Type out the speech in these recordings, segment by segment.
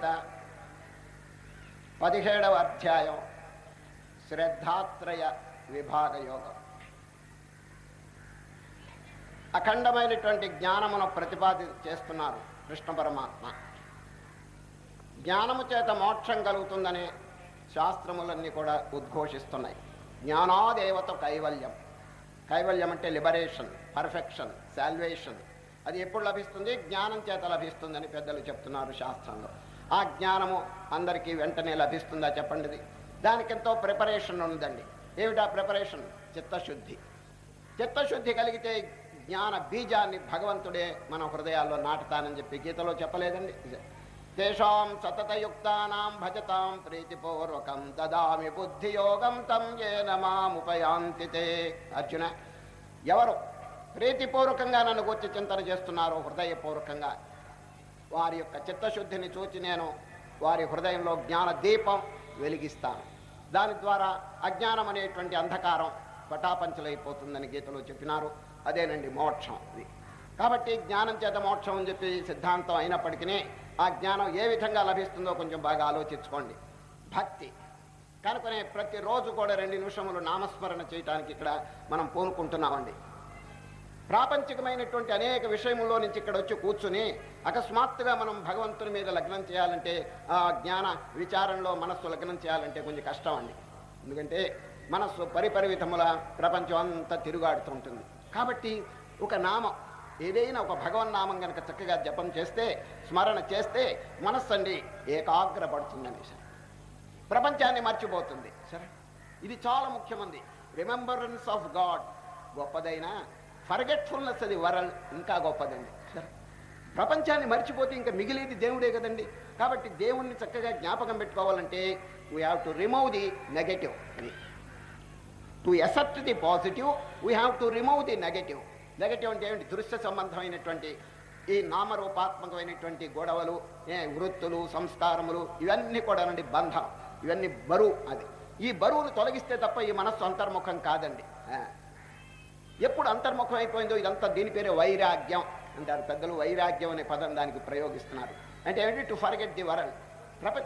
భగవద్గీత పదిహేడవ అధ్యాయం. శ్రద్ధాత్రయ విభాగ యోగం అఖండమైనటువంటి జ్ఞానమును ప్రతిపాది చేస్తున్నారు కృష్ణ పరమాత్మ. జ్ఞానము చేత మోక్షం కలుగుతుందనే శాస్త్రములన్నీ కూడా ఉద్ఘోషిస్తున్నాయి. జ్ఞానాదేవత కైవల్యం. కైవల్యం అంటే లిబరేషన్ పర్ఫెక్షన్ శాల్వేషన్ అది ఎప్పుడు లభిస్తుంది? జ్ఞానం చేత లభిస్తుందని పెద్దలు చెప్తున్నారు శాస్త్రంలో. ఆ జ్ఞానము అందరికీ వెంటనే లభిస్తుందా చెప్పండిది. దానికి ఎంతో ప్రిపరేషన్ ఉందండి ఏమిటా ప్రిపరేషన్ చిత్తశుద్ధి. చిత్తశుద్ధి కలిగితే జ్ఞాన బీజాన్ని భగవంతుడే మన హృదయాల్లో నాటుతానని చెప్పి గీతలో చెప్పలేదండి. తేషాం సతతయుక్తానాం భజతాం ప్రీతిపూర్వకం దదామి బుద్ధియోగం తం ఏన మాముపయాంతితే అర్జున ఎవరు ప్రీతిపూర్వకంగా నన్ను గుర్చి చింతన చేస్తున్నారో హృదయపూర్వకంగా వారి యొక్క చిత్తశుద్ధిని చూచి నేను వారి హృదయంలో జ్ఞాన దీపం వెలిగిస్తాను. దాని ద్వారా అజ్ఞానం అనేటువంటి అంధకారం పటాపంచలైపోతుందని గీతలో చెప్పినారు. అదేనండి మోక్షం ఇది. కాబట్టి జ్ఞానం చేత మోక్షం అని చెప్పి సిద్ధాంతం అయినప్పటికీ ఆ జ్ఞానం ఏ విధంగా లభిస్తుందో కొంచెం బాగా ఆలోచించుకోండి. భక్తి కనుకనే ప్రతిరోజు కూడా రెండు నిమిషములు నామస్మరణ చేయటానికి ఇక్కడ మనం పూనుకుంటున్నామండి. ప్రాపంచికమైనటువంటి అనేక విషయముల్లో నుంచి ఇక్కడ వచ్చి కూర్చుని అకస్మాత్తుగా మనం భగవంతుని మీద లగ్నం చేయాలంటే ఆ జ్ఞాన విచారంలో మనస్సు లగ్నం చేయాలంటే కొంచెం కష్టం అండి. ఎందుకంటే మనస్సు పరిపరివిధముల ప్రపంచం అంతా తిరుగాడుతూ ఉంటుంది. కాబట్టి ఒక నామం ఏదైనా ఒక భగవన్నామం కనుక చక్కగా జపం చేస్తే స్మరణ చేస్తే మనస్సు అండి ఏకాగ్రపడుతుందని సార్. ప్రపంచాన్ని మర్చిపోతుంది. సరే. ఇది చాలా ముఖ్యమంది రిమెంబరెన్స్ ఆఫ్ గాడ్ గొప్పదైనా ఫర్గెట్ఫుల్నెస్ అది వరల్డ్ ఇంకా గొప్పదండి. ప్రపంచాన్ని మర్చిపోతే ఇంకా మిగిలేది దేవుడే కదండి. కాబట్టి దేవుణ్ణి చక్కగా జ్ఞాపకం పెట్టుకోవాలంటే we have to remove the negative అని. To accept the positive we have to remove the negative negative అంటే ఏమిటి? దృశ్య సంబంధమైనటువంటి ఈ నామరూపాత్మకమైనటువంటి గొడవలు ఏ వృత్తులు సంస్కారములు ఇవన్నీ కూడా నుండి బంధం. ఇవన్నీ బరువు అది. ఈ బరువును తొలగిస్తే తప్ప ఈ మనస్సు అంతర్ముఖం కాదండి. ఎప్పుడు అంతర్ముఖం అయిపోయిందో ఇదంతా దీని పేరే వైరాగ్యం అంటారు పెద్దలు. వైరాగ్యం అనే పదం దానికి ప్రయోగిస్తున్నారు. అంటే ఏమిటి టు ఫర్గెట్ ది వరల్డ్ ప్రపంచ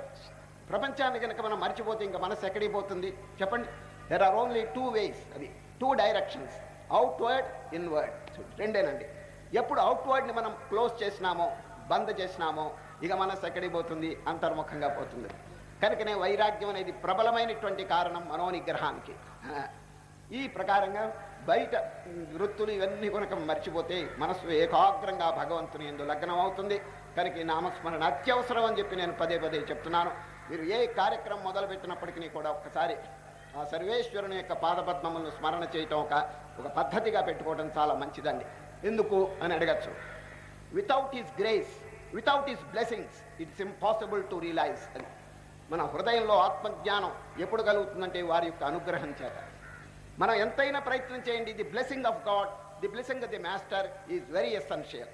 ప్రపంచాన్ని కనుక మనం మర్చిపోతే ఇంకా మనసు ఎక్కడికి పోతుంది? చెప్పండి. There are only two ways అది టూ డైరెక్షన్స్ అవుట్వర్డ్ ఇన్వర్డ్ రెండేనండి. ఎప్పుడు అవుట్వర్డ్ని మనం క్లోజ్ చేసినామో బంద్ చేసినామో ఇక మనసు ఎక్కడికి పోతుంది? అంతర్ముఖంగా పోతుంది. కనుకనే వైరాగ్యం అనేది ప్రబలమైనటువంటి కారణం మనోనిగ్రహానికి. నిగ్రహానికి ఈ ప్రకారంగా బయట వృత్తులు ఇవన్నీ కనుక మర్చిపోతే మనస్సు ఏకాగ్రంగా భగవంతుని ఎందు లగ్నం అవుతుంది. కనుక ఈ నామస్మరణ అత్యవసరం అని చెప్పి నేను పదే పదే చెప్తున్నాను. మీరు ఏ కార్యక్రమం మొదలుపెట్టినప్పటికీ కూడా ఒక్కసారి ఆ సర్వేశ్వరుని యొక్క పాదపద్మములను స్మరణ చేయటం ఒక ఒక పద్ధతిగా పెట్టుకోవడం చాలా మంచిదండి. ఎందుకు అని అడగచ్చు. Without is grace without is blessings it's impossible to realise అని. మన హృదయంలో ఆత్మజ్ఞానం ఎప్పుడు కలుగుతుందంటే వారి యొక్క అనుగ్రహం చేత. మనం ఎంతైనా ప్రయత్నం చేయండి. The blessing of God the blessing of the master is very essential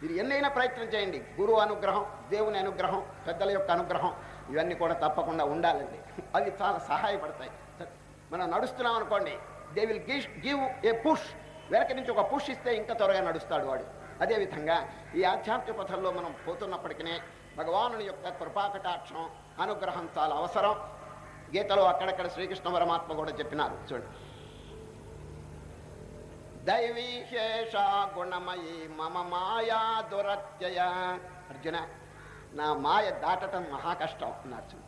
మీరు ఎన్నైనా ప్రయత్నం చేయండి. గురువు అనుగ్రహం దేవుని అనుగ్రహం పెద్దల యొక్క అనుగ్రహం ఇవన్నీ కూడా తప్పకుండా ఉండాలండి. అవి చాలా సహాయపడతాయి. మనం నడుస్తున్నాం అనుకోండి they will give give a push వెనక నుంచి ఒక పుష్ ఇస్తే ఇంకా త్వరగా నడుస్తాడు వాడు. అదేవిధంగా ఈ ఆధ్యాత్మిక పథంలో మనం పోతున్నప్పటికీ భగవానుని యొక్క కృపాకటాక్షం అనుగ్రహం చాలా అవసరం. గీతలో అక్కడక్కడ శ్రీకృష్ణ పరమాత్మ కూడా చెప్పినారు చూడండి. దైవీశేష గుణమయీ మమ మాయా దురత్యయ. అర్జున నా మాయ దాటటం మహా కష్టం అన్నారు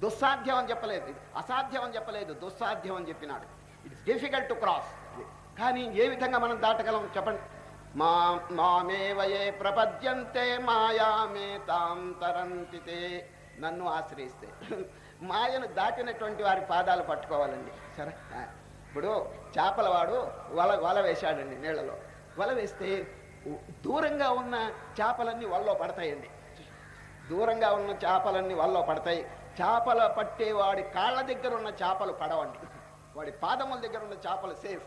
దుస్సాధ్యం అని చెప్పలేదు అసాధ్యం అని చెప్పలేదు దుస్సాధ్యం అని చెప్పినాడు. ఇట్స్ డిఫికల్ట్ టు క్రాస్ కానీ ఏ విధంగా మనం దాటగలం చెప్పండి. మా మామేవయే ప్రపద్యంతే మాయామే తాం తరంతితే నన్ను ఆశ్రయిస్తే. మాయను దాటినటువంటి వారి పాదాలు పట్టుకోవాలండి. సరే? ఇప్పుడు చేపల వాడు వల వల వేశాడండి నీళ్ళలో. వల వేస్తే దూరంగా ఉన్న చేపలన్నీ వలలో పడతాయండి. దూరంగా ఉన్న చేపలన్నీ వలలో పడతాయి. చేపల పట్టేవాడి కాళ్ళ దగ్గర ఉన్న చేపలు పడవండి. వాడి పాదముల దగ్గర ఉన్న చేపలు సేఫ్.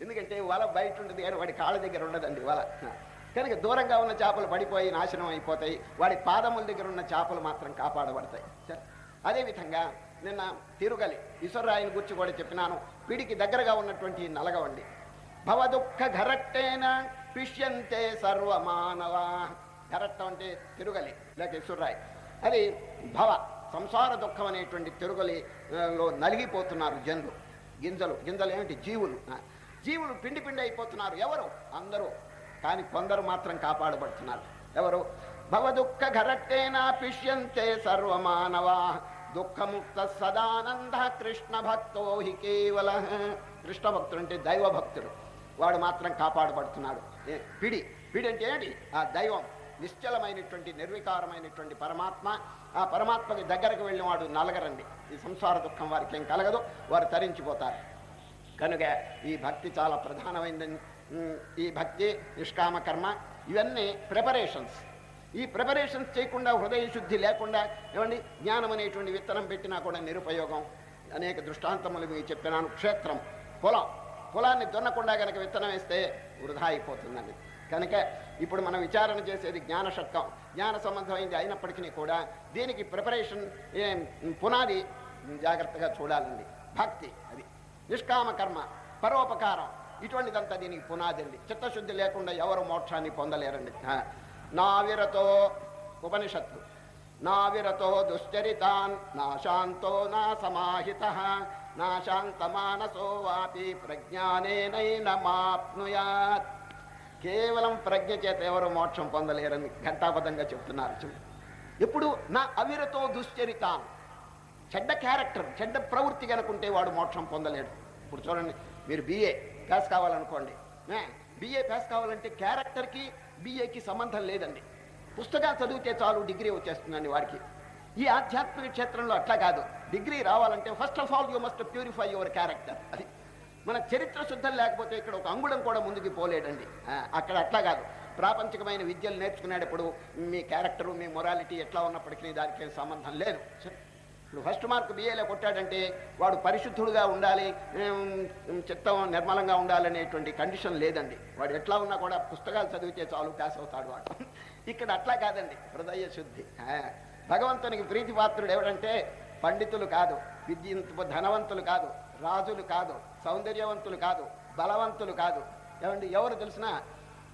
ఎందుకంటే వల బయట ఉంటుంది కానీ వాడి కాళ్ళ దగ్గర ఉండదండి వల. కనుక దూరంగా ఉన్న చేపలు పడిపోయి నాశనం అయిపోతాయి. వాడి పాదముల దగ్గర ఉన్న చేపలు మాత్రం కాపాడబడతాయి. సరే. అదేవిధంగా నిన్న తిరుగలి ఈశ్వరరాయని గురించి కూడా చెప్పినాను. పిడికి దగ్గరగా ఉన్నటువంటి నలగవండి. భవదుఃఖ ఘరట్టేన పిష్యంతే సర్వమానవా. ఘరట్టం అంటే తిరుగలి లేక ఈశ్వరరాయ్ అది భవ సంసార దుఃఖం అనేటువంటి తిరుగులి నలిగిపోతున్నారు జనులు. గింజలు గింజలు ఏమిటి? జీవులు. జీవులు పిండి పిండి అయిపోతున్నారు. ఎవరు? అందరూ. కానీ కొందరు మాత్రం కాపాడబడుతున్నారు. ఎవరు? భవ దుఃఖ ఘరట్టేనా పిష్యంతే సర్వమానవా. దుఃఖముక్త సదానంద కృష్ణ భక్తో హి కేవల. కృష్ణ భక్తుడు అంటే దైవ భక్తుడు. వాడు మాత్రం కాపాడబడుతున్నాడు పిడి పిడి అంటే ఏంటి? ఆ దైవం నిశ్చలమైనటువంటి నిర్వికారమైనటువంటి పరమాత్మ. ఆ పరమాత్మకి దగ్గరకు వెళ్ళిన వాడు నలగరండి. ఈ సంసార దుఃఖం వారికి ఏం కలగదు. వారు తరించిపోతారు. కనుక ఈ భక్తి చాలా ప్రధానమైందని ఈ భక్తి నిష్కామ కర్మ ఇవన్నీ ప్రిపరేషన్స్. ఈ ప్రిపరేషన్స్ చేయకుండా హృదయ శుద్ధి లేకుండా ఏమండి జ్ఞానం అనేటువంటి విత్తనం పెట్టినా కూడా నిరుపయోగం. అనేక దృష్టాంతములు మీకు చెప్పినాను. క్షేత్రం పొలం. పొలాన్ని దున్నకుండా కనుక విత్తనం వేస్తే వృధా అయిపోతుందండి. కనుక ఇప్పుడు మనం విచారణ చేసేది జ్ఞాన షట్కం. జ్ఞాన సంబంధమైంది అయినప్పటికీ కూడా దీనికి ప్రిపరేషన్ పునాది జాగ్రత్తగా చూడాలండి. భక్తి అది. నిష్కామ కర్మ పరోపకారం. ఇటువంటిదంతా దీనికి పునాది అండి. చిత్తశుద్ధి లేకుండా ఎవరు మోక్షాన్ని పొందలేరండి. నావిరతో ఉపనిషత్తు. నావిరతో దుశ్చరితాన్ నాశాంతో నా సమాహిత నాశాంత మానసో వాపి ప్రజ్ఞానేనైనమాప్నుయాత్ కేవలం ప్రజ్ఞ చేత ఎవరు మోక్షం పొందలేరని ఘంటాబద్ధంగా చెప్తున్నారు చూడు. ఇప్పుడు నా అవిరతో దుశ్చరితాన్. చెడ్డ క్యారెక్టర్ చెడ్డ ప్రవృత్తి కనుకుంటే వాడు మోక్షం పొందలేడు. ఇప్పుడు చూడండి మీరు బిఏ పాస్ కావాలనుకోండి. బిఏ పాస్ కావాలంటే క్యారెక్టర్కి బిఏకి సంబంధం లేదండి. పుస్తకాలు చదివితే చాలు డిగ్రీ వచ్చేస్తుందండి వాడికి. ఈ ఆధ్యాత్మిక క్షేత్రంలో అట్లా కాదు. డిగ్రీ రావాలంటే first of all you must purify your character. అది మన చరిత్ర శుద్ధం లేకపోతే ఇక్కడ ఒక అంగుళం కూడా ముందుకు పోలేడండి అక్కడ అట్లా కాదు. ప్రాపంచికమైన విద్యలు నేర్చుకునేటప్పుడు మీ క్యారెక్టరు మీ మొరాలిటీ ఎట్లా ఉన్నప్పటికీ దానికి సంబంధం లేదు. సరే. ఇప్పుడు ఫస్ట్ మార్క్ బిఏలో కొట్టాడంటే వాడు పరిశుద్ధుడుగా ఉండాలి చిత్తం నిర్మలంగా ఉండాలనేటువంటి కండిషన్ లేదండి. వాడు ఎట్లా ఉన్నా కూడా పుస్తకాలు చదివితే చాలు పాస్ అవుతాడు వాడు. ఇక్కడ అట్లా కాదండి హృదయ శుద్ధి. ఆ, భగవంతునికి ప్రీతిపాత్రుడు ఎవడంటే పండితులు కాదు విద్య ధనవంతులు కాదు రాజులు కాదు సౌందర్యవంతులు కాదు బలవంతులు కాదు. ఏమండి ఎవరు తెలిసినా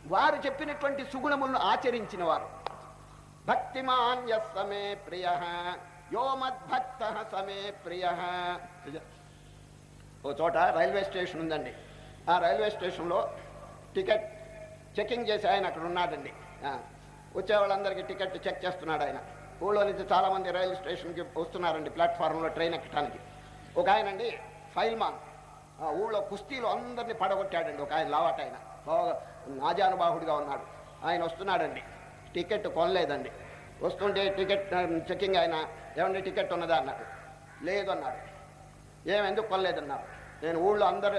వారు చెప్పినటువంటి సుగుణములను ఆచరించిన వారు భక్తిమాన్య సమే ప్రియ. యో మద్భక్త సమే ప్రియ. ఓ చోట రైల్వే స్టేషన్ ఉందండి. ఆ రైల్వే స్టేషన్లో టికెట్ చెకింగ్ చేసి ఆయన అక్కడ ఉన్నాడండి. వచ్చే వాళ్ళందరికీ టికెట్ చెక్ చేస్తున్నాడు ఆయన. ఊళ్ళో నుంచి చాలామంది రైల్వే స్టేషన్కి వస్తున్నారండి ప్లాట్ఫారంలో ట్రైన్ ఎక్కడానికి ఒక ఆయన అండి ఫైల్మాన్ ఊళ్ళో కుస్తీలో అందరినీ పడగొట్టాడండి. ఒక ఆయన లావాట ఆయన. బాగా నాజానుబాహుడిగా ఉన్నాడు. ఆయన వస్తున్నాడండి. టికెట్ కొనలేదండి. వస్తుంటే టికెట్ చెక్కింగ్ చెకింగ్ ఆయన. ఏమండి టికెట్ ఉన్నదా అన్నాడు లేదు అన్నాడు ఏమెందుకు కొనలేదన్నారు. నేను ఊళ్ళో అందరు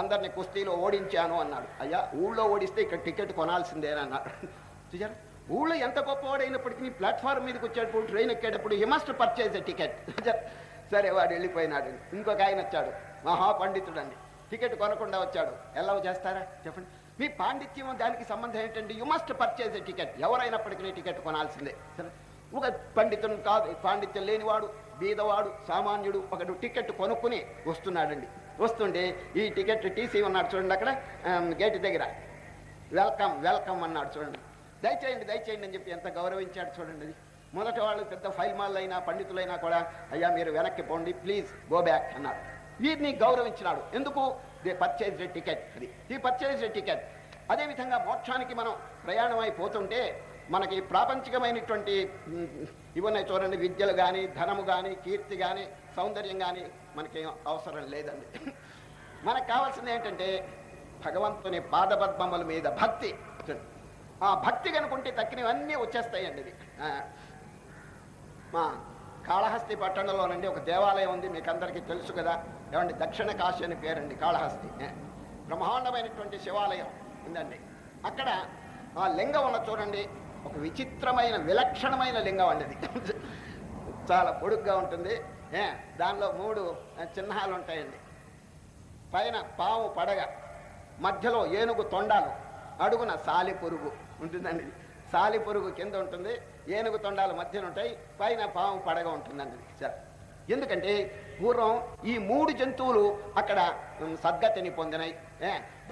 అందరిని కుస్తీలో ఓడించాను అన్నాడు. అయ్యా ఊళ్ళో ఓడిస్తే ఇక్కడ టికెట్ కొనాల్సిందేనన్నాడు చూసారా ఊళ్ళో ఎంత గొప్పవాడైనప్పటికీ ప్లాట్ఫామ్ మీదకి వచ్చేటప్పుడు ట్రైన్ ఎక్కేటప్పుడు హి మస్ట్ పర్చేజ్ టికెట్ సరే వాడు వెళ్ళిపోయినాడు. ఇంకొక ఆయన వచ్చాడు. మహాపండితుడు అండి టికెట్ కొనకుండా వచ్చాడు. ఎలా చేస్తారా? చెప్పండి. మీ పాండిత్యం దానికి సంబంధం ఏంటంటే you must purchase a ticket ఎవరైనప్పటికీ ticket కొనాల్సిందే. సరే ఒక పండితుడు కాదు పాండిత్యం లేనివాడు బీదవాడు సామాన్యుడు ఒకడు టికెట్ కొనుక్కుని వస్తున్నాడండి. వస్తుంటే ఈ టికెట్ టీసీ ఉన్నాడు చూడండి అక్కడ గేట్ దగ్గర. వెల్కమ్ వెల్కమ్ అన్నాడు చూడండి. దయచేయండి దయచేయండి అని చెప్పి ఎంత గౌరవించాడు చూడండి అది. మొదటి వాళ్ళు పెద్ద ఫైల్ మాల్ అయినా పండితులైనా కూడా అయ్యా మీరు వెనక్కి పోండి ప్లీజ్ గో బ్యాక్ అన్నాడు వీరిని గౌరవించినాడు. ఎందుకు? They purchase ticket. అది. ఈ పర్చేజ్ టికెట్. అదేవిధంగా మోక్షానికి మనం ప్రయాణం అయిపోతుంటే మనకి ప్రాపంచికమైనటువంటి ఇవన్నీ చూడండి విద్యలు కానీ ధనము కానీ కీర్తి కానీ సౌందర్యం కానీ మనకేం అవసరం లేదండి. మనకు కావాల్సింది ఏంటంటే భగవంతుని పాదపద్మముల మీద భక్తి. ఆ భక్తి కనుకుంటే తక్కినవన్నీ వచ్చేస్తాయండి ఇది మా కాళహస్తి పట్టణంలోనండి ఒక దేవాలయం ఉంది మీకు అందరికీ తెలుసు కదా. ఏమండి? దక్షిణ కాశీ అని పేరండి కాళహస్తి. బ్రహ్మాండమైనటువంటి శివాలయం ఉందండి. అక్కడ ఆ లింగం ఉన్న చూడండి ఒక విచిత్రమైన విలక్షణమైన లింగం అండి అది. చాలా పొడుగ్గా ఉంటుంది. ఏ? దానిలో మూడు చిహ్నాలు ఉంటాయండి. పైన పాము పడగ మధ్యలో ఏనుగు తొండాలు అడుగున సాలి పురుగు ఉంటుందండి. సాలి పురుగు కింద ఉంటుంది ఏనుగు తొండాలు మధ్యన ఉంటాయి పైన పాము పడగ ఉంటుందండి. ఇది. ఎందుకంటే పూర్వం ఈ మూడు జంతువులు అక్కడ సద్గతిని పొందినాయి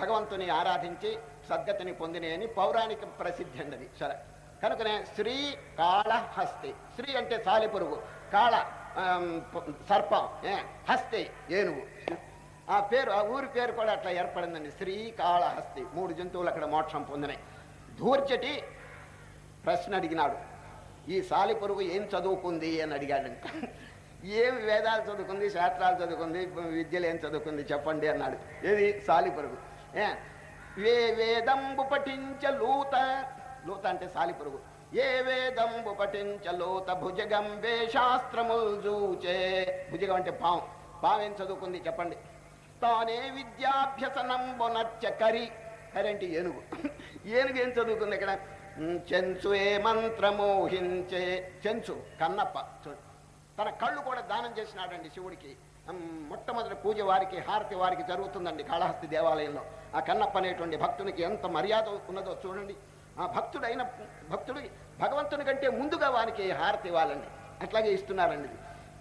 భగవంతుని ఆరాధించి సద్గతిని పొందినాయి అని పౌరాణిక ప్రసిద్ధి అండి సరే. కనుకనే శ్రీ కాళహస్తి. శ్రీ అంటే సాలిపురుగు కాళ సర్పం ఏ, హస్తి ఏనుగు. ఆ పేరు ఆ ఊరి పేరు కూడా అట్లా ఏర్పడిందండి. శ్రీకాళహస్తి మూడు జంతువులు అక్కడ మోక్షం పొందినాయి ధూర్చటి ప్రశ్న అడిగినాడు. ఈ సాలిపురుగు ఏం చదువుకుంది అని అడిగాడంట. ఏమి వేదాలు చదువుకుంది శాస్త్రాలు చదువుకుంది విద్యలు ఏం చదువుకుంది చెప్పండి అన్నాడు. ఏది? సాలిపురుగు. ఏ? వే వేదంబు పఠించ లూత. లూత అంటే సాలిపురుగు. ఏ వేదంబు పఠించ లూత భుజగంబే శాస్త్రముల్ జూచే. భుజగం అంటే పాం పావేం చదువుకుంది చెప్పండి. తానే విద్యాభ్యసనంబునర్చ కరి. కరి అంటే ఏనుగు. ఏనుగు ఏం చదువుకుంది ఇక్కడ? చెంచు ఏ మంత్రమోహించే. చెంచు కన్నప్ప. చూడు. తన కళ్ళు కూడా దానం చేసినాడండి శివుడికి. మొట్టమొదటి పూజ వారికి హారతి వారికి జరుగుతుందండి కాళహస్తి దేవాలయంలో. ఆ కన్నప్ప అనేటువంటి భక్తునికి ఎంత మర్యాద ఉన్నదో చూడండి. ఆ భక్తుడైన భక్తుడు భగవంతుని కంటే ముందుగా వారికి హారతి ఇవ్వాలండి. అట్లాగే ఇస్తున్నారండి.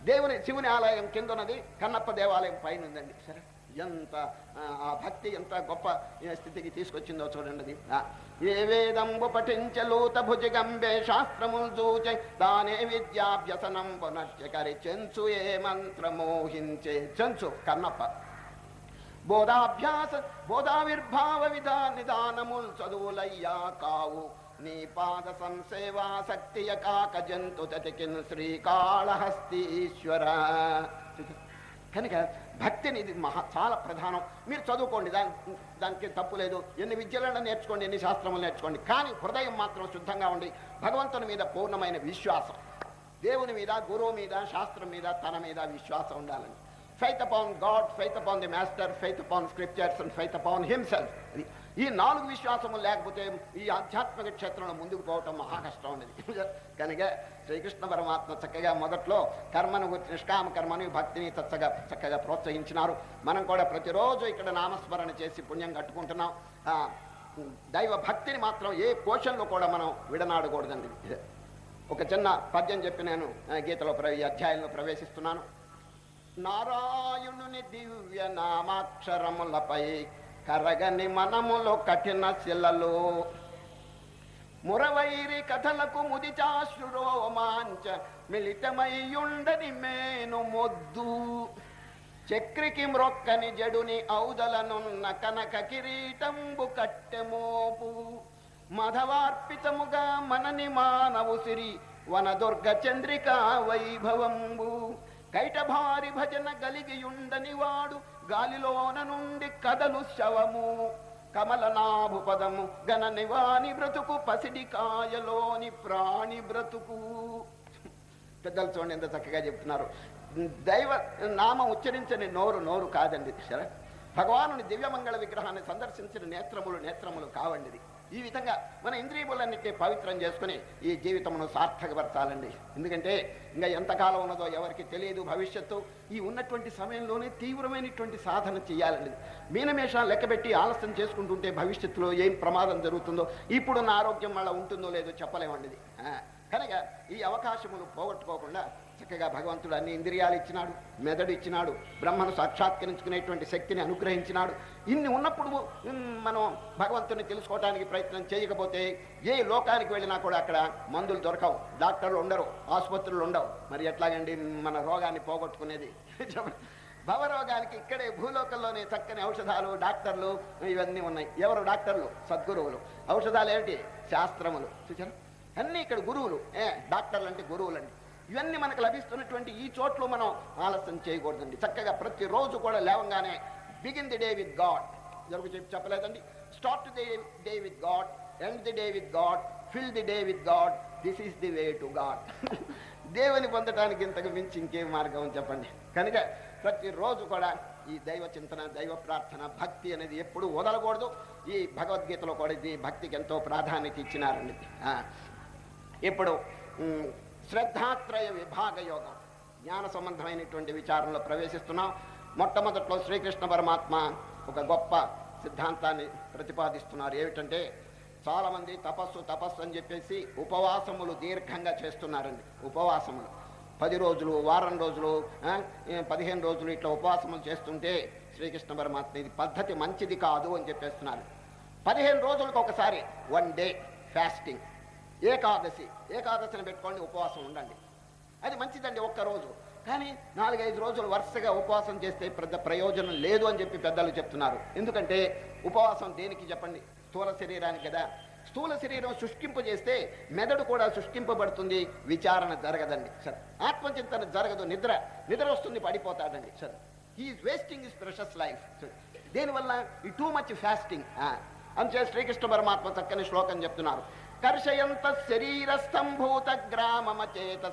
దేవుని శివుని ఆలయం కింద ఉన్నది కన్నప్ప దేవాలయం పైన ఉందండి. సరే ఎంత ఆ, భక్తి ఎంత గొప్ప స్థితికి తీసుకొచ్చిందో చూడండి. ఏ వేదంబు పఠించలూత భుజిగంబే శాస్త్రములు చూచే దానే విద్యాభ్యసనంబు నట్యకరి చెంచు ఏ మంత్రమోహించే చెంచు కన్నప్ప. బోధాభ్యాస బోధావిర్భావ విధా నిదానముల్ చదువులయ్యా కావు. నీ పాద సంసేవాసక్తియ కాక జంతు తతికిన్ శ్రీకాళహస్తీశ్వర. కనుక భక్తి అనేది మహా చాలా ప్రధానం. మీరు చదువుకోండి దాని దానికి తప్పు లేదు. ఎన్ని విద్యలను నేర్చుకోండి ఎన్ని శాస్త్రములు నేర్చుకోండి. కానీ హృదయం మాత్రం శుద్ధంగా ఉండి భగవంతుని మీద పూర్ణమైన విశ్వాసం. దేవుని మీద గురువు మీద శాస్త్రం మీద తన మీద విశ్వాసం ఉండాలని. Faith upon God faith upon the master faith upon scriptures and faith upon himself ఈ నాలుగు విశ్వాసము లేకపోతే ఈ ఆధ్యాత్మిక క్షేత్రంలో ముందుకు పోవటం మహా కష్టం ఉన్నది కనుక శ్రీకృష్ణ పరమాత్మ చక్కగా మొదట్లో కర్మను గురించి నిష్కామ కర్మని భక్తిని చక్కగా చక్కగా ప్రోత్సహించినారు. మనం కూడా ప్రతిరోజు ఇక్కడ నామస్మరణ చేసి పుణ్యం కట్టుకుంటున్నాం. దైవ భక్తిని మాత్రం ఏ కోశంలో కూడా మనం విడనాడకూడదండి. ఒక చిన్న పద్యం చెప్పి నేను గీతలో ప్ర- అధ్యాయంలో ప్రవేశిస్తున్నాను. నారాయణుని దివ్య నామాక్షరములపై కరగని మనములో కఠిన శిలలు. మురవైరి కథలకు ముదిచాశ్రురోమాంచ మిళితమయ్యుండని మేను మొద్దు. చక్రికి మ్రొక్కని జడుని ఔదలనున్న కనక కిరీటంబు కట్టెమోపు మధవార్పితముగా మనని మానవు సిరి వనదుర్గ చంద్రికా వైభవంబు. కైటభారి భజన గలిగియుండని వాడు గాలిలోన నుండి కదలు శవము. కమలనాభు పదము గణ నివాణి బ్రతుకు పసిడి కాయలోని ప్రాణి బ్రతుకు. పెద్దలు చూడండి ఎంత చక్కగా చెప్తున్నారు. దైవ నామం ఉచ్చరించని నోరు నోరు కాదండి. సరే భగవానుని దివ్యమంగళ విగ్రహాన్ని సందర్శించిన నేత్రములు నేత్రములు కావండిది. ఈ విధంగా మన ఇంద్రియములన్నింటినీ పవిత్రం చేసుకుని ఈ జీవితమును సార్థకపరచాలండి. ఎందుకంటే ఇంకా ఎంతకాలం ఉన్నదో ఎవరికి తెలియదు భవిష్యత్తు. ఈ ఉన్నటువంటి సమయంలోనే తీవ్రమైనటువంటి సాధన చేయాలండి. మీనమేషాలు లెక్కబెట్టి ఆలస్యం చేసుకుంటుంటే భవిష్యత్తులో ఏం ప్రమాదం జరుగుతుందో ఇప్పుడున్న ఆరోగ్యం వల్ల ఉంటుందో లేదో చెప్పలేమండి. కనుక ఈ అవకాశములు పోగొట్టుకోకుండా చక్కగా భగవంతుడు అన్ని ఇంద్రియాలు ఇచ్చినాడు మెదడు ఇచ్చినాడు బ్రహ్మను సాక్షాత్కరించుకునేటువంటి శక్తిని అనుగ్రహించినాడు. ఇన్ని ఉన్నప్పుడు మనం భగవంతుని తెలుసుకోవడానికి ప్రయత్నం చేయకపోతే ఏ లోకానికి వెళ్ళినా కూడా అక్కడ మందులు దొరకవు. డాక్టర్లు ఉండరు ఆసుపత్రులు ఉండవు. మరి ఎట్లాగండి మన రోగాన్ని పోగొట్టుకునేది? భవరోగానికి ఇక్కడే భూలోకంలోనే చక్కని ఔషధాలు డాక్టర్లు ఇవన్నీ ఉన్నాయి. ఎవరు డాక్టర్లు? సద్గురువులు. ఔషధాలు ఏమిటి? శాస్త్రములు. చూసారా అన్నీ ఇక్కడ గురువులు. ఏ డాక్టర్లు అంటే గురువులు అండి ఇవన్నీ మనకు లభిస్తున్నటువంటి ఈ చోట్ల మనం ఆలస్యం చేయకూడదండి. చక్కగా ప్రతిరోజు కూడా లేవంగానే begin the day with God జరుగు చెప్పి చెప్పలేదండి. Start the day with God end the day with God fill the day with God this is the way to God దేవుని పొందడానికి ఇంతకు మించి ఇంకేం మార్గం చెప్పండి. కనుక ప్రతిరోజు కూడా ఈ దైవ చింతన దైవ ప్రార్థన భక్తి అనేది ఎప్పుడు వదలకూడదు. ఈ భగవద్గీతలో కూడా ఇది భక్తికి ఎంతో ప్రాధాన్యత ఇచ్చినారండి. ఇప్పుడు శ్రద్ధాత్రయ విభాగ యోగం జ్ఞాన సంబంధమైనటువంటి విచారంలో ప్రవేశిస్తున్నాం. మొట్టమొదట్లో శ్రీకృష్ణ పరమాత్మ ఒక గొప్ప సిద్ధాంతాన్ని ప్రతిపాదిస్తున్నారు. ఏమిటంటే చాలామంది తపస్సు తపస్సు అని చెప్పేసి ఉపవాసములు దీర్ఘంగా చేస్తున్నారండి. ఉపవాసములు. పది రోజులు వారం రోజులు పదిహేను రోజులు ఇట్లా ఉపవాసములు చేస్తుంటే శ్రీకృష్ణ పరమాత్మ ఇది పద్ధతి మంచిది కాదు అని చెప్పేస్తున్నారు. పదిహేను రోజులకు ఒకసారి వన్ డే ఫాస్టింగ్. ఏకాదశి. ఏకాదశిని పెట్టుకోండి ఉపవాసం ఉండండి. అది మంచిదండి ఒక్కరోజు. కానీ నాలుగైదు రోజులు వరుసగా ఉపవాసం చేస్తే పెద్ద ప్రయోజనం లేదు అని చెప్పి పెద్దలు చెప్తున్నారు. ఎందుకంటే ఉపవాసం దేనికి చెప్పండి? స్థూల శరీరానికి కదా. స్థూల శరీరం శుష్కింపు చేస్తే మెదడు కూడా శుష్కింపబడుతుంది విచారణ జరగదండి. సరే. ఆత్మచింతన జరగదు నిద్ర. నిద్ర వస్తుంది పడిపోతాడండి. సరే. He is wasting is precious life దేనివల్ల? ఈ టూ మచ్ ఫాస్టింగ్ అంతే శ్రీకృష్ణ పరమాత్మ చక్కని శ్లోకం చెప్తున్నారు. కర్షయంత శరీరస్థంభూత గ్రామమచేత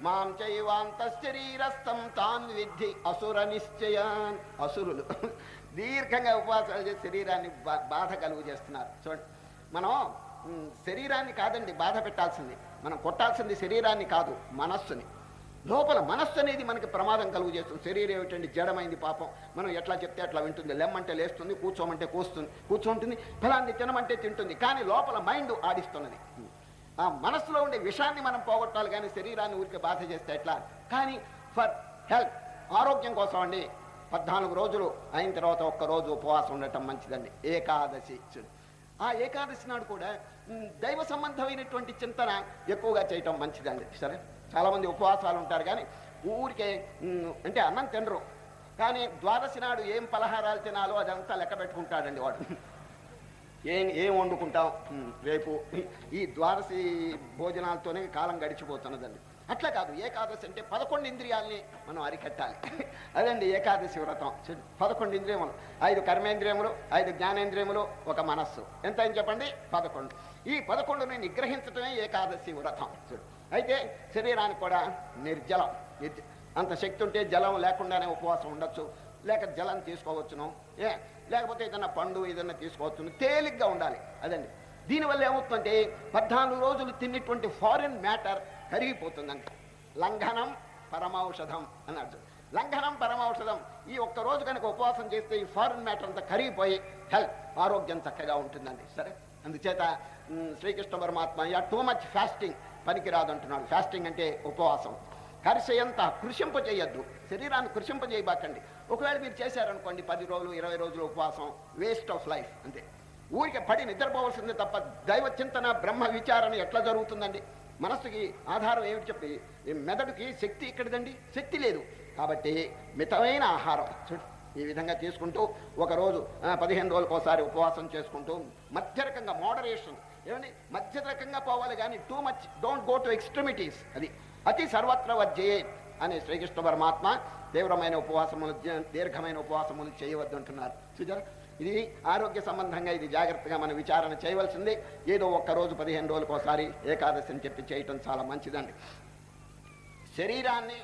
మాం చైవాంత శరీరస్థం తాన్ విద్ధి అసుర నిశ్చయాన్ అసురులు దీర్ఘంగా ఉపవాసాలు చేసి శరీరాన్ని బా- బాధ కలుగు చేస్తున్నారు. చూడండి. మనం శరీరాన్ని కాదండి బాధ పెట్టాల్సింది. మనం కొట్టాల్సింది శరీరాన్ని కాదు మనస్సుని. లోపల మనస్సు అనేది మనకి ప్రమాదం కలుగు చేస్తుంది శరీరం ఏమిటండి? జడమైంది పాపం. మనం ఎట్లా చెప్తే అట్లా వింటుంది. లెమ్మంటే లేస్తుంది కూర్చోమంటే కూస్తుంది. కూర్చుంటుంది ఫలాన్ని తినమంటే తింటుంది. కానీ లోపల మైండ్ ఆడిస్తున్నది. ఆ మనస్సులో ఉండే విషాన్ని మనం పోగొట్టాలి కానీ శరీరాన్ని ఊరికే బాధ చేస్తే ఎట్లా? కానీ ఫర్ హెల్త్ ఆరోగ్యం కోసం అండి. పద్నాలుగు రోజులు అయిన తర్వాత ఒక్క రోజు ఉపవాసం ఉండటం మంచిదండి. ఏకాదశి ఆ ఏకాదశి నాడు కూడా దైవ సంబంధమైనటువంటి చింతన ఎక్కువగా చేయటం మంచిదండి. సరే? చాలా మంది ఉపవాసాలు ఉంటారు కానీ ఊరికే అంటే అన్నం తినరు. కానీ ద్వాదశి నాడు ఏం పలహారాలు తినాలో అదంతా లెక్క పెట్టుకుంటాడండి వాడు. ఏం ఏం వండుకుంటాం? రేపు ఈ ద్వాదశి భోజనాలతోనే కాలం గడిచిపోతున్నదండి. అట్లా కాదు ఏకాదశి అంటే పదకొండు ఇంద్రియాల్ని మనం అరికట్టాలి. అదండి ఏకాదశి వ్రతం. చెడు పదకొండు ఇంద్రియములు. ఐదు కర్మేంద్రియములు ఐదు జ్ఞానేంద్రియములు ఒక మనస్సు. ఎంత అని చెప్పండి? పదకొండు. ఈ పదకొండుని నిగ్రహించటమే ఏకాదశి వ్రతం. చూడు. అయితే శరీరానికి కూడా నిర్జలం. అంత శక్తి ఉంటే జలం లేకుండానే ఉపవాసం ఉండొచ్చు. లేక జలం తీసుకోవచ్చును. ఏ? లేకపోతే ఏదైనా పండు ఏదైనా తీసుకోవచ్చును. తేలిగ్గా ఉండాలి. అదండి. దీనివల్ల ఏమవుతుందంటే పద్నాలుగు రోజులు తిన్నటువంటి ఫారిన్ మ్యాటర్ కరిగిపోతుందంట. లంఘనం పరమౌషధం అన్నాడు లంఘనం పరమౌషధం ఈ ఒక్క రోజు కనుక ఉపవాసం చేస్తే ఈ ఫారిన్ మ్యాటర్ అంతా కరిగిపోయి హెల్త్ ఆరోగ్యం చక్కగా ఉంటుందండి. సరే? అందుచేత శ్రీకృష్ణ పరమాత్మ యా టూ మచ్ ఫాస్టింగ్. పనికిరాదు అంటున్నాడు ఫాస్టింగ్ అంటే ఉపవాసం. కరిసయంత కృషింప చేయొద్దు. శరీరాన్ని కృషింప చేయబాకండి. ఒకవేళ మీరు చేశారనుకోండి పది రోజులు ఇరవై రోజులు ఉపవాసం వేస్ట్ ఆఫ్ లైఫ్ అంతే. ఊరికే పడి నిద్రపోవాల్సిందే తప్ప దైవ చింతన బ్రహ్మ విచారణ ఎట్లా జరుగుతుందండి? మనస్సుకి ఆధారం ఏమిటి చెప్పి? మెదడుకి శక్తి ఇక్కడదండి శక్తి లేదు. కాబట్టి మితమైన ఆహారం. ఈ విధంగా తీసుకుంటూ ఒకరోజు పదిహేను రోజులకోసారి ఉపవాసం చేసుకుంటూ మధ్య రకంగా మోడరేషన్ ఏమండి మధ్య రకంగా పోవాలి కానీ too much don't go to extremities అది అతి సర్వత్ర వజ్జే అని శ్రీకృష్ణ పరమాత్మ తీవ్రమైన ఉపవాసములు దీర్ఘమైన ఉపవాసములు చేయవద్దు అంటున్నారు. చూచారా ఇది ఆరోగ్య సంబంధంగా ఇది జాగ్రత్తగా మనం విచారణ చేయవలసింది. ఏదో ఒక్క రోజు పదిహేను రోజులకు ఒకసారి ఏకాదశి అని చెప్పి చేయటం చాలా మంచిదండి. శరీరాన్ని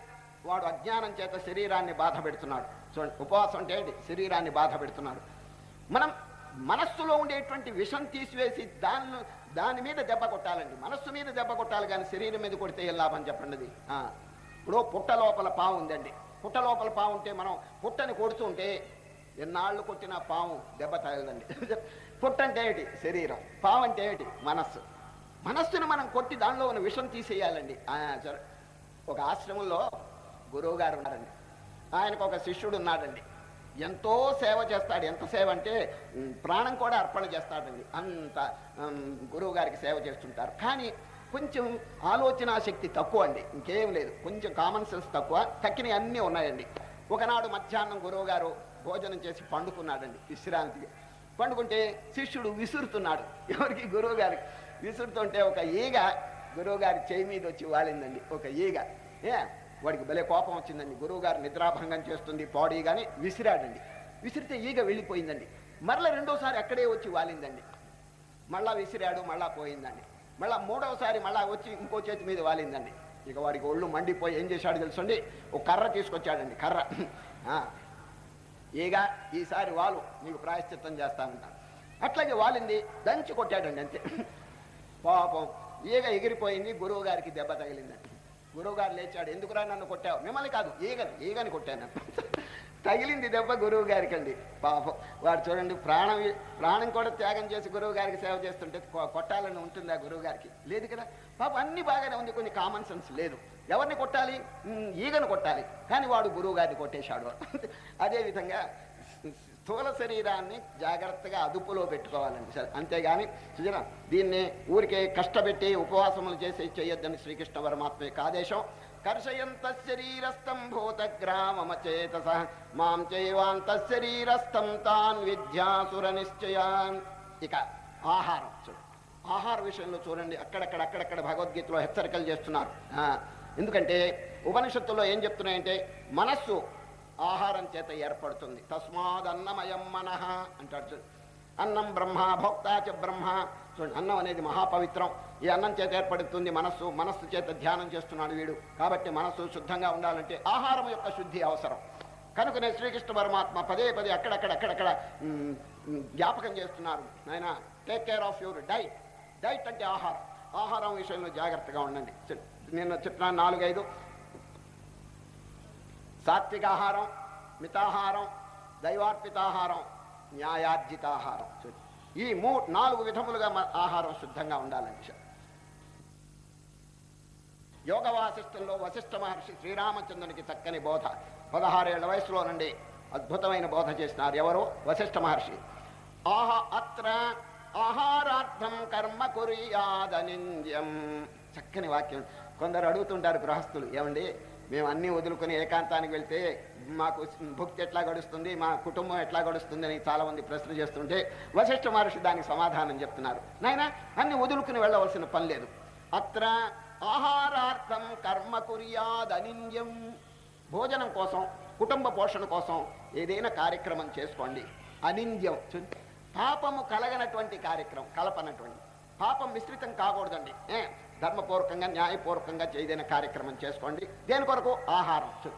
వాడు అజ్ఞానం చేత శరీరాన్ని బాధ పెడుతున్నాడు. చూడండి ఉపవాసం అంటే శరీరాన్ని బాధ పెడుతున్నాడు. మనం మనస్సులో ఉండేటువంటి విషం తీసివేసి దాని దాని మీద దెబ్బ కొట్టాలండి. మనస్సు మీద దెబ్బ కొట్టాలి కానీ శరీరం మీద కొడితే ఏ లాభం చెప్పండి అది. ఆ, ఇప్పుడు పుట్ట లోపల పాము ఉందండి. పుట్ట లోపల పాము ఉంటే మనం పుట్టని కొడుతుంటే ఎన్నాళ్ళు కొట్టిన పాము దెబ్బ తగలదండి పుట్ట అంటే ఏమిటి? శరీరం. పాము అంటే ఏమిటి? మనస్సు. మనస్సును మనం కొట్టి దానిలో ఉన్న విషం తీసేయాలండి. ఆ, ఒక ఆశ్రమంలో గురువు గారు ఉన్నారండి. ఆయనకు ఒక శిష్యుడు ఉన్నాడండి. ఎంతో సేవ చేస్తాడు. ఎంత సేవ అంటే ప్రాణం కూడా అర్పణ చేస్తాడండి. అంత గురువు గారికి సేవ చేస్తుంటారు. కానీ కొంచెం ఆలోచన శక్తి తక్కువ అండి. ఇంకేం లేదు. కొంచెం కామన్ సెన్స్ తక్కువ. తక్కినవి అన్నీ ఉన్నాయండి. ఒకనాడు మధ్యాహ్నం గురువు గారు భోజనం చేసి పండుకున్నాడండి విశ్రాంతికి. పండుకుంటే శిష్యుడు విసురుతున్నాడు. ఎవరికి? గురువు గారికి విసురుతుంటే ఒక ఈగ గురువు గారి చేయి మీద వచ్చి వాలిందండి. ఒక ఈగ. ఏ? వాడికి భలే కోపం వచ్చిందండి. గురువు గారు నిద్రాభంగం చేస్తుంది పాడి కానీ విసిరాడండి. విసిరితే ఈగ వెళ్ళిపోయిందండి. మరలా రెండోసారి అక్కడే వచ్చి వాలిందండి. మళ్ళా విసిరాడు మళ్ళా పోయిందండి. మళ్ళా మూడవసారి మళ్ళా వచ్చి ఇంకో చేతి మీద వాలిందండి. ఇక వాడికి ఒళ్ళు మండిపోయి ఏం చేశాడు తెలుసండి? ఒక కర్ర తీసుకొచ్చాడండి కర్ర. ఆ, ఈగ ఈసారి వాలు నీకు ప్రాయశ్చిత్తం చేస్తానంట అట్లాగే వాలింది దంచి కొట్టాడండి అంతే. పాపం ఈగ ఎగిరిపోయింది గురువు గారికి దెబ్బ తగిలిందండి. గురువు గారు లేచాడు. ఎందుకురా నన్ను కొట్టావు? మిమ్మల్ని కాదు ఈగని ఈగని కొట్టాను తగిలింది దెబ్బ గురువు గారికి అండి పాపం. వాడు చూడండి ప్రాణం ప్రాణం కూడా త్యాగం చేసి గురువు గారికి సేవ చేస్తుంటే కొ- కొట్టాలని ఉంటుందా గురువు గారికి లేదు కదా. పాపం అన్ని బాగానే ఉంది కొన్ని కామన్ సెన్స్ లేదు. ఎవరిని కొట్టాలి? ఈగను కొట్టాలి. కానీ వాడు గురువు గారిని కొట్టేశాడు అదేవిధంగా స్థూల శరీరాన్ని జాగ్రత్తగా అదుపులో పెట్టుకోవాలండి సరే. అంతేగాని సుజన దీన్ని ఊరికే కష్టపెట్టి ఉపవాసములు చేసి చేయొద్దని శ్రీకృష్ణ పరమాత్మ యొక్క ఆదేశం కర్షయంత శరీరస్థం భూతగ్రామచేతస మాం చైవాంత శరీరస్థం తాన్ విద్యాసుర నిశ్చయాన్. ఇక ఆహారం చూడు. ఆహార విషయంలో చూడండి అక్కడక్కడ అక్కడక్కడ భగవద్గీతలో హెచ్చరికలు చేస్తున్నారు. ఎందుకంటే ఉపనిషత్తులో ఏం చెప్తున్నాయంటే మనస్సు ఆహారం చేత ఏర్పడుతుంది. తస్మాద్ అన్నమయం మనః అంటాడు చూడు. అన్నం బ్రహ్మ భోక్తాచ బ్రహ్మ. చూడండి అన్నం అనేది మహాపవిత్రం. ఈ అన్నం చేత ఏర్పడుతుంది మనస్సు. మనస్సు చేత ధ్యానం చేస్తున్నాడు వీడు. కాబట్టి మనస్సు శుద్ధంగా ఉండాలంటే ఆహారం యొక్క శుద్ధి అవసరం. కనుకనే శ్రీకృష్ణ పరమాత్మ పదే పదే అక్కడక్కడ అక్కడక్కడ జ్ఞాపకం చేస్తున్నారు. నాయన take care of your diet diet అంటే ఆహారం. ఆహారం విషయంలో జాగ్రత్తగా ఉండండి. నేను చెప్పిన నాలుగైదు సాత్విక ఆహారం మితాహారం దైవార్పితాహారం న్యాయార్జితాహారం. ఈ మూ నాలుగు విధములుగా ఆహారం శుద్ధంగా ఉండాలని యోగ వాసిష్టంలో వశిష్ఠ మహర్షి శ్రీరామచంద్రునికి చక్కని బోధ. పదహారేళ్ళ వయసులో నుండి అద్భుతమైన బోధ చేసినారు ఎవరు? వశిష్ఠ మహర్షి. ఆహ అత్ర ఆహారార్థం కర్మ కురియాదనింద్యం. చక్కని వాక్యం. కొందరు అడుగుతుంటారు గృహస్థులు ఏమండి? మేము అన్నీ వదులుకొని ఏకాంతానికి వెళ్తే మాకు భుక్తి ఎట్లా గడుస్తుంది మా కుటుంబం ఎట్లా గడుస్తుంది అని చాలా మంది ప్రశ్న చేస్తుంటే వశిష్ఠ మహర్షి దానికి సమాధానం చెప్తున్నారు. నాయన అన్ని వదులుకుని వెళ్ళవలసిన పని లేదు. అత్ర ఆహారార్థం కర్మ కుర్యాదనింద్యం. భోజనం కోసం కుటుంబ పోషణ కోసం ఏదైనా కార్యక్రమం చేసుకోండి. అనింద్యం పాపము కలగనటువంటి కార్యక్రమం కలపనటువంటి. పాపం మిశ్రితం కాకూడదండి. ఏ ధర్మపూర్వకంగా న్యాయపూర్వకంగా చేయదైన కార్యక్రమం చేసుకోండి. దేని కొరకు? ఆహారం.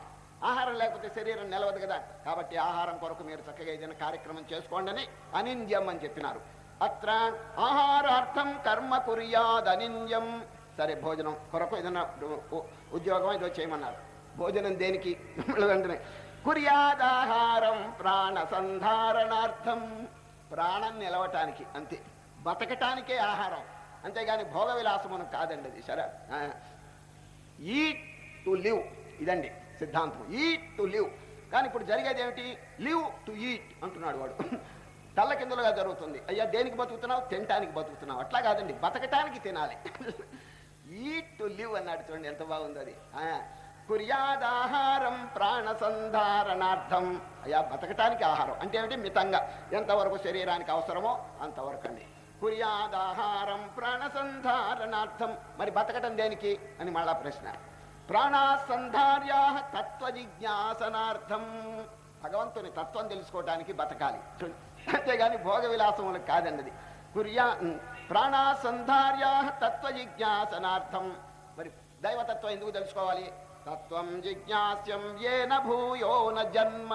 ఆహారం లేకపోతే శరీరం నిలవదు కదా. కాబట్టి ఆహారం కొరకు మీరు చక్కగా ఏదైనా కార్యక్రమం చేసుకోండి అని అనింద్యం అని చెప్పినారు. అత్ర ఆహారార్థం కర్మ కుర్యాదనింద్యం సరే భోజనం కొరకు ఏదైనా ఉద్యోగం ఏదో చేయమన్నారు. భోజనం దేనికి? వెంటనే కుర్యాదాహారం ప్రాణ సంధారణార్థం. ప్రాణం నిలవటానికి అంతే. బతకటానికే ఆహారం. అంతేగాని భోగ విలాసమును కాదండి అది. సరే. ఈట్ టు లివ్ ఇదండి సిద్ధాంతం. ఈట్ టు లివ్ కానీ ఇప్పుడు జరిగేది ఏమిటి? లివ్ టు ఈట్ అంటున్నాడు వాడు. తల్ల కిందలుగా జరుగుతుంది. అయ్యా దేనికి బతుకుతున్నావు? తినటానికి బతుకుతున్నావు. అట్లా కాదండి. బతకటానికి తినాలి. ఈట్ టు లివ్ అన్నాడు చూడండి ఎంత బాగుంది అది. కుర్యాదాహారం ప్రాణ సంధారణార్థం అయ్యా బతకటానికి ఆహారం. అంటే ఏమిటి? మితంగా. ఎంతవరకు శరీరానికి అవసరమో అంతవరకు అండి కుర్యాదాహారం ప్రాణసంధారణార్థం. మరి బతకటం దేనికి అని మళ్ళా ప్రశ్న. ప్రాణాసంధార్యా తత్వ జిజ్ఞాసనార్థం భగవంతుని తత్వం తెలుసుకోవటానికి బతకాలి. అంతేగాని భోగ విలాసములకు కాదన్నది. కుర్యా ప్రాణాసంధార్యా తత్వ జిజ్ఞాసనార్థం మరి దైవతత్వం ఎందుకు తెలుసుకోవాలి? తత్వం జిజ్ఞాస్యం ఏన భూయో న జన్మ.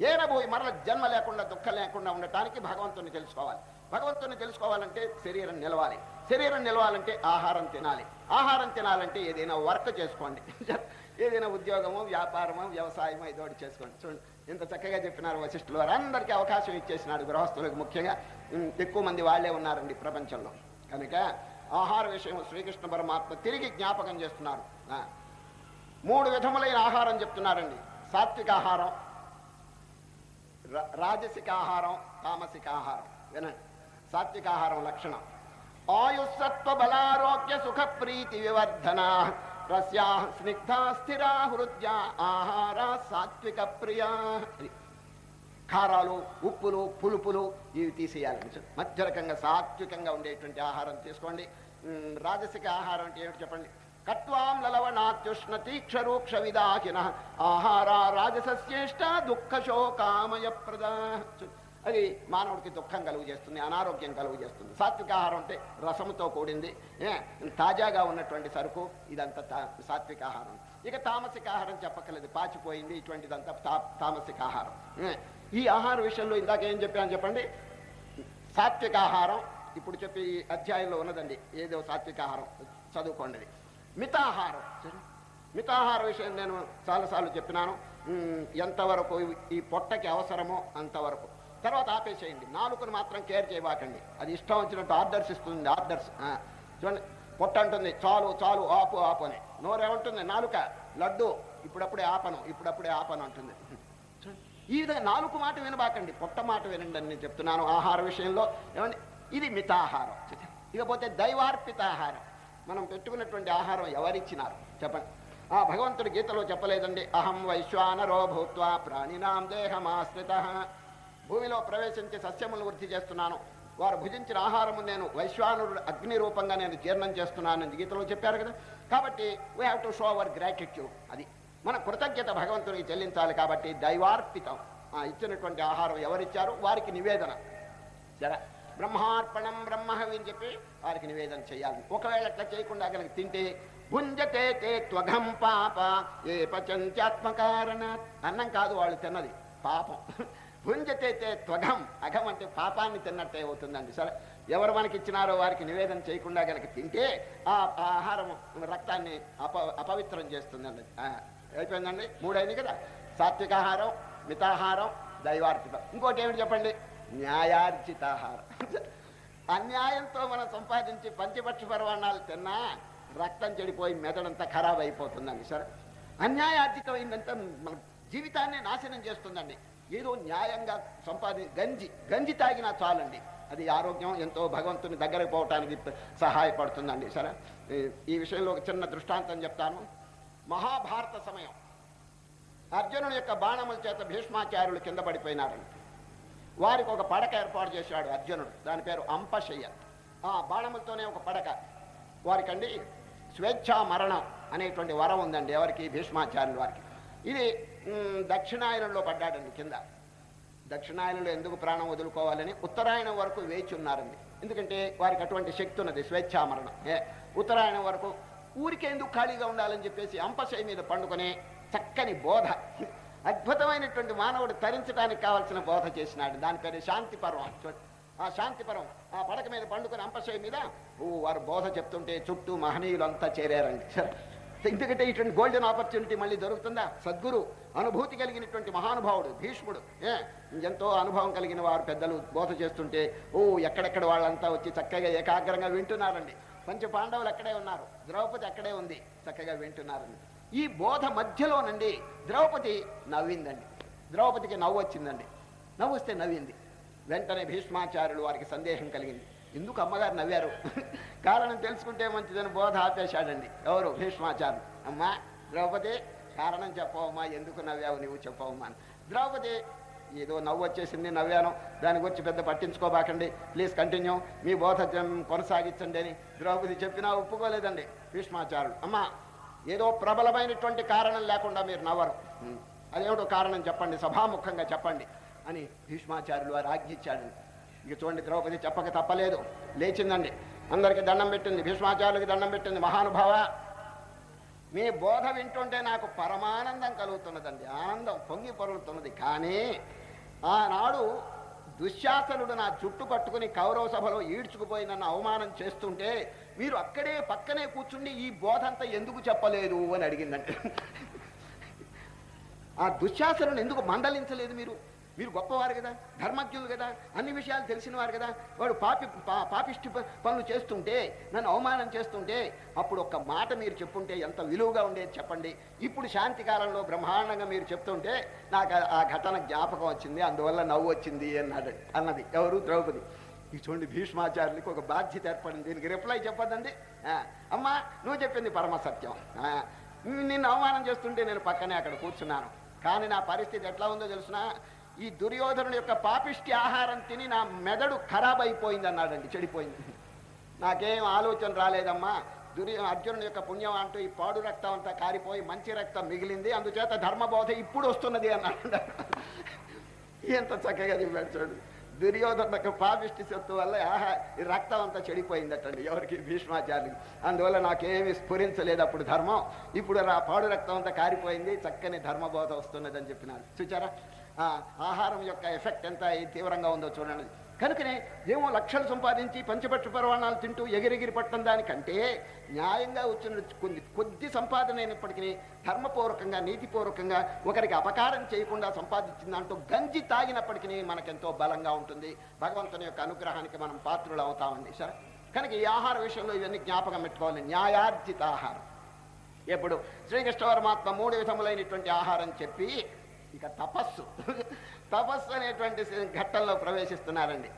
ఏన భూయి మరల జన్మ లేకుండా దుఃఖం లేకుండా ఉండటానికి భగవంతుని తెలుసుకోవాలి. భగవంతుని తెలుసుకోవాలంటే శరీరం నిలవాలి. శరీరం నిలవాలంటే ఆహారం తినాలి. ఆహారం తినాలంటే ఏదైనా వర్క్ చేసుకోండి. ఏదైనా ఉద్యోగము వ్యాపారము వ్యవసాయము ఏదో చేసుకోండి. చూడండి ఇంత చక్కగా చెప్పినారు వశిష్ఠులు వారు. అందరికీ అవకాశం ఇచ్చేసినాడు గృహస్థులకు ముఖ్యంగా. ఎక్కువ మంది వాళ్ళే ఉన్నారండి ప్రపంచంలో. కనుక ఆహార విషయం శ్రీకృష్ణ పరమాత్మ తిరిగి జ్ఞాపకం చేస్తున్నారు. మూడు విధములైన ఆహారం చెప్తున్నారండి. సాత్విక ఆహారం రా- రాజసిక ఆహారం తామసిక ఆహారం. వినండి. సాత్విక ఆహారం లక్షణం. ఆయుస్సత్వ బలారోగ్య సుఖ ప్రీతి వివర్ధన. రస్యా స్నిగ్ధా స్థిరా హృద్య ఆహార సాత్విక ప్రియా కారాలు ఉప్పులు పులుపులు ఇవి తీసేయాలని మధ్యరకంగా సాత్వికంగా ఉండేటువంటి ఆహారం తీసుకోండి. రాజసిక ఆహారం అంటే ఏమిటి చెప్పండి? కట్వాం లలవణాత్యుష్ణ తీక్ష రూక్ష విదాకిన. ఆహార రాజసస్యేష్ట దుఃఖ శోకామయ ప్రదా అది మానవుడికి దుఃఖం కలుగు చేస్తుంది అనారోగ్యం కలుగు చేస్తుంది సాత్విక ఆహారం అంటే రసముతో కూడింది తాజాగా ఉన్నటువంటి సరుకు ఇదంతా సాత్విక ఆహారం. ఇక తామసిక ఆహారం చెప్పక్కర్లేదు పాచిపోయింది ఇటువంటిదంతా తా- తామసిక ఆహారం. ఈ ఆహార విషయంలో ఇందాక ఏం చెప్పాను చెప్పండి? సాత్విక ఆహారం ఇప్పుడు చెప్పి ఈ అధ్యాయంలో ఉన్నదండి ఏదో సాత్విక ఆహారం చదువుకోండి మితాహారం మితాహార విషయం నేను చాలాసార్లు చెప్పినాను. ఎంతవరకు ఈ పొట్టకి అవసరమో అంతవరకు. తర్వాత ఆపేసేయండి. నాలుకను మాత్రం కేర్ చేయబాకండి. అది ఇష్టం వచ్చినట్టు ఆర్డర్స్ ఇస్తుంది ఆర్డర్స్. చూడండి పొట్ట అంటుంది చాలు చాలు ఆపు ఆపు అని. నోరేమంటుంది నాలుక లడ్డు ఇప్పుడప్పుడే ఆపను ఇప్పుడప్పుడే ఆపను అంటుంది. ఈ విధంగా నాలుగు మాట వినబాకండి. పొట్ట మాట వినండి అని నేను చెప్తున్నాను ఆహార విషయంలో. ఏమండి? ఇది మితాహారం. ఇకపోతే దైవార్పితాహారం. మనం పెట్టుకున్నటువంటి ఆహారం ఎవరిచ్చినారు? చెప్పండి. ఆ భగవంతుడి గీతలో చెప్పలేదండి. అహం వైశ్వానరో భూత్వా ప్రాణినాం దేహమాశ్రిత. భూమిలో ప్రవేశించి సస్యములు వృద్ధి చేస్తున్నాను. వారు భుజించిన ఆహారము నేను వైశ్వానుడు అగ్ని రూపంగా నేను జీర్ణం చేస్తున్నానని గీతలో చెప్పారు కదా. కాబట్టి we have to show our gratitude అది మన కృతజ్ఞత భగవంతునికి చెల్లించాలి కాబట్టి దైవార్పితం. ఆ ఇచ్చినటువంటి ఆహారం ఎవరిచ్చారు? వారికి నివేదన. సరే బ్రహ్మార్పణం బ్రహ్మహవి అని చెప్పి వారికి నివేదన చేయాలి. ఒకవేళ అట్లా చేయకుండా కనుక తింటే భుంజతే తే త్వఘం పాప ఏ పచంత్యాత్మకారణ అన్నం కాదు వాళ్ళు తిన్నది. పాపం. భుంజతైతే త్వగం అఘం అంటే పాపాన్ని తిన్నట్టే అవుతుందండి. సరే ఎవరు మనకి ఇచ్చినారో వారికి నివేదన చేయకుండా కనుక తింటే ఆ ఆహారం రక్తాన్ని అప అపవిత్రం చేస్తుందండి. అయిపోయిందండి? మూడైంది కదా. సాత్వికాహారం మితాహారం దైవార్పితం ఇంకోటి ఏమిటి చెప్పండి? న్యాయార్జితాహారం అన్యాయంతో మనం సంపాదించి పంచపక్ష పర్వాణాలు తిన్నా రక్తం చెడిపోయి మెదడంతా ఖరాబ్ అయిపోతుందండి సరే అన్యాయార్జితమైందంతా మన జీవితాన్ని నాశనం చేస్తుందండి. ఏదో న్యాయంగా సంపాది గంజి గంజి తాగినా చాలండి. అది ఆరోగ్యం ఎంతో భగవంతుని దగ్గరకు పోవటానికి సహాయపడుతుందండి. సరే? ఈ- విషయంలో ఒక చిన్న దృష్టాంతం చెప్తాను. మహాభారత సమయం. అర్జునుడి యొక్క బాణముల చేత భీష్మాచార్యులు కింద పడిపోయినారండి వారికి ఒక పడక ఏర్పాటు చేశాడు అర్జునుడు. దాని పేరు అంపశయ్య. ఆ బాణములతోనే ఒక పడక. వారికండి స్వేచ్ఛా మరణం అనేటువంటి వరం ఉందండి ఎవరికి? భీష్మాచార్యులు వారికి. ఇది దక్షిణాయనంలో పడ్డాడండి కింద. దక్షిణాయనంలో ఎందుకు ప్రాణం వదులుకోవాలని ఉత్తరాయణం వరకు వేచి ఉన్నారండి. ఎందుకంటే వారికి అటువంటి శక్తి ఉన్నది స్వేచ్ఛామరణం. ఏ ఉత్తరాయణం వరకు ఊరికే ఎందుకు ఖాళీగా ఉండాలని చెప్పేసి అంపశయ మీద పండుకొని చక్కని బోధ. అద్భుతమైనటువంటి మానవుడు తరించడానికి కావాల్సిన బోధ చేసినాడు. దాని పేరు శాంతి పర్వం ఆ శాంతి పర్వం ఆ పడక మీద పండుకొని అంపశయ మీద ఓ వారు బోధ చెప్తుంటే చుట్టూ మహనీయులంతా చేరారండి. ఎందుకంటే ఇటువంటి గోల్డెన్ ఆపర్చునిటీ మళ్ళీ దొరుకుతుందా? సద్గురు అనుభూతి కలిగినటువంటి మహానుభావుడు భీష్ముడు. ఏ ఎంతో అనుభవం కలిగిన వారు పెద్దలు బోధ చేస్తుంటే ఓ ఎక్కడెక్కడ వాళ్ళంతా వచ్చి చక్కగా ఏకాగ్రంగా వింటున్నారండి. పంచ పాండవులు అక్కడే ఉన్నారు ద్రౌపది అక్కడే ఉంది చక్కగా వింటున్నారండి. ఈ బోధ మధ్యలోనండి ద్రౌపది నవ్విందండి. ద్రౌపదికి నవ్వు వచ్చిందండి నవ్వు వస్తే నవ్వింది. వెంటనే భీష్మాచార్యులు వారికి సందేహం కలిగింది. ఎందుకు అమ్మగారు నవ్వారు? కారణం తెలుసుకుంటే మంచిదని బోధ ఆపేశాడండి. ఎవరు? భీష్మాచార్యులు అమ్మా ద్రౌపది కారణం చెప్పవమ్మా ఎందుకు నవ్వావు నువ్వు చెప్పవమ్మా ద్రౌపది ఏదో నవ్వు వచ్చేసింది నవ్వాను. దాని గురించి పెద్ద పట్టించుకోబాకండి. Please continue. మీ బోధ కొనసాగించండి అని ద్రౌపది చెప్పినా ఒప్పుకోలేదండి భీష్మాచారుడు అమ్మా ఏదో ప్రబలమైనటువంటి కారణం లేకుండా మీరు నవ్వరు. అదేమిటో కారణం చెప్పండి సభాముఖంగా చెప్పండి అని భీష్మాచార్యులు వారు ఆజ్ఞించాడు ఇక చూడండి ద్రౌపది చెప్పక తప్పలేదు. లేచిందండి. అందరికి దండం పెట్టింది. భీష్మాచార్యులకి దండం పెట్టింది. మహానుభావ మీ బోధ వింటుంటే నాకు పరమానందం కలుగుతున్నదండి. ఆనందం పొంగి పొరుగుతున్నది కానీ ఆనాడు దుశ్శాసనుడు నా జుట్టు పట్టుకుని కౌరవ సభలో ఈడ్చుకుపోయి నన్ను అవమానం చేస్తుంటే మీరు అక్కడే పక్కనే కూర్చుండి ఈ బోధ అంతా ఎందుకు చెప్పలేదు అని అడిగిందండి. ఆ దుశ్శాసనుడు ఎందుకు మందలించలేదు మీరు? మీరు గొప్పవారు కదా ధర్మజ్ఞులు కదా అన్ని విషయాలు తెలిసిన వారు కదా వాడు పాపి పా- పాపిష్టి పనులు చేస్తుంటే నన్ను అవమానం చేస్తుంటే అప్పుడు ఒక్క మాట మీరు చెప్పుంటే ఎంత విలువగా ఉండేది చెప్పండి. ఇప్పుడు శాంతి కాలంలో బ్రహ్మాండంగా మీరు చెప్తుంటే నాకు ఆ- ఘటన జ్ఞాపకం వచ్చింది అందువల్ల నవ్వు వచ్చింది అన్నాడు అన్నది. ఎవరు? ద్రౌపది. ఈ చూడండి భీష్మాచార్యులకి ఒక బాధ్యత ఏర్పడింది దీనికి రిప్లై చెప్పదండి అమ్మా నువ్వు చెప్పింది పరమ సత్యం. నిన్ను అవమానం చేస్తుంటే నేను పక్కనే అక్కడ కూర్చున్నాను. కానీ నా పరిస్థితి ఎట్లా ఉందో తెలుసునా? ఈ దుర్యోధనుడు యొక్క పాపిష్టి ఆహారం తిని నా మెదడు ఖరాబ్ అయిపోయింది అన్నాడండి చెడిపోయింది. నాకేం ఆలోచన రాలేదమ్మా. దుర్య అర్జునుడి యొక్క పుణ్యం అంటూ ఈ పాడు రక్తం అంతా కారిపోయి మంచి రక్తం మిగిలింది. అందుచేత ధర్మబోధ ఇప్పుడు వస్తున్నది అన్నాడు. ఎంత చక్కగా చెప్పాడు చూడు. దుర్యోధన యొక్క పాపిష్టి సత్తు వల్ల ఆహా ఈ రక్తం అంతా చెడిపోయిందటండి ఎవరికి? భీష్మాచార్యులు. అందువల్ల నాకేమి స్ఫురించలేదు అప్పుడు ధర్మం. ఇప్పుడు ఆ పాడు రక్తం అంతా కారిపోయింది చక్కని ధర్మబోధ వస్తున్నది అని చెప్పినారు. చూచారా? ఆహారం యొక్క ఎఫెక్ట్ ఎంత తీవ్రంగా ఉందో చూడండి. కనుకనే ఏమో లక్షలు సంపాదించి పంచపక్ష పర్వాణాలు తింటూ ఎగిరెగిరి పట్టడం దానికంటే న్యాయంగా వచ్చిన కొద్ది కొద్ది సంపాదన అయినప్పటికీ ధర్మపూర్వకంగా నీతిపూర్వకంగా ఒకరికి అపకారం చేయకుండా సంపాదించిన దాంట్లో గంజి తాగినప్పటికీ మనకెంతో బలంగా ఉంటుంది. భగవంతుని యొక్క అనుగ్రహానికి మనం పాత్రులు అవుతామండి సరే. కనుక ఈ ఆహార విషయంలో ఇవన్నీ జ్ఞాపకం పెట్టుకోవాలి. న్యాయార్జిత ఆహారం. ఎప్పుడు శ్రీకృష్ణ పరమాత్మ మూడు విధములైనటువంటి ఆహారం చెప్పి ఇక తపస్సు. తపస్సు అనేటువంటి ఘట్టంలో ప్రవేశిస్తున్నారండి.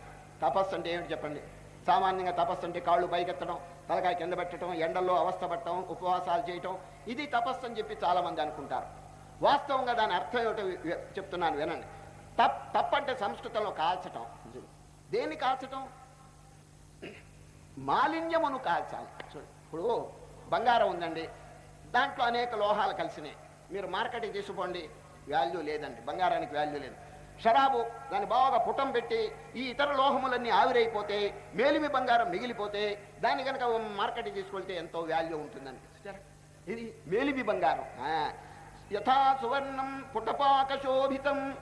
తపస్సు అంటే ఏమిటి చెప్పండి? సామాన్యంగా తపస్సు అంటే కాళ్ళు పైకెత్తడం తలకాయ కింద పెట్టడం ఎండల్లో అవస్థ పట్టడం ఉపవాసాలు చేయటం. ఇది తపస్సు అని చెప్పి చాలామంది అనుకుంటారు. వాస్తవంగా దాని అర్థం ఏమిటో చెప్తున్నాను వినండి. తప్ తప్పంటే సంస్కృతంలో కాల్చటం. దేన్ని కాల్చటం? మాలిన్యమును కాల్చాలి. చూడు ఇప్పుడు బంగారం ఉందండి. దాంట్లో అనేక లోహాలు కలిసినాయి. మీరు మార్కెట్కి తీసుకోండి వాల్యూ లేదండి బంగారానికి వాల్యూ లేదు. షరాబు దాన్ని బాగా పుటం పెట్టి ఈ ఇతర లోహములన్నీ ఆవిరైపోతే మేలిమి బంగారం మిగిలిపోతే దాన్ని కనుక మార్కెట్కి తీసుకెళ్తే ఎంతో వాల్యూ ఉంటుందండి. చూసారా? ఇది మేలిమి బంగారం. ఆ. యథా సువర్ణం పుటపాక శోభితం.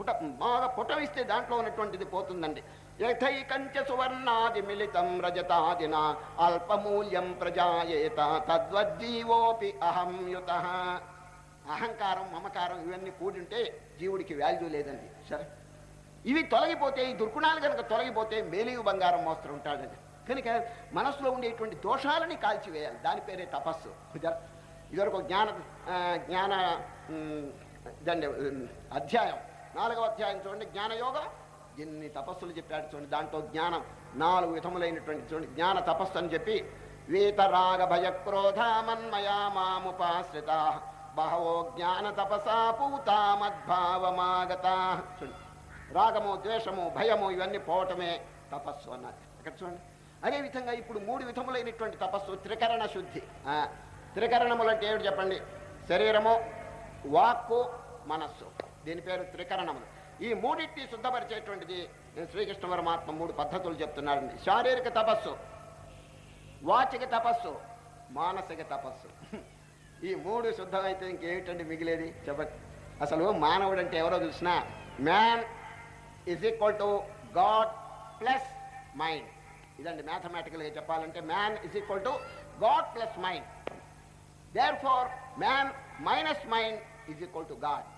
పుట బాగా పుటమిస్తే దాంట్లో ఉన్నటువంటిది పోతుందండి. యథైకంచ సువర్ణాది మిళితం రజతాదిన అల్పమూల్యం ప్రజాయేత తద్వజ్జీవోపి అహం యుత. అహంకారం మమకారం ఇవన్నీ కూడింటే జీవుడికి వాల్యూ లేదండి. సరే ఇవి తొలగిపోతే ఈ దుర్గుణాలు కనుక తొలగిపోతే మేలియు బంగారం మోస్తరు ఉంటాడండి. కనుక మనసులో ఉండేటువంటి దోషాలని కాల్చివేయాలి. దాని పేరే తపస్సు. ఇదివరకు జ్ఞాన జ్ఞాన దండి అధ్యాయం. నాలుగవ అధ్యాయం చూడండి. జ్ఞానయోగం. ఎన్ని తపస్సులు చెప్పాడు చూడండి. దాంట్లో జ్ఞానం. నాలుగు విధములైనటువంటి చూడండి. జ్ఞాన తపస్సు అని చెప్పి వీతరాగ భయ క్రోధ మన్మయా మాముపాశ్రిత. బహవో జ్ఞాన తపసా పూతా మద్భావమాగతా. చూడండి రాగము ద్వేషము భయము ఇవన్నీ పోవటమే తపస్సు అన్నది అక్కడ చూడండి. అదేవిధంగా ఇప్పుడు మూడు విధములైనటువంటి తపస్సు త్రికరణ శుద్ధి. ఆ, త్రికరణములు అంటే ఏమిటి చెప్పండి? శరీరము వాక్కు మనస్సు. దీని పేరు త్రికరణములు. ఈ మూడింటిని శుద్ధపరిచేటువంటిది శ్రీకృష్ణ పరమాత్మ మూడు పద్ధతులు చెప్తున్నారండి శారీరక తపస్సు వాచిక తపస్సు మానసిక తపస్సు. ఈ మూడు శుద్ధమైతే ఇంకేమిటండి మిగిలేది? చెప్పండి. అసలు మానవుడు అంటే ఎవరో చూసినా man is equal to God plus mind ఇదండి మ్యాథమెటికల్గా చెప్పాలంటే man is equal to God plus mind therefore man minus mind is equal to God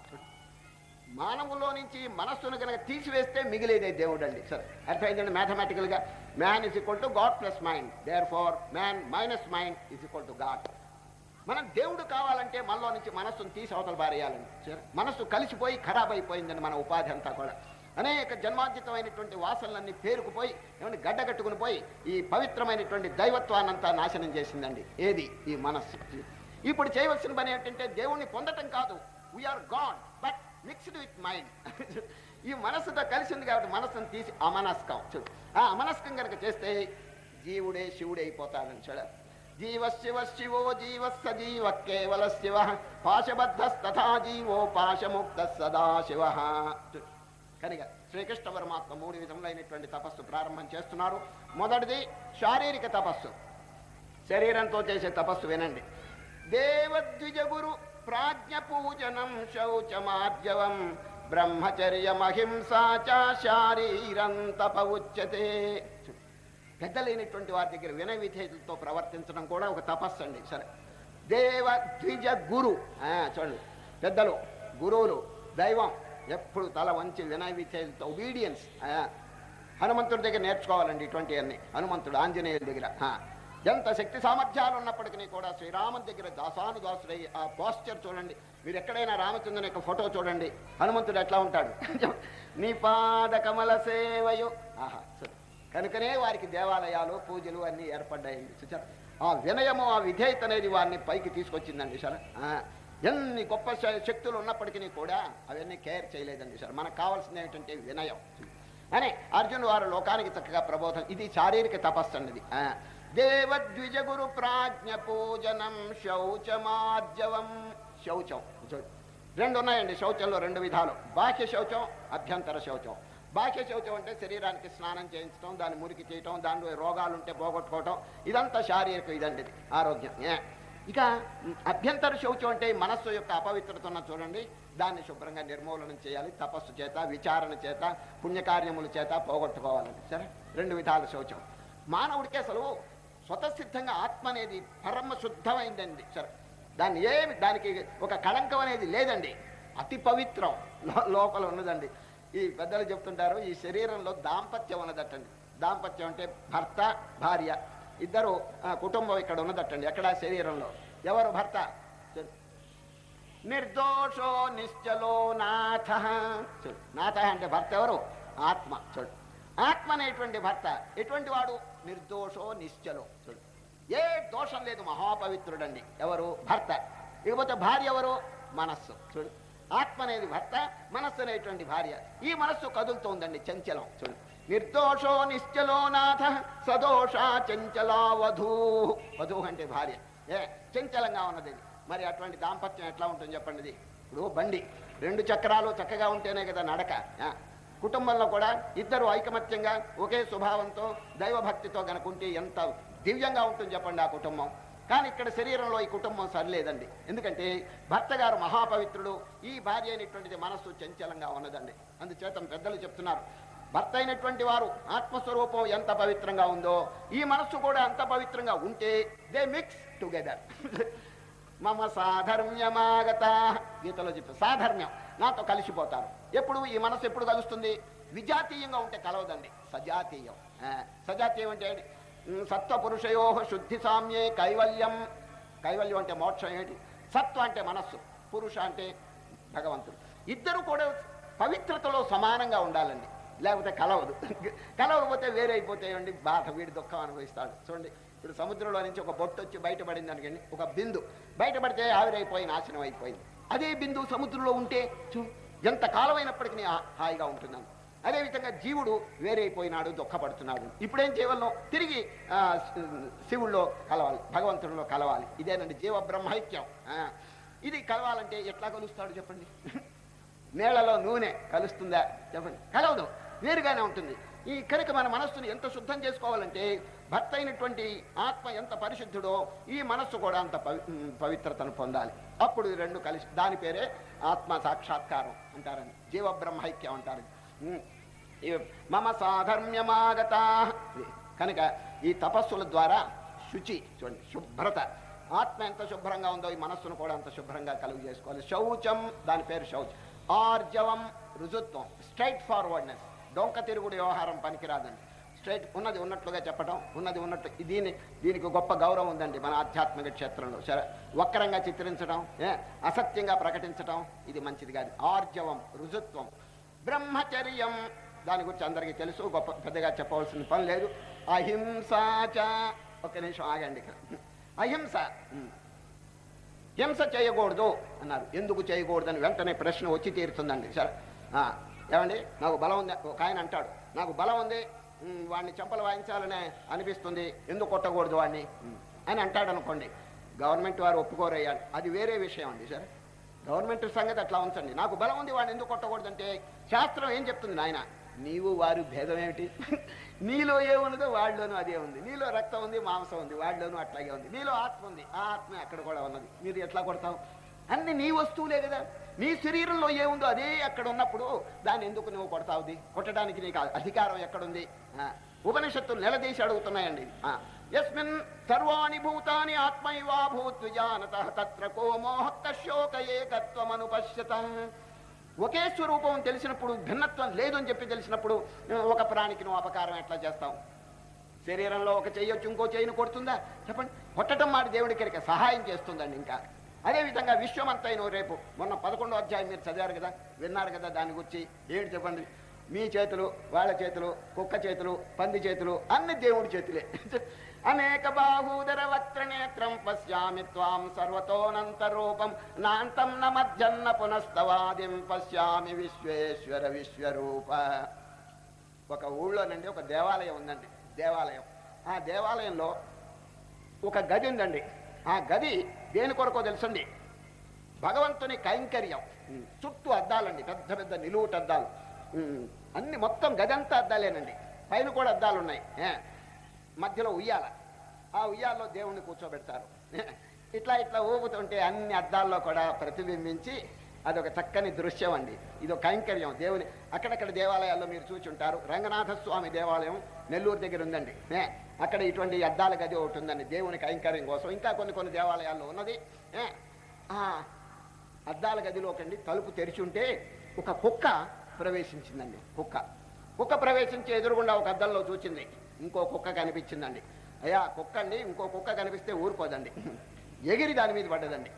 మానవులో నుంచి మనస్సును కనుక తీసివేస్తే మిగిలేదే దేవుడు అండి సరే అర్థమైందండి మ్యాథమెటికల్గా man is equal to God plus mind therefore man minus mind is equal to God మనం దేవుడు కావాలంటే మనలో నుంచి మనస్సును తీసి అవతల బారేయాలండి. సరే మనస్సు కలిసిపోయి ఖరాబ్ అయిపోయిందండి మన ఉపాధి అంతా కూడా. అనేక జన్మార్జితమైనటువంటి వాసనలన్నీ పేరుకుపోయి ఏమంటే గడ్డగట్టుకుని పోయి ఈ పవిత్రమైనటువంటి దైవత్వాన్నంతా నాశనం చేసిందండి. ఏది? ఈ మనస్సు. ఇప్పుడు చేయవలసిన పని ఏంటంటే దేవుణ్ణి పొందటం కాదు. We are God but mixed with mind ఈ మనస్సుతో కలిసింది కాబట్టి మనస్సును తీసి అమనస్కం. చూడు ఆ అమనస్కం కనుక చేస్తే జీవుడే శివుడే అయిపోతాడని చూడ జీవ శివ శివో జీవ సజీవ కేవల శివ పాశబద్ధస్తథా జీవో పాశముక్త సదా శివ కనుక శ్రీకృష్ణ పరమాత్మ మూడు విధములైనటువంటి తపస్సు ప్రారంభం చేస్తున్నారు. మొదటిది శారీరక తపస్సు. శరీరంతో చేసే తపస్సు వినండి. దేవద్విజ గురు ప్రాజ్ఞ పూజనం శౌచమార్జవం బ్రహ్మచర్యమహింసా చ శారీరం తప ఉచ్యతే. పెద్దలైనటువంటి వారి దగ్గర వినయ విధేయతలతో ప్రవర్తించడం కూడా ఒక తపస్సు అండి. సరే. దేవ ద్విజ గురు. ఆ, చూడండి. పెద్దలు గురువులు దైవం ఎప్పుడు తల వంచి వినయ విధేయులతో ఒబీడియన్స్ హనుమంతుడి దగ్గర నేర్చుకోవాలండి ఇటువంటి అన్ని హనుమంతుడు ఆంజనేయుల దగ్గర. ఎంత శక్తి సామర్థ్యాలు ఉన్నప్పటికీ కూడా శ్రీరాముని దగ్గర దాసానుదాసుడై ఆ పోస్చర్ చూడండి. మీరు ఎక్కడైనా రామచంద్రుని యొక్క ఫోటో చూడండి. హనుమంతుడు ఎట్లా ఉంటాడు? నీ పాద కమల సేవయు. ఆహా సరే. కనుకనే వారికి దేవాలయాలు పూజలు అన్నీ ఏర్పడ్డాయండి. చూచారు ఆ వినయము ఆ విధేయత అనేది వారిని పైకి తీసుకొచ్చిందండి సార్ ఎన్ని గొప్ప శక్తులు ఉన్నప్పటికీ కూడా అవన్నీ కేర్ చేయలేదండి సార్ మనకు కావాల్సింది ఏమిటంటే వినయం. అని అర్జున్ వారు లోకానికి చక్కగా ప్రబోధం. ఇది శారీరక తపస్సు అన్నది. దేవద్విజ గురు ప్రాజ్ఞ పూజనం శౌచమార్జవం శౌచం రెండు ఉన్నాయండి శౌచంలో రెండు విధాలు. బాహ్య శౌచం అభ్యంతర శౌచం. బాహ్య శౌచం అంటే శరీరానికి స్నానం చేయించడం దాన్ని మురికి చేయటం దానిలో రోగాలు ఉంటే పోగొట్టుకోవటం ఇదంతా శారీరక ఇదండి ఆరోగ్యం. ఏ. ఇక అభ్యంతర శౌచం అంటే ఈ మనస్సు యొక్క అపవిత్రత ఉన్న చూడండి. దాన్ని శుభ్రంగా నిర్మూలనం చేయాలి. తపస్సు చేత విచారణ చేత పుణ్యకార్యముల చేత పోగొట్టుకోవాలండి. సరే? రెండు విధాల శౌచం. మానవుడికి అసలు స్వతసిద్ధంగా ఆత్మ అనేది పరమ శుద్ధమైందండి. సరే? దాన్ని ఏమి దానికి ఒక కళంకం అనేది లేదండి. అతి పవిత్రం. లోపల ఉన్నదండి. ఈ పెద్దలు చెప్తుంటారు ఈ శరీరంలో దాంపత్యం ఉన్నదట్టండి దాంపత్యం అంటే భర్త భార్య. ఇద్దరు కుటుంబం ఇక్కడ ఉన్నదట్టండి ఎక్కడ శరీరంలో. ఎవరు భర్త? నిర్దోషో నిశ్చలో నాథ. చూడు నాథ అంటే భర్త ఎవరు? ఆత్మ. చూడు ఆత్మ అనేటువంటి భర్త ఎటువంటి వాడు? నిర్దోషో నిశ్చలో. చూడు ఏ దోషం లేదు మహాపవిత్రుడండి. ఎవరు? భర్త. ఇకపోతే భార్య ఎవరు? మనస్సు. చూడు ఆత్మ అనేది భర్త మనస్సు అనేటువంటి భార్య. ఈ మనస్సు కదులుతోందండి చంచలం. చూడు. నిర్దోషో నిశ్చలో నాథ సదోష చంచలా వధూ. వధూ అంటే భార్య. ఏ చంచలంగా ఉన్నది మరి అటువంటి దాంపత్యం ఎట్లా ఉంటుంది చెప్పండి ఇప్పుడు బండి. రెండు చక్రాలు చక్కగా ఉంటేనే కదా నడక. ఆ, కుటుంబంలో కూడా ఇద్దరు ఐకమత్యంగా ఒకే స్వభావంతో దైవభక్తితో గనుకుంటే ఎంత దివ్యంగా ఉంటుంది చెప్పండి ఆ కుటుంబం. కానీ ఇక్కడ శరీరంలో ఈ కుటుంబం సరిలేదండి. ఎందుకంటే భర్త గారు మహాపవిత్రుడు ఈ భార్య అయినటువంటిది మనస్సు చంచలంగా ఉన్నదండి. అందుచేత పెద్దలు చెప్తున్నారు భర్త అయినటువంటి వారు ఆత్మస్వరూపం ఎంత పవిత్రంగా ఉందో ఈ మనస్సు కూడా అంత పవిత్రంగా ఉంటే దే మిక్స్ టుగెదర్. మమ సాధర్మ్యమాగత గీతలో చెప్పారు. సాధర్మ్యం నాతో కలిసిపోతారు ఎప్పుడు ఈ మనసు ఎప్పుడు కలుస్తుంది? విజాతీయంగా ఉంటే కలవదండి. సజాతీయం. సజాతీయం అంటే సత్వపురుషయో శుద్ధి సామ్యే కైవల్యం. కైవల్యం అంటే మోక్షం ఏంటి సత్వ అంటే మనస్సు పురుష అంటే భగవంతుడు. ఇద్దరు కూడా పవిత్రతలో సమానంగా ఉండాలండి. లేకపోతే కలవదు. కలవకపోతే వేరైపోతాయండి బాధ వీడి దుఃఖం అనుభవిస్తాడు. చూడండి ఇప్పుడు సముద్రంలో నుంచి ఒక బొట్టు వచ్చి బయటపడింది అనుకోండి ఒక బిందు. బయటపడితే ఆవిరైపోయి నాశనం అయిపోయింది. అదే బిందు సముద్రంలో ఉంటే చూ ఎంత కాలమైనప్పటికీ హాయిగా ఉంటున్నాను. అదేవిధంగా జీవుడు వేరైపోయినాడు దుఃఖపడుతున్నాడు. ఇప్పుడేం చేయవలను? తిరిగి ఆ, శి- శివుల్లో కలవాలి భగవంతుడిలో కలవాలి. ఇదేనండి జీవ బ్రహ్మైక్యం ఇది కలవాలంటే ఎట్లా కలుస్తాడు చెప్పండి? నేలలో నూనె కలుస్తుందా చెప్పండి? కలవదు వేరుగానే ఉంటుంది. ఈ కనుక మన మనస్సును ఎంత శుద్ధం చేసుకోవాలంటే భర్త అయినటువంటి ఆత్మ ఎంత పరిశుద్ధుడో ఈ మనస్సు కూడా అంత పవి పవిత్రతను పొందాలి. అప్పుడు రెండు కలిసి దాని పేరే ఆత్మ సాక్షాత్కారం అంటారండి. జీవ బ్రహ్మైక్యం అంటారు మమ సాధర్మ్యమాగత. కనుక ఈ తపస్సుల ద్వారా శుచి చూడండి శుభ్రత. ఆత్మ ఎంత శుభ్రంగా ఉందో ఈ మనస్సును కూడా అంత శుభ్రంగా కలుగు చేసుకోవాలి. శౌచం దాని పేరు శౌచం. ఆర్జవం రుజుత్వం స్ట్రైట్ ఫార్వర్డ్నెస్ డొంక తిరుగుడు వ్యవహారం పనికిరాదండి. స్ట్రైట్ ఉన్నది ఉన్నట్లుగా చెప్పడం ఉన్నది ఉన్నట్టు దీని దీనికి గొప్ప గౌరవం ఉందండి మన ఆధ్యాత్మిక క్షేత్రంలో. వక్రంగా చిత్రించడం ఏ, అసత్యంగా ప్రకటించడం ఇది మంచిది కాదు. ఆర్జవం రుజుత్వం బ్రహ్మచర్యం. దాని గురించి అందరికీ తెలుసు గొప్ప పెద్దగా చెప్పవలసిన పని లేదు. అహింసాచ ఒక నిమిషం ఆగండి ఇక్కడ. అహింస హింస చేయకూడదు అన్నారు. ఎందుకు చేయకూడదని వెంటనే ప్రశ్న వచ్చి తీరుతుందండి. సరే. ఏమండి? నాకు బలం ఉంది. ఒక ఆయన అంటాడు. నాకు బలం ఉంది. వాడిని చెంపలు వాయించాలని అనిపిస్తుంది. ఎందుకు కొట్టకూడదు వాడిని? అని అంటాడు అనుకోండి. గవర్నమెంట్ వారు ఒప్పుకోరయ్యాలి అది వేరే విషయం అండి. సరే. గవర్నమెంట్ సంగతి అట్లా ఉంచండి. నాకు బలం ఉంది వాడిని ఎందుకు కొట్టకూడదంటే శాస్త్రం ఏం చెప్తుంది నాయన? నీవు వారు భేదం ఏమిటి? నీలో ఏమున్నదో వాళ్ళలోనూ అదే ఉంది. నీలో రక్తం ఉంది మాంసం ఉంది వాళ్ళలోనూ అట్లాగే ఉంది. నీలో ఆత్మ ఉంది. ఆ ఆత్మ అక్కడ కూడా ఉన్నది. మీరు ఎట్లా కొడతావు? అన్ని నీ వస్తువులే కదా. నీ శరీరంలో ఏముందో అదే అక్కడ ఉన్నప్పుడు దాన్ని ఎందుకు నువ్వు కొడతావుది? కొట్టడానికి నీకు అధికారం ఎక్కడుంది? ఉపనిషత్తులు నిలదీసి అడుగుతున్నాయండి ఎస్మిన్ యస్మిన్ సర్వాణి భూతాని ఆత్మైవా భూద్విజానత తత్ర కో మోహత్త శోక ఏకత్వమనుపశ్యత. ఒకే స్వరూపం తెలిసినప్పుడు భిన్నత్వం లేదు అని చెప్పి తెలిసినప్పుడు ఒక ప్రాణికి నువ్వు అపకారం ఎట్లా చేస్తావు? శరీరంలో ఒక చెయ్యొచ్చు ఇంకో చెయ్యిని కొడుతుందా? చెప్పండి. కొట్టడం మాట దేవుడికి ఇక్కడికి సహాయం చేస్తుందండి ఇంకా. అదేవిధంగా విశ్వమంతైన రేపు మొన్న పదకొండో అధ్యాయం మీరు చదివారు కదా విన్నారు కదా దాని గురించి ఏంటి చెప్పండి. మీ చేతులు వాళ్ళ చేతులు కుక్క చేతులు పంది చేతులు అన్ని దేవుడి చేతులే. అనేక బాహూదర వక్త్రనేత్రం పశ్యామి త్వాం సర్వతోనంత రూపం నాంతం న మధ్యన్న పునస్తవాదిం పశ్యామి విశ్వేశ్వర విశ్వరూప. ఒక ఊళ్ళోనండి ఒక దేవాలయం ఉందండి దేవాలయం. ఆ దేవాలయంలో ఒక గది ఉందండి. ఆ గది దేని కొరకో తెలుసండి? భగవంతుని కైంకర్యం. చుట్టూ అద్దాలండి పెద్ద పెద్ద నిలువుట అద్దాలు అన్ని మొత్తం గదంతా అద్దాలేనండి. పైన కూడా అద్దాలు ఉన్నాయి మధ్యలో ఉయ్యాల. ఆ ఉయ్యాల్లో దేవుణ్ణి కూర్చోబెడతారు. ఇట్లా ఇట్లా ఊపుతుంటే అన్ని అద్దాల్లో కూడా ప్రతిబింబించి అదొక చక్కని దృశ్యం అండి. ఇదో కైంకర్యం. దేవుని అక్కడక్కడ దేవాలయాల్లో మీరు చూచి ఉంటారు రంగనాథ స్వామి దేవాలయం నెల్లూరు దగ్గర ఉందండి. అక్కడ ఇటువంటి అద్దాల గది ఒకటి ఉందండి. దేవుని కైంకర్యం కోసం. ఇంకా కొన్ని కొన్ని దేవాలయాల్లో ఉన్నది. ఆ అద్దాల గదిలోకండి తలుపు తెరిచి ఉంటే ఒక కుక్క ప్రవేశించిందండి. కుక్క. కుక్క ప్రవేశించి ఎదురుగుండా ఒక అద్దంలో చూచింది. ఇంకో కుక్క కనిపించిందండి. అయ్యా కుక్క అండి ఇంకో కుక్క కనిపిస్తే ఊరుకోదండి. ఎగిరి దాని మీద పడ్డదండి.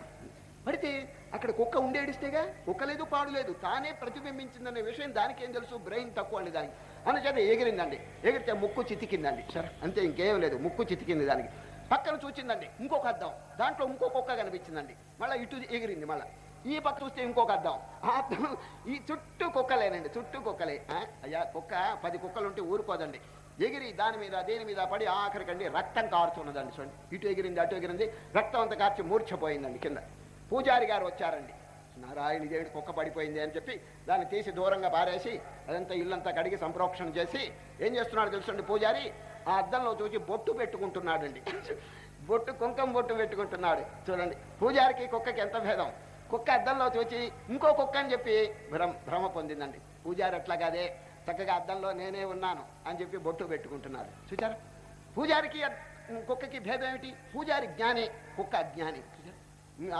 పడితే అక్కడ కుక్క ఉండేడిస్తేగా కుక్క లేదు పాడు లేదు తానే ప్రతిబింబించిందనే విషయం దానికి ఏం తెలుసు? బ్రెయిన్ తక్కువ అండి దానికి. అందుచేత ఎగిరిందండి. ఎగిరితే ముక్కు చితికిందండి. సరే. అంతే ఇంకేం లేదు ముక్కు చితికింది దానికి. పక్కన చూచిందండి ఇంకొక అద్దం. దాంట్లో ఇంకో కుక్క కనిపించిందండి. మళ్ళీ ఇటు ఎగిరింది మళ్ళీ. ఈ పక్క చూస్తే ఇంకొక అద్దం. ఆ ఈ చుట్టూ కుక్కలేనండి చుట్టూ కుక్కలే. అయ్యా కుక్క పది కుక్కలు ఉంటే ఊరుకోదండి. ఎగిరి దాని మీద దేని మీద పడి ఆఖరికండి రక్తం కారుతున్నదండి చూడండి. ఇటు ఎగిరింది అటు ఎగిరింది రక్తం అంత కార్చి మూర్ఛపోయిందండి కింద. పూజారి గారు వచ్చారండి. నారాయణ దేవుడి కుక్క పడిపోయింది అని చెప్పి దాన్ని తీసి దూరంగా పారేసి అదంతా ఇల్లంతా కడిగి సంప్రోక్షణ చేసి ఏం చేస్తున్నాడు తెలుసండి పూజారి? ఆ అద్దంలో చూసి బొట్టు పెట్టుకుంటున్నాడండి. బొట్టు కుంకం బొట్టు పెట్టుకుంటున్నాడు. చూడండి పూజారికి కుక్కకి ఎంత భేదం? కుక్క అద్దంలో చూచి ఇంకో కుక్క అని చెప్పి భ్రమ భ్రమ పొందిందండి. పూజారి అట్లా కాదే. చక్కగా అద్దంలో నేనే ఉన్నాను అని చెప్పి బొట్టు పెట్టుకుంటున్నారు. చూచారా పూజారికి కుక్కకి భేదం ఏమిటి పూజారి జ్ఞాని కుక్క అజ్ఞాని.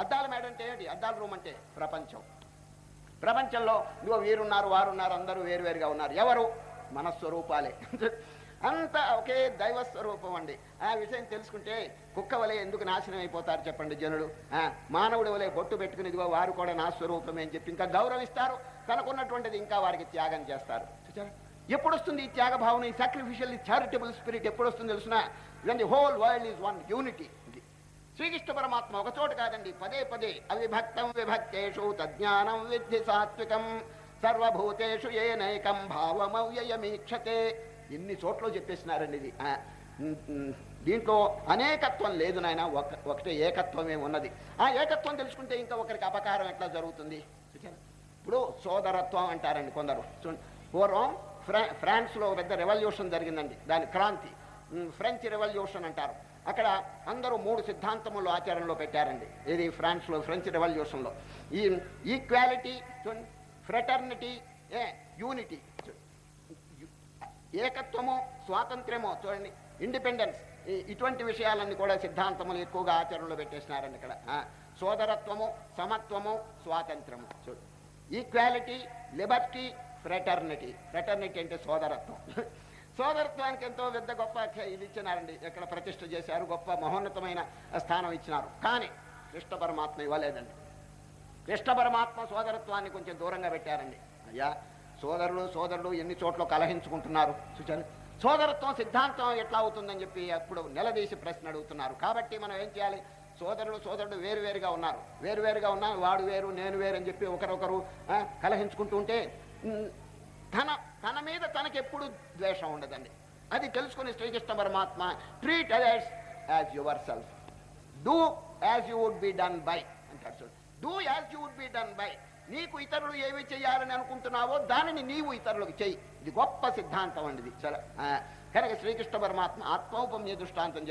అద్దాల మేడం అంటే ఏంటి అద్దాల రూమ్ అంటే ప్రపంచం. ప్రపంచంలో ఇదిగో వీరున్నారు వారున్నారు అందరూ వేరువేరుగా ఉన్నారు. ఎవరు? మనస్వరూపాలే. అంతా ఒకే దైవ స్వరూపం అండి. ఆ విషయం తెలుసుకుంటే కుక్క వలె ఎందుకు నాశనం అయిపోతారు చెప్పండి జనుడు మానవుడి వలె బొట్టు పెట్టుకుని ఇదిగో వారు కూడా నా స్వరూపమే అని చెప్పి ఇంకా గౌరవిస్తారు. తనకున్నటువంటిది ఇంకా వారికి త్యాగం చేస్తారు. ఎప్పుడొస్తుంది ఎప్పుడు వస్తుంది ఈ త్యాగ భావన ఈ సాక్రిఫిషియల్ చారిటబుల్ స్పిరిట్ ఎప్పుడు వస్తుంది తెలుసిన? When the whole world is one unity Srikrishna పరమాత్మ ఒక చోట కాదండి పదే పదే అవిభక్తం విభక్తేషు తజ్ఞానం విద్ధి సాత్వికం సర్వభూతేషు ఏనైకం భావమవ్యయమీక్షతే. ఎన్ని చోట్ల చెప్పేసినారండి ఇది. దీంట్లో అనేకత్వం లేదు నాయన ఒక ఒకటే ఏకత్వమే ఉన్నది. ఆ ఏకత్వం తెలుసుకుంటే ఇంకా ఒకరికి అపకారం ఎట్లా జరుగుతుంది? ఇప్పుడు సోదరత్వం అంటారండి కొందరు. పూర్వం ఫ్రా ఫ్రాన్స్లో పెద్ద రెవల్యూషన్ జరిగిందండి దాని క్రాంతి. ఫ్రెంచ్ రెవల్యూషన్ అంటారు. అక్కడ అందరూ మూడు సిద్ధాంతములు ఆచరణలో పెట్టారండి. ఇది ఫ్రాన్స్లో ఫ్రెంచ్ రెవల్యూషన్లో ఈ ఈక్వాలిటీ ఫ్రెటర్నిటీ ఏ యూనిటీ. ఏకత్వము స్వాతంత్ర్యము చూడండి ఇండిపెండెన్స్ ఇటువంటి విషయాలన్నీ కూడా సిద్ధాంతములు ఎక్కువగా ఆచరణలో పెట్టేసినారండి ఇక్కడ. సోదరత్వము సమత్వము స్వాతంత్రము చూడు. ఈక్వాలిటీ లిబర్టీ ఫ్రెటర్నిటీ ఫ్రెటర్నిటీ అంటే సోదరత్వం. సోదరత్వానికి ఎంతో పెద్ద గొప్ప ఇది ఇచ్చినారండి. ఎక్కడ ప్రతిష్ట చేశారు గొప్ప మహోన్నతమైన స్థానం ఇచ్చినారు. కానీ కృష్ణ పరమాత్మ ఇవ్వలేదండి. కృష్ణ పరమాత్మ సోదరత్వాన్ని కొంచెం దూరంగా పెట్టారండి. అయ్యా సోదరులు సోదరులు ఎన్ని చోట్ల కలహించుకుంటున్నారు? చూచారు సోదరత్వం సిద్ధాంతం ఎట్లా అవుతుందని చెప్పి అప్పుడు నిలదీసి ప్రశ్న అడుగుతున్నారు. కాబట్టి మనం ఏం చేయాలి? సోదరులు సోదరుడు వేరువేరుగా ఉన్నారు. వేరువేరుగా ఉన్నా వాడు వేరు నేను వేరు అని చెప్పి ఒకరొకరు కలహించుకుంటూ ఉంటే తన తన మీద తనకి ఎప్పుడు ద్వేషం ఉండదండి. అది తెలుసుకుని శ్రీకృష్ణ పరమాత్మ treat others as yourself do as you would be done by అంటాడు do as you would be done by నీకు ఇతరులు ఏవి చేయాలని అనుకుంటున్నావో దానిని నీవు ఇతరులకు చెయ్యి ఇది గొప్ప సిద్ధాంతం అండి ఇది. చాలా ఆ, కనుక శ్రీకృష్ణ పరమాత్మ ఆత్మౌపమ్య దృష్టాంతం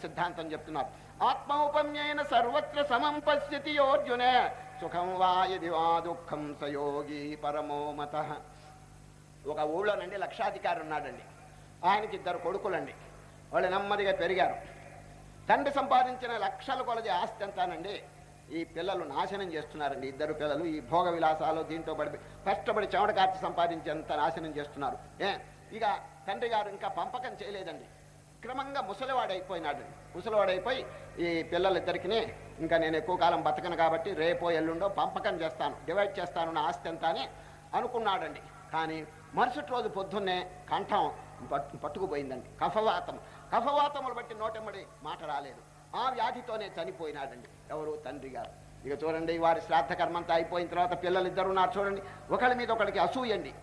సిద్ధాంతం చెప్తున్నారు. ఆత్మౌపమ్యైన సర్వత్ర సమం పశ్యతి యోర్జున సుఖం వా యది వా దుఃఖం సయోగి పరమో మత. ఒక ఊళ్ళోనండి లక్షాధికారి ఉన్నాడండి. ఆయనకి ఇద్దరు కొడుకులండి. వాళ్ళు నెమ్మదిగా పెరిగారు. తండ్రి సంపాదించిన లక్షల కొలది ఆస్తి అంతానండి. ఈ పిల్లలు నాశనం చేస్తున్నారండి. ఇద్దరు పిల్లలు ఈ భోగ విలాసాలు దీంతో పడి కష్టపడి చెమట కార్చి సంపాదించేంత నాశనం చేస్తున్నారు. ఏ? ఇక తండ్రి గారు ఇంకా పంపకం చేయలేదండి. క్రమంగా ముసలివాడైపోయినాడు ముసలివాడైపోయి ఈ పిల్లలిద్దరికి ఇంకా నేను ఎక్కువ కాలం బతకను కాబట్టి రేపో ఎల్లుండో పంపకం చేస్తాను డివైడ్ చేస్తాను నా ఆస్తి ఎంత అని అనుకున్నాడండి. కానీ మరుసటి రోజు పొద్దున్నే కంఠం పట్టుకుపోయిందండి. కఫవాతం. కఫవాతములు బట్టి నోటెమ్మడి మాట రాలేదు. ఆ వ్యాధితోనే చనిపోయినాడండి. ఎవరు? తండ్రి గారు. ఇక చూడండి వారి శ్రాద్ధ కర్మంతా అయిపోయిన తర్వాత పిల్లలు ఇద్దరు ఉన్నారు. చూడండి ఒకళ్ళ మీద ఒకరికి అసూయండి.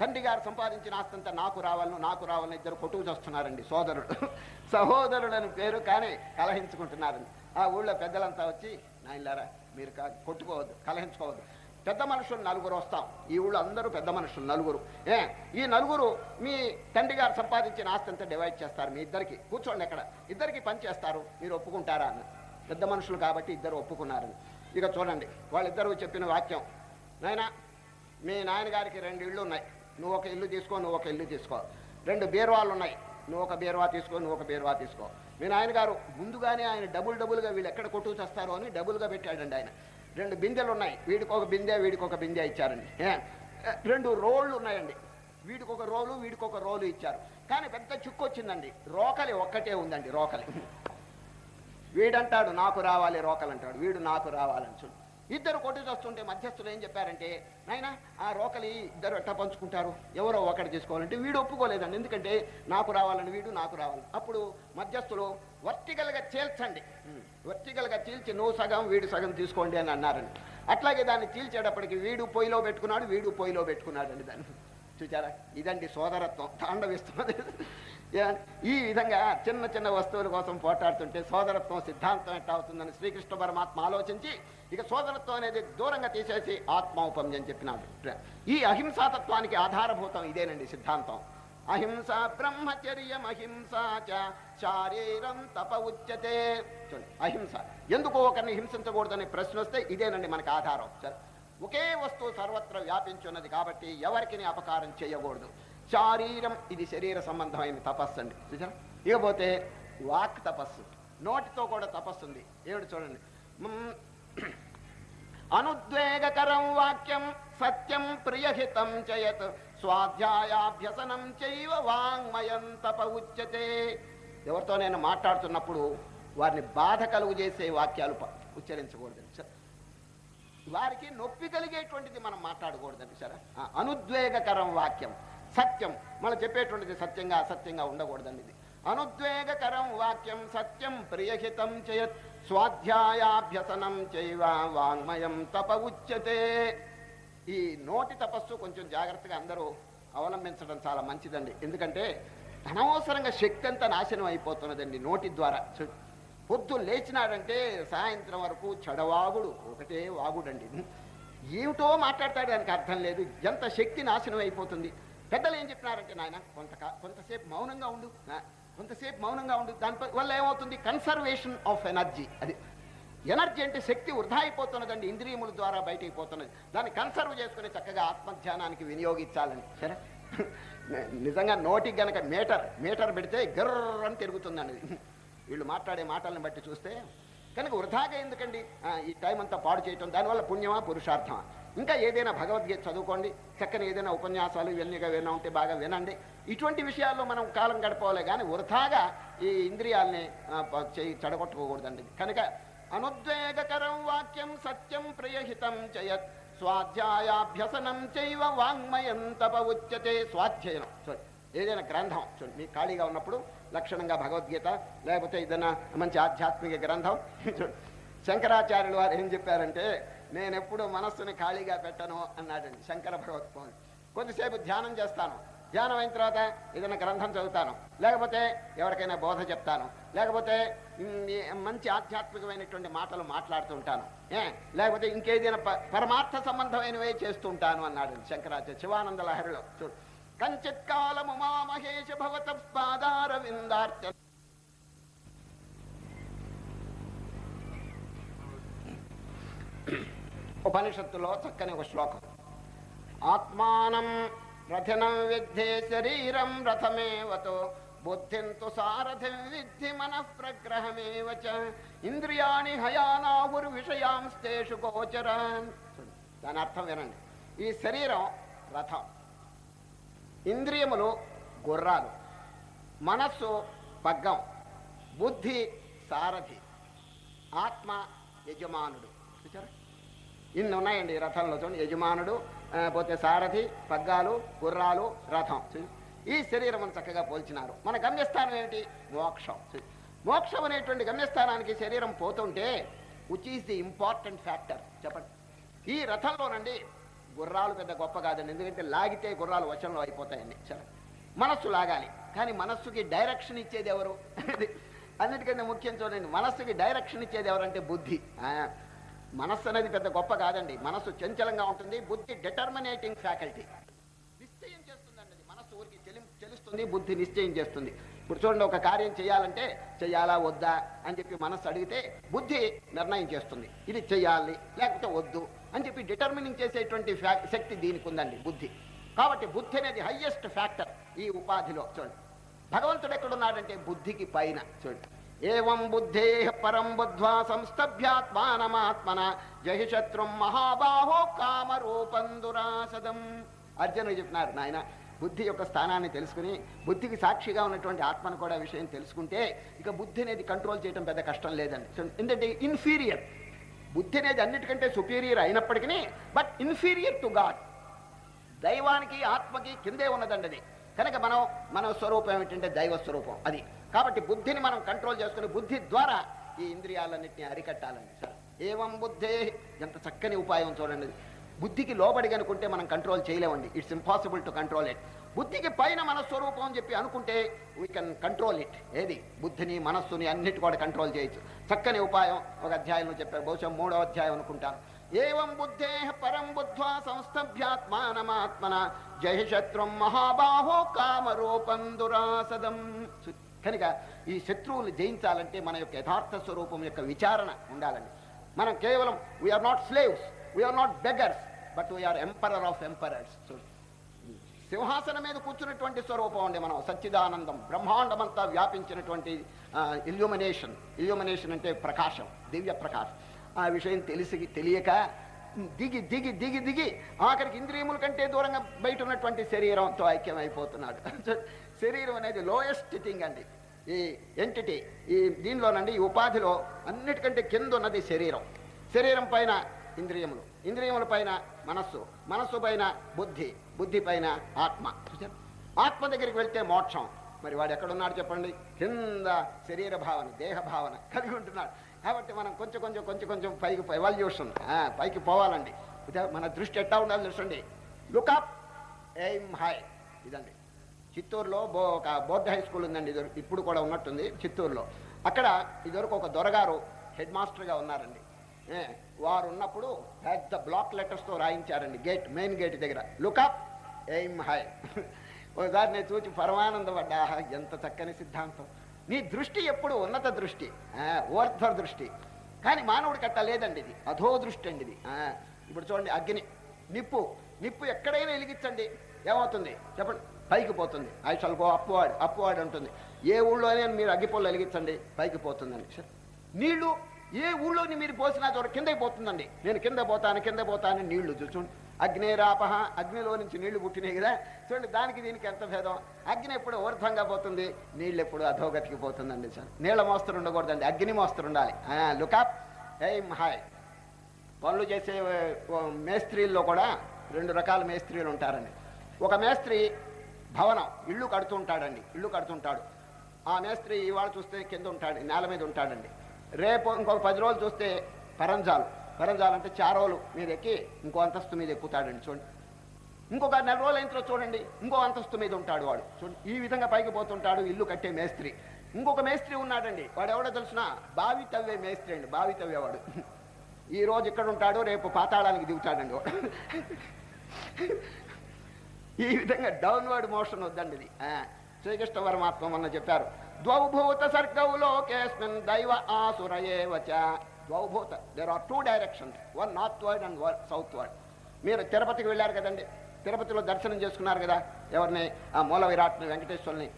తండ్రి గారు సంపాదించిన ఆస్తంతా నాకు రావాలను నాకు రావాలని ఇద్దరు కొట్టుకు చేస్తున్నారండి సోదరుడు. సహోదరుడు పేరు కానీ కలహించుకుంటున్నారండి. ఆ ఊళ్ళో పెద్దలంతా వచ్చి నాయనలారా మీరు కొట్టుకోవద్దు కలహించుకోవద్దు. పెద్ద మనుషులు నలుగురు వస్తాం. ఈ ఊళ్ళో అందరూ పెద్ద మనుషులు నలుగురు. ఏ ఈ నలుగురు మీ తండ్రి గారు సంపాదించిన ఆస్తి అంతా డివైడ్ చేస్తారు మీ ఇద్దరికి. కూర్చోండి ఎక్కడ ఇద్దరికి పని చేస్తారు. మీరు ఒప్పుకుంటారా అని. పెద్ద మనుషులు కాబట్టి ఇద్దరు ఒప్పుకున్నారు ఇక చూడండి వాళ్ళిద్దరూ చెప్పిన వాక్యం. నాయన మీ నాయనగారికి రెండు ఇళ్ళు ఉన్నాయి. నువ్వు ఒక ఇల్లు తీసుకో నువ్వు ఒక ఇల్లు తీసుకో. రెండు బీరువాలు ఉన్నాయి. నువ్వు ఒక బీరువా తీసుకో నువ్వు ఒక బీరువా తీసుకో. మీ నాయనగారు ముందుగానే ఆయన డబుల్ డబుల్గా వీళ్ళు ఎక్కడ కొట్టుకు చేస్తారో అని డబుల్గా పెట్టాడండి ఆయన. రెండు బిందెలు ఉన్నాయి వీడికి ఒక బిందె వీడికి ఒక బిందె ఇచ్చారండి రెండు రోళ్ళు ఉన్నాయండి. వీడికి ఒక రోలు వీడికి ఒక రోలు ఇచ్చారు. కానీ పెద్ద చుక్కు వచ్చిందండి రోకలి ఒక్కటే ఉందండి రోకలి. వీడంటాడు నాకు రావాలి రోకలు అంటాడు. వీడు నాకు రావాలని చూడు. ఇద్దరు కొట్టి వస్తుంటే మధ్యస్థులు ఏం చెప్పారంటే నాయన ఆ రోకలి ఇద్దరు ఎట్ట పంచుకుంటారు? ఎవరో ఒకటి తీసుకోవాలంటే వీడు ఒప్పుకోలేదండి. ఎందుకంటే నాకు రావాలని వీడు నాకు రావాలి అప్పుడు మధ్యస్థులు వర్టికల్గా చేల్చండి. వర్టికల్గా చీల్చి నువ్వు సగం వీడు సగం తీసుకోండి అని అన్నారండి. అట్లాగే దాన్ని చీల్చేటప్పటికి వీడు పొయ్యిలో పెట్టుకున్నాడు వీడు పొయ్యిలో పెట్టుకున్నాడండి దాన్ని. చూచారా? ఇదండి సోదరత్వం తాండవిస్తున్నది. ఈ విధంగా చిన్న చిన్న వస్తువుల కోసం పోటాడుతుంటే సోదరత్వం సిద్ధాంతం ఎట్లా అవుతుందని శ్రీకృష్ణ పరమాత్మ ఆలోచించి ఇక సోదరత్వం అనేది దూరంగా తీసేసి ఆత్మౌపమ్యం అని చెప్పినాడు. ఈ అహింసాతత్వానికి ఆధారభూతం ఇదేనండి సిద్ధాంతం. అహింస బ్రహ్మచర్యం అహింస చ శారీరం తప ఉచ్యతే. చూడండి, అహింస. ఎందుకు ఒకరిని హింసించకూడదనే ప్రశ్న వస్తే ఇదేనండి మనకు ఆధారం. ఒకే వస్తువు సర్వత్ర వ్యాపించున్నది కాబట్టి ఎవరికి అపకారం చేయకూడదు. శారీరం ఇది శరీర సంబంధమైన తపస్సు అండి. చూసారా ఇకపోతే వాక్ తపస్సు. నోటితో కూడా తపస్సు ఉంది. ఏడు చూడండి? మ్మ్. అనుద్వేగకరం వాక్యం సత్యం ప్రియహితం చేయత్ స్వాధ్యాయాభ్యసనం చైవ వాంగ్మయం తప ఉచ్యతే. ఎవరితో నేను మాట్లాడుతున్నప్పుడు వారిని బాధ కలుగు చేసే వాక్యాలు ఉచ్చరించకూడదండి ఉచ్చరించకూడదు వారికి నొప్పి కలిగేటువంటిది మనం మాట్లాడకూడదండి సరే. అనుద్వేగకరం వాక్యం సత్యం. మనం చెప్పేటువంటిది సత్యంగా అసత్యంగా ఉండకూడదండి ఇది. అనుద్వేగకరం వాక్యం సత్యం ప్రియహితం చేయత్. స్వాధ్యాయాభ్యసనం చైవ వాంగ్మయం తప ఉచ్యతే. ఈ నోటి తపస్సు కొంచెం జాగ్రత్తగా అందరూ అవలంబించడం చాలా మంచిదండి. ఎందుకంటే అనవసరంగా శక్తి అంతా నాశనం అయిపోతున్నదండి నోటి ద్వారా. పొద్దు పొద్దున్న లేచినాడంటే సాయంత్రం వరకు చెడవాగుడు ఒకటే వాగుడండి. ఏమిటో మాట్లాడతాడు దానికి అర్థం లేదు. ఎంత శక్తి నాశనం అయిపోతుంది. పెద్దలు ఏం చెప్పినారంటే నాయన కొంత కొంతసేపు మౌనంగా ఉండు. కొంతసేపు మౌనంగా ఉండు. దానిపై వల్ల ఏమవుతుంది? Conservation of energy. అది ఎనర్జీ అంటే శక్తి వృధా అయిపోతున్నదండి ఇంద్రియముల ద్వారా బయటికి పోతున్నది దాన్ని కన్సర్వ్ చేసుకుని చక్కగా ఆత్మధ్యానానికి వినియోగించాలని. సరే? నిజంగా నోటికి గనక మీటర్ మీటర్ పెడితే గర్ర అని తిరుగుతుందండి. వీళ్ళు మాట్లాడే మాటలను బట్టి చూస్తే కనుక వృధాగా ఎందుకండి? ఈ టైం అంతా పాడు చేయటం దానివల్ల పుణ్యమా పురుషార్థమా? ఇంకా ఏదైనా భగవద్గీత చదువుకోండి చక్కని ఏదైనా ఉపన్యాసాలు ఇవన్నీగా విన్నా ఉంటే బాగా వినండి. ఇటువంటి విషయాల్లో మనం కాలం గడపవాలి కానీ వృధాగా ఈ ఇంద్రియాల్ని ఆ, చెడగొట్టుకోకూడదండి. కనుక అనుద్వేగకరం వాక్యం సత్యం ప్రియహితం చయత్ స్వాధ్యాయాభ్యసనం చైవ వాంగ్మయం తప ఉచ్యతే స్వాధ్యయనం. చూడండి ఏదైనా గ్రంథం. చూడండి మీకు ఖాళీగా ఉన్నప్పుడు లక్షణంగా భగవద్గీత లేకపోతే ఏదైనా మంచి ఆధ్యాత్మిక గ్రంథం. చూడండి శంకరాచార్యులు వారు ఏం చెప్పారంటే నేను ఎప్పుడు మనస్సుని ఖాళీగా పెట్టను అన్నాడండి శంకర భగవత్పాల్ కొద్దిసేపు ధ్యానం చేస్తాను. ధ్యానం అయిన తర్వాత ఏదైనా గ్రంథం చదువుతాను. లేకపోతే ఎవరికైనా బోధ చెప్తాను. లేకపోతే మంచి ఆధ్యాత్మికమైనటువంటి మాటలు మాట్లాడుతుంటాను ఏ లేకపోతే ఇంకేదైనా పరమార్థ సంబంధమైనవే చేస్తుంటాను అన్నాడు శంకరాచార్య శివానంద లహరిలో. చూడు కంచిత్ కాలము మా మహేష భవత పాదార విందార్చ ఉపనిషత్తులో చక్కని ఒక శ్లోకం. ఆత్మానం రథనం విద్ధే శరీరం రథమేవతో? బుద్ధింతు సారథిం విద్ధి మనః ప్రగ్రహమేవ చ ఇంద్రియాణి హయానాహుర్ విషయాంస్తేషు గోచరాన్ దాని అర్థం వినండి. ఈ శరీరం రథం. ఇంద్రియములు గుర్రాలు. మనస్సు పగ్గం. బుద్ధి సారథి. ఆత్మ యజమానుడు. చూచారా ఇన్ని ఉన్నాయండి ఈ రథంలో చూడండి. యజమానుడు పోతే సారథి పగ్గాలు గుర్రాలు రథం. ఈ శరీరం చక్కగా పోల్చినారు. మన గమ్యస్థానం ఏమిటి? మోక్షం. మోక్షం అనేటువంటి గమ్యస్థానానికి శరీరం పోతుంటే which is the important factor చెప్పండి. ఈ రథంలోనండి గుర్రాలు పెద్ద గొప్ప కాదండి. ఎందుకంటే లాగితే గుర్రాలు వచనంలో అయిపోతాయండి. సరే మనస్సు లాగాలి. కానీ మనస్సుకి డైరెక్షన్ ఇచ్చేది ఎవరు? అన్నిటికంటే ముఖ్యం చూడండి. మనస్సుకి డైరెక్షన్ ఇచ్చేది ఎవరంటే బుద్ధి. మనస్సు అనేది పెద్ద గొప్ప కాదండి. మనస్సు చంచలంగా ఉంటుంది. బుద్ధి డిటర్మినేటింగ్ ఫ్యాకల్టీ నిశ్చయం చేస్తుందండి. మనస్సు ఊరికి చెలుస్తుంది బుద్ధి నిశ్చయం చేస్తుంది. ఇప్పుడు చూడండి ఒక కార్యం చేయాలంటే చెయ్యాలా వద్దా అని చెప్పి మనస్సు అడిగితే బుద్ధి నిర్ణయం చేస్తుంది. ఇది చెయ్యాలి లేకపోతే వద్దు అని చెప్పి డిటర్మినింగ్ చేసేటువంటి శక్తి దీనికి ఉందండి బుద్ధి. కాబట్టి బుద్ధి అనేది హయ్యెస్ట్ ఫ్యాక్టర్ ఈ ఉపాధిలో. చూడండి. భగవంతుడు ఎక్కడున్నాడంటే బుద్ధికి పైన. చూడండి. ఏవం బుద్ధే పరం బుద్ధ్వా సంస్థభ్యాత్మానమాత్మన జహి శత్రు మహాబాహో కామరూపం దురాసదం అర్జునుడు చెప్పినారు నాయన బుద్ధి యొక్క స్థానాన్ని తెలుసుకుని బుద్ధికి సాక్షిగా ఉన్నటువంటి ఆత్మను కూడా విషయం తెలుసుకుంటే ఇక బుద్ధి అనేది కంట్రోల్ చేయడం పెద్ద కష్టం లేదండి. ఎందుకంటే ఇన్ఫీరియర్ బుద్ధి అనేది అన్నిటికంటే సుపీరియర్ అయినప్పటికీ బట్ ఇన్ఫీరియర్ టు గాడ్ దైవానికి ఆత్మకి కిందే ఉన్నదండి అది. కనుక మనం మన స్వరూపం ఏమిటంటే దైవ స్వరూపం అది. కాబట్టి బుద్ధిని మనం కంట్రోల్ చేసుకుని బుద్ధి ద్వారా ఈ ఇంద్రియాలన్నింటినీ అరికట్టాలండి సార్. ఏవం బుద్ధే? ఎంత చక్కని ఉపాయం చూడండి. బుద్ధికి లోబడి అనుకుంటే మనం కంట్రోల్ చేయలేమండి. It's impossible to control it బుద్ధికి పైన మనస్వరూపం అని చెప్పి అనుకుంటే వీ కెన్ కంట్రోల్ ఇట్ ఏది? బుద్ధిని మనస్సుని అన్నిటి కూడా కంట్రోల్ చేయొచ్చు. చక్కని ఉపాయం ఒక అధ్యాయంలో చెప్పారు. బహుశా మూడో అధ్యాయం అనుకుంటాను. ఏవం బుద్ధే? పరం బుద్ధ్వా సంస్థభ్యాత్మానమాత్మన. జయ శత్రుం మహాబాహో కామరూపం దురాసదం. కనుక ఈ శత్రువులు జయించాలంటే మన యొక్క యథార్థ స్వరూపం యొక్క విచారణ ఉండాలండి. మనం కేవలం we are not slaves we are not beggars but we are emperor of emperors సింహాసనం మీద కూర్చున్నటువంటి స్వరూపం అండి మనం. సచ్చిదానందం బ్రహ్మాండమంతా వ్యాపించినటువంటి ఇల్యూమినేషన్ ఇల్యూమినేషన్ అంటే ప్రకాశం దివ్య ప్రకాశం. ఆ విషయం తెలిసి తెలియక దిగి దిగి దిగి దిగి ఆఖరికి ఇంద్రియముల కంటే దూరంగా బయట ఉన్నటువంటి శరీరంతో ఐక్యం అయిపోతున్నాడు శరీరం అనేది లోయెస్ట్ థింగ్ అండి. ఈ ఎంటిటీ ఈ దీనిలోనండి ఈ ఉపాధిలో అన్నిటికంటే కింద ఉన్నది శరీరం. శరీరం పైన ఇంద్రియములు. ఇంద్రియముల పైన మనస్సు. మనస్సు పైన బుద్ధి. బుద్ధి పైన ఆత్మ. ఆత్మ దగ్గరికి వెళ్తే మోక్షం. మరి వాడు ఎక్కడున్నాడు చెప్పండి? కింద శరీర భావన దేహ భావన కలిగి ఉంటున్నాడు. కాబట్టి మనం కొంచెం కొంచెం కొంచెం కొంచెం పైకి ఎవాల్యూషన్ పైకి పోవాలండి. మన దృష్టి ఎట్టా ఉండాలి చూసండి లుకప్ ఎయిమ్ హై ఇదండి. చిత్తూరులో బో ఒక బోర్డ్ హై స్కూల్ ఉందండి ఇది ఇప్పుడు కూడా ఉన్నట్టుంది చిత్తూరులో. అక్కడ ఇదివరకు ఒక దొరగారు హెడ్ మాస్టర్గా ఉన్నారండి. వారు ఉన్నప్పుడు పెద్ద బ్లాక్ లెటర్స్తో రాయించారండి గేట్ మెయిన్ గేట్ దగ్గర. Look up aim high. ఒకసారి నేను చూసి పరమానందపడ్డా ఎంత చక్కని సిద్ధాంతం. నీ దృష్టి ఎప్పుడు ఉన్నత దృష్టి ఆ, దృష్టి. కానీ మానవుడికి అట్ట లేదండి ఇది అధో దృష్టి అండి ఇది ఇప్పుడు చూడండి అగ్ని నిప్పు. నిప్పు ఎక్కడైనా వెలిగించండి. ఏమవుతుంది? చెప్పండి. పైకి పోతుంది. I shall go upward upward ఉంటుంది ఏ ఊళ్ళోనే మీరు అగ్గిపొల్లు వెలిగించండి పైకి పోతుందండి. సార్ నీళ్ళు ఏ ఊళ్ళోని మీరు పోసినా చోట కిందకి పోతుందండి. నేను కింద పోతాను కింద పోతాను నీళ్ళు చూడండి. అగ్నేరాపహ అగ్నిలో నుంచి నీళ్ళు పుట్టినాయి కదా. చూడండి దానికి దీనికి ఎంత భేదం? అగ్ని ఎప్పుడు ఊర్ధ్వంగా పోతుంది నీళ్ళు ఎప్పుడు అధోగతికి పోతుందండి సార్. నీళ్ళ మోస్తరు ఉండకూడదండి అగ్ని మోస్తరు ఉండాలి. లుకాప్ ఏం హాయ్ పనులు చేసే మేస్త్రీల్లో కూడా రెండు రకాల మేస్త్రీలు ఉంటారండి. ఒక మేస్త్రి భవనం ఇల్లు కడుతుంటాడండి ఇల్లు కడుతుంటాడు. ఆ మేస్త్రి ఇవాళ చూస్తే కింద ఉంటాడు నేల మీద ఉంటాడండి. రేపు ఇంకొక పది రోజులు చూస్తే పరంజాలు. పరంజాలు అంటే చారోలు మీద ఎక్కి ఇంకో అంతస్తు మీద ఎక్కుతాడండి చూడండి. ఇంకొక నెల రోజులు అయిన చూడండి ఇంకో అంతస్తు మీద ఉంటాడు వాడు. చూడండి ఈ విధంగా పైకి పోతుంటాడు ఇల్లు కట్టే మేస్త్రి. ఇంకొక మేస్త్రి ఉన్నాడండి వాడు ఎవడో తెలిసిన? బావి తవ్వే మేస్త్రి అండి బావి తవ్వేవాడు. ఈ రోజు ఇక్కడ ఉంటాడు రేపు పాతాళానికి దిగుతాడండి వాడు. ఈ విధంగా డౌన్వర్డ్ మోషన్ వద్దండి ఇది. శ్రీకృష్ణ పరమాత్మ మొన్న చెప్పారు. ద్వౌభూత సర్గౌ లోకేస్మిన్ దైవ ఆసురయేవచ ద్వౌభూత there are two directions one northward and one southward మీరు తిరుపతికి వెళ్ళారు కదండి తిరుపతిలో దర్శనం చేసుకున్నారు కదా ఎవరిని? ఆ మూల విరాట్ని వెంకటేశ్వరుని.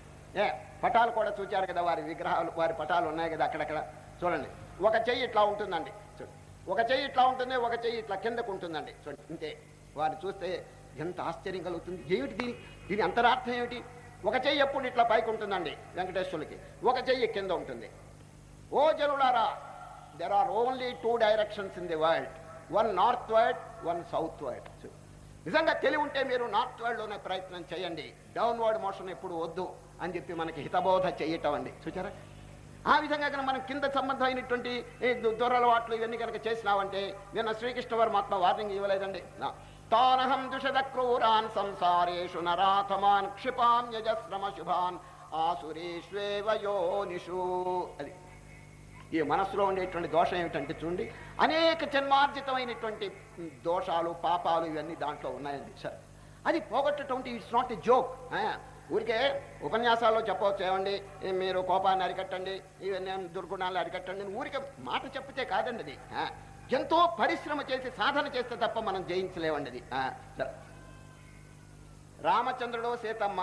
ఏ పటాలు కూడా చూచారు కదా వారి విగ్రహాలు వారి పటాలు ఉన్నాయి కదా అక్కడక్కడ. చూడండి ఒక చెయ్యి ఇట్లా ఉంటుందండి. చూడండి ఒక చెయ్యి ఇట్లా ఉంటుంది ఒక చెయ్యి ఇట్లా కిందకు ఉంటుందండి. చూడండి ఇంతే. వారిని చూస్తే ఎంత ఆశ్చర్యం కలుగుతుంది. ఏమిటి దీని దీని అంతరార్థం ఏమిటి? ఒక చెయ్యి ఎప్పుడు ఇట్లా పైకి ఉంటుందండి వెంకటేశ్వరులకి. ఒక చెయ్యి కింద ఉంటుంది. ఓ జనులారా there are only two directions in the world one northward one southward నిజంగా తెలివి ఉంటే మీరు నార్త్ వరల్డ్లోనే ప్రయత్నం చేయండి. డౌన్వర్డ్ మోషన్ ఎప్పుడు వద్దు అని చెప్పి మనకి హితబోధ చేయటం అండి. చూచారా? ఆ విధంగా కనుక మనం కింద సంబంధమైనటువంటి దొరలవాట్లు ఇవన్నీ కనుక చేసినావంటే నిన్న శ్రీకృష్ణ వర్మాత్మ వార్నింగ్ ఇవ్వలేదండి. తానహం దుషద క్రూరాన్ సంసారేషు నరాథమాన్ క్షిపామ్యజశ్రమ శుభాన్ ఆసురేష్వేవ యోనిషు అది. ఈ మనస్సులో ఉండేటువంటి దోషం ఏమిటంటే చూడండి అనేక జన్మార్జితమైనటువంటి దోషాలు పాపాలు ఇవన్నీ దాంట్లో ఉన్నాయండి సార్. అది పోగొట్టటువంటి ఇట్స్ నాట్ ఎ జోక్ ఊరికే ఉపన్యాసాల్లో చెప్పవచ్చు ఏమండి మీరు కోపాన్ని అరికట్టండి ఇవన్నీ దుర్గుణాలు అరికట్టండి ఊరికే మాట చెప్పితే కాదండి అది. ఎంతో పరిశ్రమ చేసి సాధన చేస్తే తప్ప మనం జయించలేవండి రామచంద్రుడు సీతమ్మ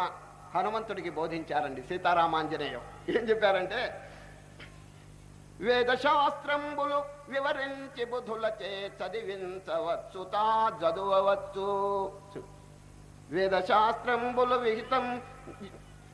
హనుమంతుడికి బోధించారండి సీతారామాంజనేయం. ఏం చెప్పారంటే వేదశాస్త్రంబులు వివరించి బుధులచే చదివించవచ్చు తా చదువవచ్చు. వేదశాస్త్రంబులు విహితం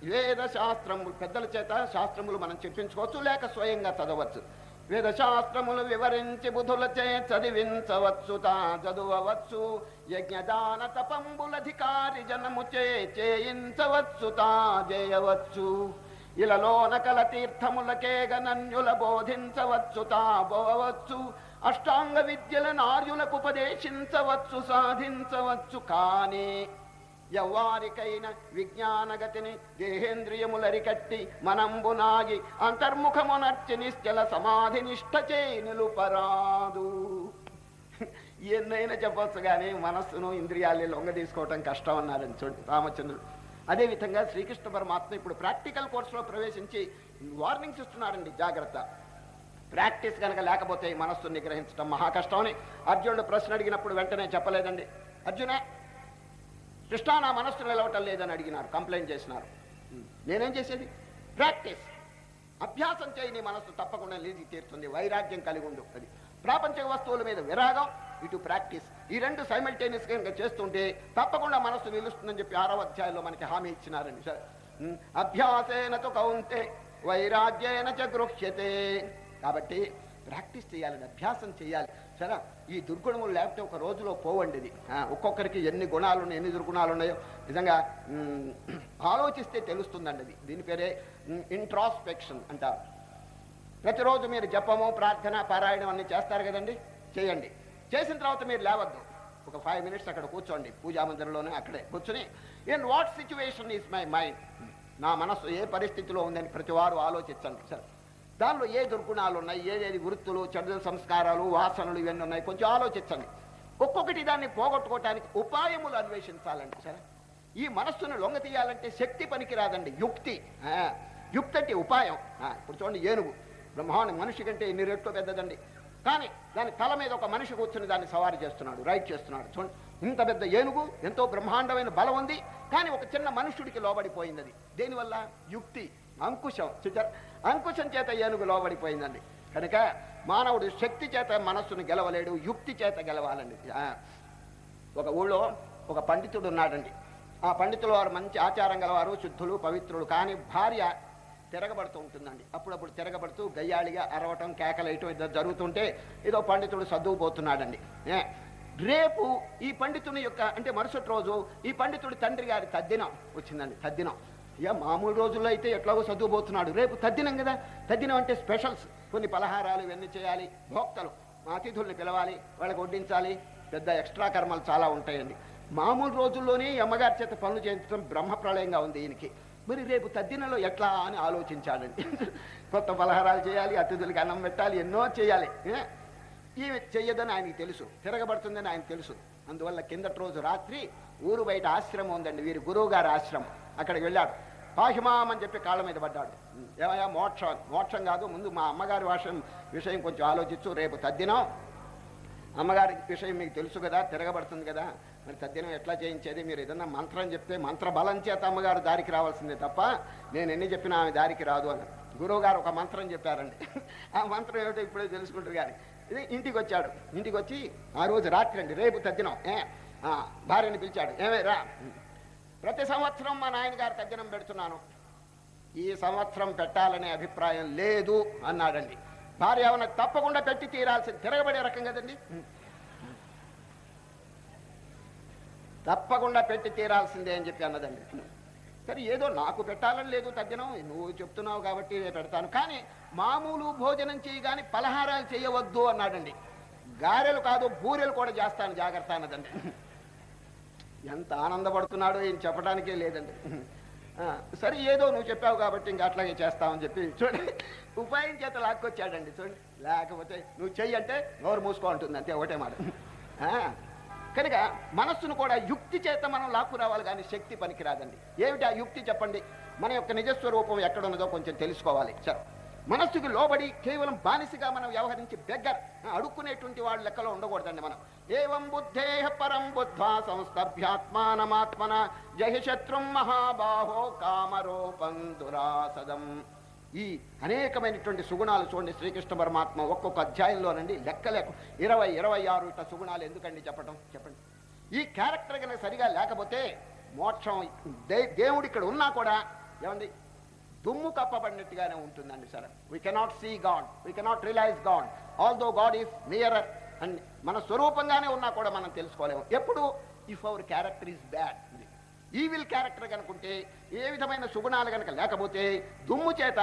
వేద శాస్త్రములు పెద్దల చేత శాస్త్రములు మనం చెప్పించుకోవచ్చు లేక స్వయంగా చదవచ్చు. వేదశాస్త్రములు వివరించి బుధులచే చదివించవచ్చు తా చదువవచ్చు. యజ్ఞదాన తపంబులధికారి జనము చే చేయించవచ్చు తా చేయవచ్చు. ఇలలోన కల తీర్థములకే గణన్యుల బోధించవచ్చు తా బోవచ్చు అష్టాంగ విద్యల నార్యులకు ఉపదేశించవచ్చు సాధించవచ్చు. కానీ ఎవ్వారికైన విజ్ఞానగతిని దేహేంద్రియములరికట్టి మనంబునాగి అంతర్ముఖమునర్చి నిశ్చల సమాధి నిష్ఠచే నిలుపరాదు. ఎన్నైనా చెప్పొచ్చు కానీ మనస్సును ఇంద్రియాల్ని లొంగ తీసుకోవటం కష్టం అన్నారని చూడండి రామచంద్రుడు. అదేవిధంగా శ్రీకృష్ణ పరమాత్మ ఇప్పుడు ప్రాక్టికల్ కోర్సులో ప్రవేశించి వార్నింగ్స్ ఇస్తున్నారండి జాగ్రత్త. ప్రాక్టీస్ కనుక లేకపోతే మనస్సును నిగ్రహించడం మహా కష్టం అని అర్జునుడు ప్రశ్న అడిగినప్పుడు వెంటనే చెప్పలేదండి. అర్జునే కృష్ణ నా మనస్సు నిలవటం లేదని అడిగినారు కంప్లైంట్ చేసినారు. నేనేం చేసేది? ప్రాక్టీస్. అభ్యాసం చేయి నీ మనస్సు తప్పకుండా లేచి తీరుతుంది వైరాగ్యం కలిగి ఉండు అది. ప్రాపంచిక వస్తువుల మీద విరాగం ఇటు ప్రాక్టీస్. ఈ రెండు సైమల్టేనియస్గా చేస్తుంటే తప్పకుండా మనస్సు నిలుస్తుందని చెప్పి ఆరవ అధ్యాయంలో మనకి హామీ ఇచ్చినారని సార్. అభ్యాసేనతో అభ్యాసేన కౌంతే వైరాగ్యేన చ గృహ్యతే. కాబట్టి ప్రాక్టీస్ చేయాలండి అభ్యాసం చేయాలి. సరే ఈ దుర్గుణములు లేకపోతే ఒక రోజులో పోవండి ఇది. ఒక్కొక్కరికి ఎన్ని గుణాలు ఉన్నాయి ఎన్ని దుర్గుణాలు ఉన్నాయో నిజంగా ఆలోచిస్తే తెలుస్తుందండి అది. దీని పేరే ఇంట్రాస్పెక్షన్ అంటారు ప్రతిరోజు మీరు జపము ప్రార్థన పారాయణం అన్ని చేస్తారు కదండి? చేయండి. చేసిన తర్వాత మీరు లేవద్దు. ఒక ఫైవ్ మినిట్స్ అక్కడ కూర్చోండి. పూజా మందిరంలోనే అక్కడే కూర్చొని in what situation is my mind నా మనస్సు ఏ పరిస్థితిలో ఉందని ప్రతి వారు ఆలోచించండి. సరే. దానిలో ఏ దుర్గుణాలు ఉన్నాయి ఏదేది వృత్తులు చెడు సంస్కారాలు వాసనలు ఇవన్నీ ఉన్నాయి? కొంచెం ఆలోచించండి. ఒక్కొక్కటి దాన్ని పోగొట్టుకోవటానికి ఉపాయములు అన్వేషించాలండి సరే. ఈ మనస్సును లొంగ తీయాలంటే శక్తి పనికిరాదండి యుక్తి. యుక్తి అంటే ఉపాయం. ఇప్పుడు చూడండి ఏనుగు. బ్రహ్మాండ మనిషి కంటే ఎన్ని రెట్లు పెద్దదండి. కానీ దాని తల మీద ఒక మనిషి కూర్చుని దాన్ని సవారీ చేస్తున్నాడు రైడ్ చేస్తున్నాడు. చూడండి ఇంత పెద్ద ఏనుగు ఎంతో బ్రహ్మాండమైన బలం ఉంది కానీ ఒక చిన్న మనుషుడికి లోబడిపోయింది అది. దేనివల్ల? యుక్తి అంకుశం. చూచారు అంకుశం చేత ఏనుగు లోబడిపోయిందండి. కనుక మానవుడు శక్తి చేత మనస్సును గెలవలేడు యుక్తి చేత గెలవాలండి. ఆ, ఒక ఊళ్ళో ఒక పండితుడు ఉన్నాడండి. ఆ పండితుల వారు మంచి ఆచారం గలవారు శుద్ధులు పవిత్రులు కానీ భార్య తిరగబడుతూ ఉంటుందండి. అప్పుడప్పుడు తిరగబడుతూ గయ్యాళిగా అరవటం కేకలేయటం ఇద్దరు జరుగుతుంటే ఏదో పండితుడు సర్దుకుపోతున్నాడండి. రేపు ఈ పండితుని యొక్క అంటే మరుసటి రోజు ఈ పండితుడి తండ్రి గారి తద్దినం వచ్చిందండి తద్దినం. ఇక మామూలు రోజుల్లో అయితే ఎట్లాగో చదువుపోతున్నాడు రేపు తద్దినం కదా. తద్దినం అంటే స్పెషల్స్. కొన్ని పలహారాలు ఇవన్నీ చేయాలి. భోక్తలు అతిథుల్ని పిలవాలి వాళ్ళకి వడ్డించాలి. పెద్ద ఎక్స్ట్రా కర్మలు చాలా ఉంటాయండి. మామూలు రోజుల్లోనే అమ్మగారి చేత పనులు చేయించడం బ్రహ్మప్రళయంగా ఉంది ఈయనకి. మరి రేపు తద్దినలో ఎట్లా అని ఆలోచించాడండి కొత్త పలహారాలు చేయాలి అతిథులకి అన్నం పెట్టాలి ఎన్నో చేయాలి. ఈమె చెయ్యదని ఆయనకి తెలుసు. తిరగబడుతుందని ఆయన తెలుసు. అందువల్ల కిందటి రోజు రాత్రి ఊరు బయట ఆశ్రమం ఉందండి. వీరి గురువు గారి ఆశ్రమం. అక్కడికి వెళ్ళాడు. పాహిమాం అని చెప్పి కాళ్ళ మీద పడ్డాడు. ఏమయ్యా మోక్షం మోక్షం కాదు ముందు మా అమ్మగారి వాషం విషయం కొంచెం ఆలోచించు రేపు తద్దినం. అమ్మగారి విషయం మీకు తెలుసు కదా తిరగబడుతుంది కదా మరి తద్దినం ఎట్లా చేయించేది? మీరు ఏదన్నా మంత్రం చెప్తే మంత్ర బలం చేత అమ్మగారు దారికి రావాల్సిందే తప్ప నేను ఎన్ని చెప్పినా ఆమె దారికి రాదు అని గురువుగారు ఒక మంత్రం చెప్పారండి. ఆ మంత్రం ఏమిటో ఇప్పుడే తెలుసుకుంటారు కానీ ఇది ఇంటికి వచ్చాడు. ఇంటికి వచ్చి ఆ రోజు రాత్రి అండి రేపు తద్దినం. ఏ? భార్యని పిలిచాడు. ఏమే రా. ప్రతి సంవత్సరం మా నాయనగారు తగ్గనం పెడుతున్నాను. ఈ సంవత్సరం పెట్టాలనే అభిప్రాయం లేదు అన్నాడండి. భార్య ఏమన్నా తప్పకుండా పెట్టి తీరాల్సింది. తిరగబడే రకం కదండి. తప్పకుండా పెట్టి తీరాల్సిందే అని చెప్పి అన్నదండి. సరే ఏదో నాకు పెట్టాలని లేదు తగ్గినం నువ్వు చెప్తున్నావు కాబట్టి నేను పెడతాను. కానీ మామూలు భోజనం చేయి కానీ పలహారాలు చేయవద్దు అన్నాడండి. గారెలు కాదు బూరెలు కూడా చేస్తాను. జాగ్రత్త అన్నదండి. ఎంత ఆనందపడుతున్నాడో ఏం చెప్పడానికే లేదండి. ఆ, సరే ఏదో నువ్వు చెప్పావు కాబట్టి ఇంకా అట్లాగే చేస్తామని చెప్పి చూడండి ఉపాయం చేత లాక్కొచ్చాడండి చూడండి. లేకపోతే నువ్వు చెయ్యి అంటే నోరు మూసుకో ఉంటుంది అంతే ఒకటే మాట. ఆ, కనుక మనస్సును కూడా యుక్తి చేత మనం లాక్కు రావాలి కానీ శక్తి పనికిరాదండి. ఏమిటి ఆ యుక్తి చెప్పండి? మన యొక్క నిజస్వరూపం ఎక్కడున్నదో కొంచెం తెలుసుకోవాలి. సరే. మనస్సుకి లోబడి కేవలం బానిసగా మనం వ్యవహరించి బెగ్గర్ అడుక్కునేటువంటి వాళ్ళ లెక్కలో ఉండకూడదండి మనం. ఏవం బుద్ధే పరం బుద్ధ్వా సంస్థభ్యాత్మానమాత్మన జయ శత్రుం మహాబాహో కామరూపం దురాసదం. ఈ అనేకమైనటువంటి సుగుణాలు చూడండి శ్రీకృష్ణ పరమాత్మ ఒక్కొక్క అధ్యాయంలోనండి లెక్కలేక ఇరవై ఇరవై ఆరు ఇట్లా సుగుణాలు ఎందుకండి చెప్పటం? చెప్పండి. ఈ క్యారెక్టర్ కనుక సరిగా లేకపోతే మోక్షం దే- దేవుడు ఇక్కడ ఉన్నా కూడా ఏమండి? దుమ్ము కప్పబడినట్టుగానే ఉంటుందండి sir. We cannot see God we cannot realise God although God is near and మన స్వరూపంగానే ఉన్నా కూడా మనం తెలుసుకోలేము. ఎప్పుడు? If our character is bad evil character కనుకుంటే ఏ విధమైన సుగుణాలు కనుక లేకపోతే దుమ్ము చేత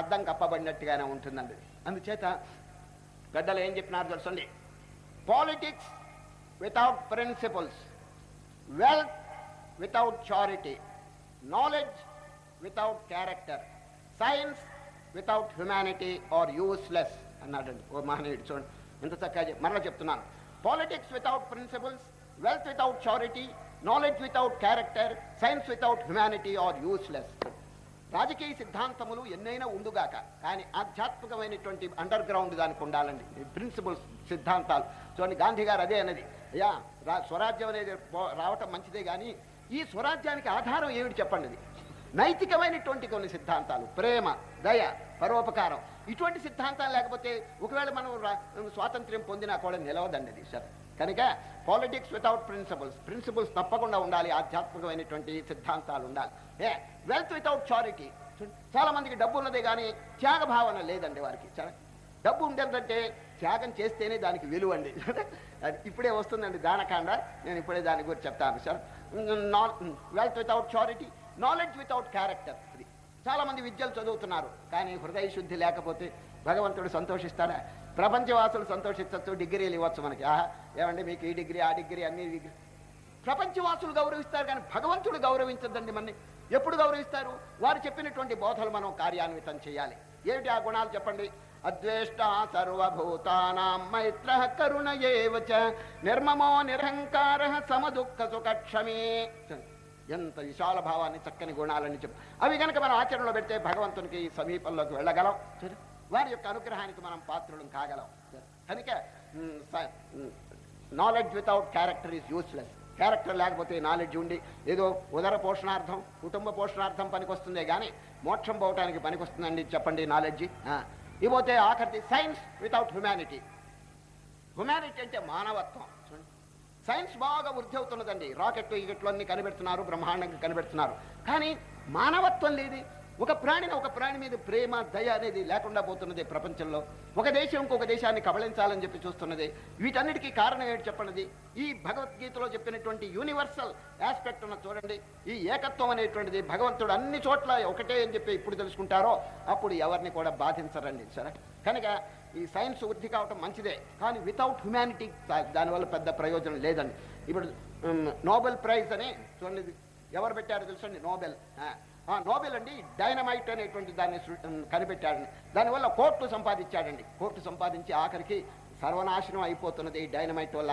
అద్దం కప్పబడినట్టుగానే ఉంటుందండి. అందుచేత గడ్డలు ఏం చెప్పినారు తెలుసండి politics without principles wealth without charity knowledge without character science without humanity are useless అన్నాడండి. ఓ మహనీయుడు చూడండి. ఎంత చక్కగా మరలా చెప్తున్నాను. Politics without principles wealth without charity knowledge without character science without humanity are useless రాజకీయ సిద్ధాంతములు ఎన్నైనా ఉండుగాక కానీ ఆధ్యాత్మికమైనటువంటి అండర్ గ్రౌండ్ దానికి ఉండాలండి. ప్రిన్సిపల్స్ సిద్ధాంతాలు. చూడండి గాంధీ గారు అదే అనేది. అయ్యా స్వరాజ్యం అనేది రావటం మంచిదే కానీ ఈ స్వరాజ్యానికి ఆధారం ఏమిటి చెప్పండి నైతికమైనటువంటి కొన్ని సిద్ధాంతాలు ప్రేమ దయ పరోపకారం. ఇటువంటి సిద్ధాంతాలు లేకపోతే ఒకవేళ మనం స్వాతంత్ర్యం పొందినా కూడా నిలవదండి అది సార్. కనుక పాలిటిక్స్ వితౌట్ ప్రిన్సిపల్స్ ప్రిన్సిపల్స్ తప్పకుండా ఉండాలి ఆధ్యాత్మికమైనటువంటి సిద్ధాంతాలు ఉండాలి. ఏ వెల్త్ వితౌట్ చారిటీ చాలా మందికి డబ్బు ఉన్నదే కానీ త్యాగ భావన లేదండి వారికి చాలా డబ్బు ఉండేదంటే త్యాగం చేస్తేనే దానికి విలువ అండి అది ఇప్పుడే వస్తుందండి దానకాండ. నేను ఇప్పుడే దాని గురించి చెప్తాను sir. Wealth without charity knowledge without character అది చాలా మంది విద్యలు చదువుతున్నారు కానీ హృదయ శుద్ధి లేకపోతే భగవంతుడు సంతోషిస్తాడా? ప్రపంచవాసులు సంతోషించవచ్చు డిగ్రీలు ఇవ్వచ్చు మనకి. ఆహా ఏమండి మీకు ఈ డిగ్రీ ఆ డిగ్రీ అన్ని డిగ్రీ. ప్రపంచవాసులు గౌరవిస్తారు కానీ భగవంతుడు గౌరవించదండి మనని. ఎప్పుడు గౌరవిస్తారు? వారు చెప్పినటువంటి బోధలు మనం కార్యాన్వితం చేయాలి. ఏమిటి ఆ గుణాలు చెప్పండి? అద్వేష్ట సర్వభూతానాం మైత్ర కరుణ ఏవచ నిర్మమో నిరహంకార సమదుఃఖ సుఖక్షమే. ఎంత విశాల భావాన్ని చక్కని గుణాలని చెప్పు అవి కనుక మనం ఆచరణలో పెడితే భగవంతునికి సమీపంలోకి వెళ్ళగలం. సరే? వారి యొక్క అనుగ్రహానికి మనం పాత్రులం కాగలం? కనుక knowledge without character is useless character లేకపోతే నాలెడ్జ్ ఉండి ఏదో ఉదర పోషణార్థం కుటుంబ పోషణార్థం పనికొస్తుందే కానీ మోక్షం పోవటానికి పనికొస్తుందండి చెప్పండి నాలెడ్జ్ ఇకపోతే ఆఖరిది సైన్స్ వితౌట్ హ్యుమానిటీ హ్యుమానిటీ అంటే మానవత్వం. సైన్స్ బాగా వృద్ధి అవుతున్నదండి. రాకెట్లు ఇగట్లు అన్ని కనిపెడుతున్నారు బ్రహ్మాండంగా కనిపెడుతున్నారు. కానీ మానవత్వం లేదు. ఒక ప్రాణిని ఒక ప్రాణి మీద ప్రేమ దయ అనేది లేకుండా పోతున్నది ప్రపంచంలో. ఒక దేశం ఇంకొక దేశాన్ని కబళించాలని చెప్పి చూస్తున్నది. వీటన్నిటికీ కారణం ఏంటి చెప్పండి? ఈ భగవద్గీతలో చెప్పినటువంటి యూనివర్సల్ ఆస్పెక్ట్ ఉన్న చూడండి. ఈ ఏకత్వం అనేటువంటిది భగవంతుడు అన్ని చోట్ల ఒకటే అని చెప్పి ఇప్పుడు తెలుసుకుంటారో అప్పుడు ఎవరిని కూడా బాధించరండి. సరే? కనుక ఈ సైన్స్ వృద్ధి కావటం మంచిదే కానీ వితౌట్ హ్యుమానిటీ దానివల్ల పెద్ద ప్రయోజనం లేదండి. ఇప్పుడు నోబెల్ ప్రైజ్ అని చూడండి ఎవరు పెట్టారో తెలుసండి? నోబెల్ నోబెల్ అండి డైనమైట్ అనేటువంటి దాన్ని కనిపెట్టాడండి. దానివల్ల కోర్టు సంపాదించాడండి. కోర్టు సంపాదించి ఆఖరికి సర్వనాశనం అయిపోతున్నది ఈ డైనమైట్ వల్ల.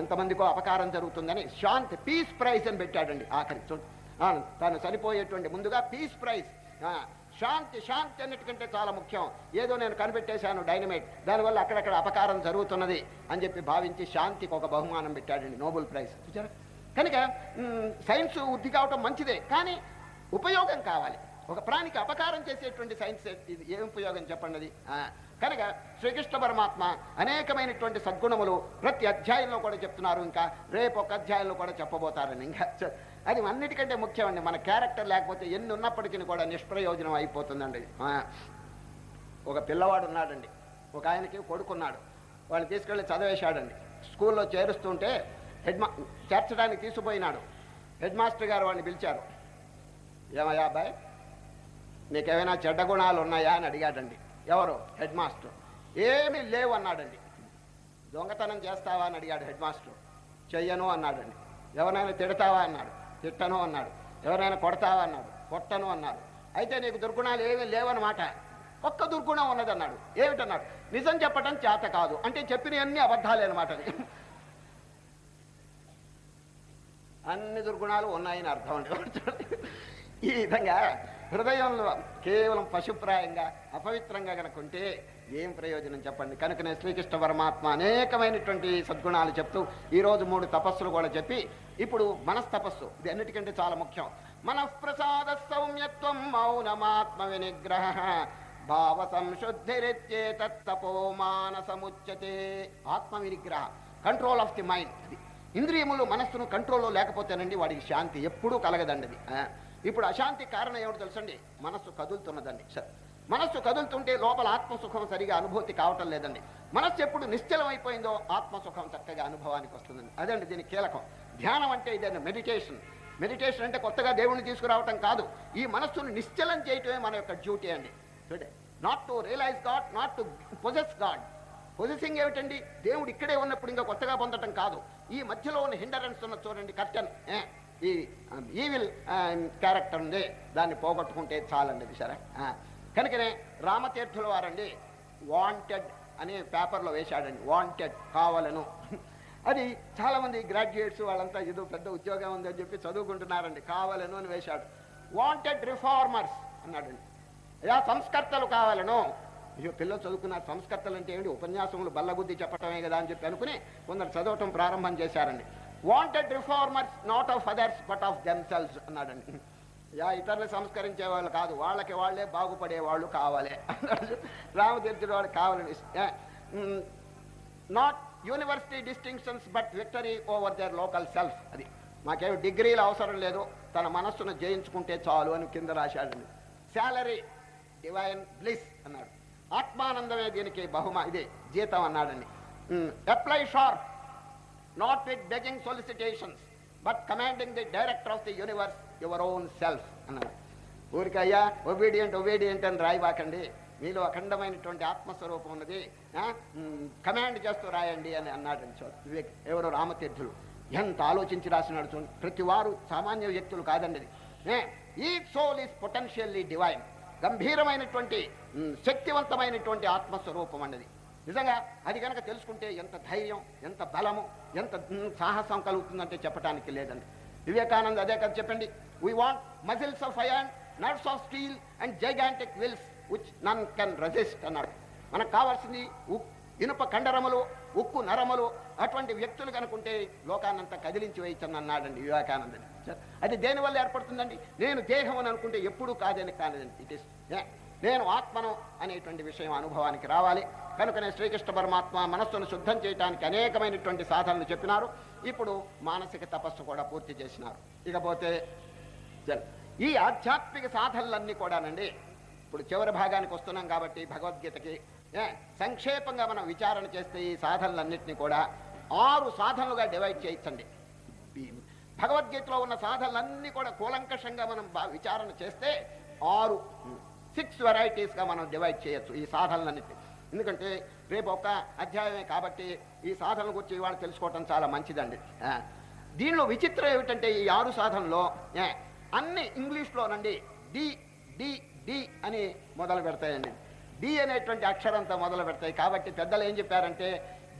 ఎంతమందికో అపకారం జరుగుతుందని శాంతి పీస్ ప్రైజ్ అని పెట్టాడండి ఆఖరికి. చూడండి తను చనిపోయేటువంటి ముందుగా పీస్ ప్రైజ్ శాంతి శాంతి అన్నిటికంటే చాలా ముఖ్యం. ఏదో నేను కనిపెట్టేశాను డైనమైట్. దానివల్ల అక్కడక్కడ అపకారం జరుగుతున్నది అని చెప్పి భావించి శాంతికి ఒక బహుమానం పెట్టాడండి నోబెల్ ప్రైజ్. చూచారా కనుక సైన్స్ వృద్ధి కావటం మంచిదే కానీ ఉపయోగం కావాలి. ఒక ప్రాణికి అపకారం చేసేటువంటి సైన్స్ ఇది ఏం ఉపయోగం చెప్పండి అది? కనుక శ్రీకృష్ణ పరమాత్మ అనేకమైనటువంటి సద్గుణములు ప్రతి అధ్యాయంలో కూడా చెప్తున్నారు ఇంకా రేపు ఒక అధ్యాయంలో కూడా చెప్పబోతారని. ఇంకా అది అన్నిటికంటే ముఖ్యమండి. మన క్యారెక్టర్ లేకపోతే ఎన్ని ఉన్నప్పటికీ కూడా నిష్ప్రయోజనం అయిపోతుందండి. ఒక పిల్లవాడు ఉన్నాడండి. ఒక ఆయనకి కొడుకున్నాడు. వాడిని తీసుకెళ్ళి చదివేశాడండి. స్కూల్లో చేరుస్తుంటే హెడ్ మా చేర్చడానికి తీసుకుపోయినాడు. హెడ్ మాస్టర్ గారు వాడిని పిలిచారు. ఏమయ్యా అబ్బాయి నీకేమైనా చెడ్డ గుణాలు ఉన్నాయా అని అడిగాడండి. ఎవరు? Headmaster. ఏమీ లేవు అన్నాడండి. దొంగతనం చేస్తావా అని అడిగాడు హెడ్ మాస్టర్. చెయ్యను అన్నాడండి. ఎవరైనా తిడతావా అన్నాడు. తిట్టను అన్నాడు. ఎవరైనా కొడతావా అన్నాడు. కొట్టను అన్నాడు. అయితే నీకు దుర్గుణాలు ఏమీ లేవన్నమాట. ఒక్క దుర్గుణం ఉన్నదన్నాడు. ఏమిటన్నాడు? నిజం చెప్పటం చేత కాదు. అంటే చెప్పిన అన్ని అబద్ధాలే అనమాట అన్ని దుర్గుణాలు ఉన్నాయని అర్థం అండి. ఈ విధంగా హృదయంలో కేవలం పశుప్రాయంగా అపవిత్రంగా కనుక ఉంటే ఏం ప్రయోజనం చెప్పండి? కనుకనే శ్రీకృష్ణ పరమాత్మ అనేకమైనటువంటి సద్గుణాలు చెప్తూ ఈ రోజు మూడు తపస్సులు కూడా చెప్పి ఇప్పుడు మనస్తపస్సు ఇది అన్నిటికంటే చాలా ముఖ్యం. మనఃప్రసాద సౌమ్యత్వం మౌనమాత్మ వినిగ్రహ భావ సంశుద్ధిరిత్యేతప్పో మానసముచ్యతే. ఆత్మ వినిగ్రహ కంట్రోల్ ఆఫ్ ది మైండ్ అది. ఇంద్రియములు మనస్సును కంట్రోల్లో లేకపోతేనండి వాడికి శాంతి ఎప్పుడూ కలగదండి అది. ఇప్పుడు అశాంతి కారణం ఏమిటి తెలుసండి? మనస్సు కదులుతున్నదండి. సార్. మనస్సు కదులుతుంటే లోపల ఆత్మసుఖం సరిగా అనుభూతి కావటం లేదండి. మనస్సు ఎప్పుడు నిశ్చలం అయిపోయిందో ఆత్మసుఖం చక్కగా అనుభవానికి వస్తుందండి. అదండి దీని కీలకం. ధ్యానం అంటే ఇదైనా మెడిటేషన్. మెడిటేషన్ అంటే కొత్తగా దేవుణ్ణి తీసుకురావటం కాదు. ఈ మనస్సును నిశ్చలం చేయటమే మన యొక్క డ్యూటీ అండి. చూడే not to realise God not to possess God possessing ఏమిటండి? దేవుడు ఇక్కడే ఉన్నప్పుడు ఇంకా కొత్తగా పొందటం కాదు. ఈ మధ్యలో ఉన్న హిండరెన్స్ ఉన్న చూడండి కర్టన్ ఈ um, ఈవిల్ క్యారెక్టర్ um, ఉంది. దాన్ని పోగొట్టుకుంటే చాలండి సరే కనుకనే రామతీర్థుల వారండి వాంటెడ్ అనే పేపర్లో వేశాడండి. వాంటెడ్ కావాలను. అది చాలామంది గ్రాడ్యుయేట్స్ వాళ్ళంతా ఏదో పెద్ద ఉద్యోగం ఉందని చెప్పి చదువుకుంటున్నారండి. కావాలను అని వేశాడు. వాంటెడ్ రిఫార్మర్స్ అన్నాడండి. అయ్యా సంస్కర్తలు కావాలను. అయ్యో పిల్లలు చదువుకున్న సంస్కర్తలు అంటే ఏమిటి? ఉపన్యాసములు బల్లగుద్ది చెప్పటమే కదా అని చెప్పి అనుకుని కొందరు చదవటం ప్రారంభం చేశారండి. Wanted reformers not of others but of themselves అన్నాడండి. యా ఇతరులు సంస్కరించే వాళ్ళు కాదు. వాళ్ళకి వాళ్ళే బాగుపడే వాళ్ళు కావాలి. రామతీర్థుడు వాడు కావాలని not university distinctions but victory over the local self అది. మాకేమి డిగ్రీలు అవసరం లేదు. తన మనస్సును జయించుకుంటే చాలు అని కింద రాశాడండి. శాలరీ డివైన్ బ్లిస్ అన్నాడు. ఆత్మానందమే దీనికి బహుమా. ఇది జీతం అన్నాడండి. Apply sharp not with begging solicitations but commanding the director of the universe your own self అన్నాడు. ఊరికయ్యా ఒబీడియంట్ ఒబీడియంట్ అని రాయిబాకండి మీలో అఖండమైనటువంటి ఆత్మస్వరూపం ఉన్నది. కమాండ్ చేస్తూ రాయండి అని అన్నాడు చూ వివేక్ ఎవరో రామతీర్థులు. ఎంత ఆలోచించి రాసినాడు చూడండి ప్రతి వారు సామాన్య వ్యక్తులు కాదండి అది ఈ సోల్ ఈస్ పొటెన్షియల్లీ డివైన్ గంభీరమైనటువంటి శక్తివంతమైనటువంటి ఆత్మస్వరూపం అన్నది. నిజంగా అది కనుక తెలుసుకుంటే ఎంత ధైర్యం ఎంత బలము ఎంత సాహసం కలుగుతుందంటే చెప్పడానికి లేదండి. వివేకానంద్ అదే కదా చెప్పండి. We want muscles of iron nerves of steel and gigantic wills which none can resist అన్నాడు మనకు కావాల్సింది ఇనుప కండరములు ఉక్కు నరములు అటువంటి వ్యక్తులు కనుకుంటే లోకాన్నంతా కదిలించి వేయించని అన్నాడండి వివేకానందని అది దేనివల్ల ఏర్పడుతుందండి? నేను దేహం అని అనుకుంటే ఎప్పుడూ కాదని కానిదండి ఇట్ ఇస్ నేను ఆత్మను అనేటువంటి విషయం అనుభవానికి రావాలి. కనుకనే శ్రీకృష్ణ పరమాత్మ మనస్సును శుద్ధం చేయడానికి అనేకమైనటువంటి సాధనలు చెప్పినారు. ఇప్పుడు మానసిక తపస్సు కూడా పూర్తి చేసినారు. ఇకపోతే జన్- ఈ ఆధ్యాత్మిక సాధనలన్నీ కూడానండి ఇప్పుడు చివరి భాగానికి వస్తున్నాం కాబట్టి భగవద్గీతకి. సంక్షేపంగా మనం విచారణ చేస్తే ఈ సాధనలన్నింటినీ కూడా ఆరు సాధనలుగా డివైడ్ చేయించండి. భగవద్గీతలో ఉన్న సాధనలన్నీ కూడా కూలంకషంగా మనం విచారణ చేస్తే ఆరు సిక్స్ వెరైటీస్గా మనం డివైడ్ చేయొచ్చు ఈ సాధనలన్నింటినీ. ఎందుకంటే రేపు ఒక అధ్యాయమే కాబట్టి ఈ సాధనల గురించి ఇవాళ తెలుసుకోవటం చాలా మంచిదండి. దీనిలో విచిత్రం ఏమిటంటే ఈ ఆరు సాధనలో ఏ, అన్ని ఇంగ్లీష్లోనండి డి డి డి అని మొదలు పెడతాయండి. డి అనేటువంటి అక్షరంతో మొదలు పెడతాయి. కాబట్టి పెద్దలు ఏం చెప్పారంటే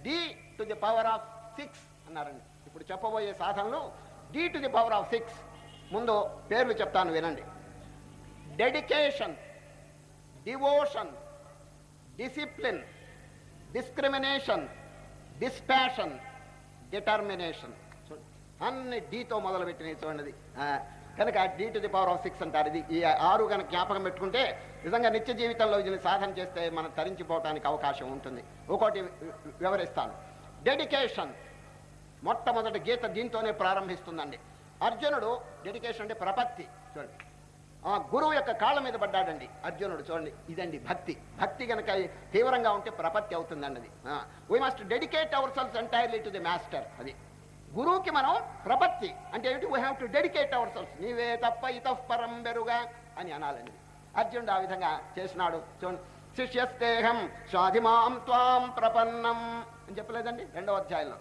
D to the power of six అన్నారండి. ఇప్పుడు చెప్పబోయే సాధనలు D to the power of six. ముందు పేర్లు చెప్తాను వినండి. Dedication devotion discipline discrimination dispassion determination. అన్ని డీతో మొదలుపెట్టినవి చూడండి. కనుక D to the power of six అంటారు. ఇది ఈ ఆరు కనుక జ్ఞాపకం పెట్టుకుంటే నిజంగా నిత్య జీవితంలో దీన్ని సాధన చేస్తే మనం తరించిపోవటానికి అవకాశం ఉంటుంది. ఒకటి వివరిస్తాను. డెడికేషన్ మొట్టమొదటి గీత దీంతోనే ప్రారంభిస్తుందండి. అర్జునుడు డెడికేషన్ అంటే ప్రపత్తి. చూడండి. ఆ గురువు యొక్క కాళ్ళ మీద పడ్డాడండి. అర్జునుడు చూడండి. ఇదండి భక్తి. భక్తి కనుక తీవ్రంగా ఉంటే ప్రపత్తి అవుతుందండి అది. We must dedicate ourselves entirely to the master అది. గురువుకి మనం ప్రపత్తి అంటే ఏమిటి? We have to dedicate ourselves నీవే తప్ప ఇతఃపరం బెరుగా అని అనాలండి. అర్జునుడు ఆ విధంగా చేసినాడు. చూడండి. శిష్యస్తేహం స్వాధిమాం త్వాం ప్రపన్నం అని చెప్పలేదండి? రెండవ అధ్యాయంలో.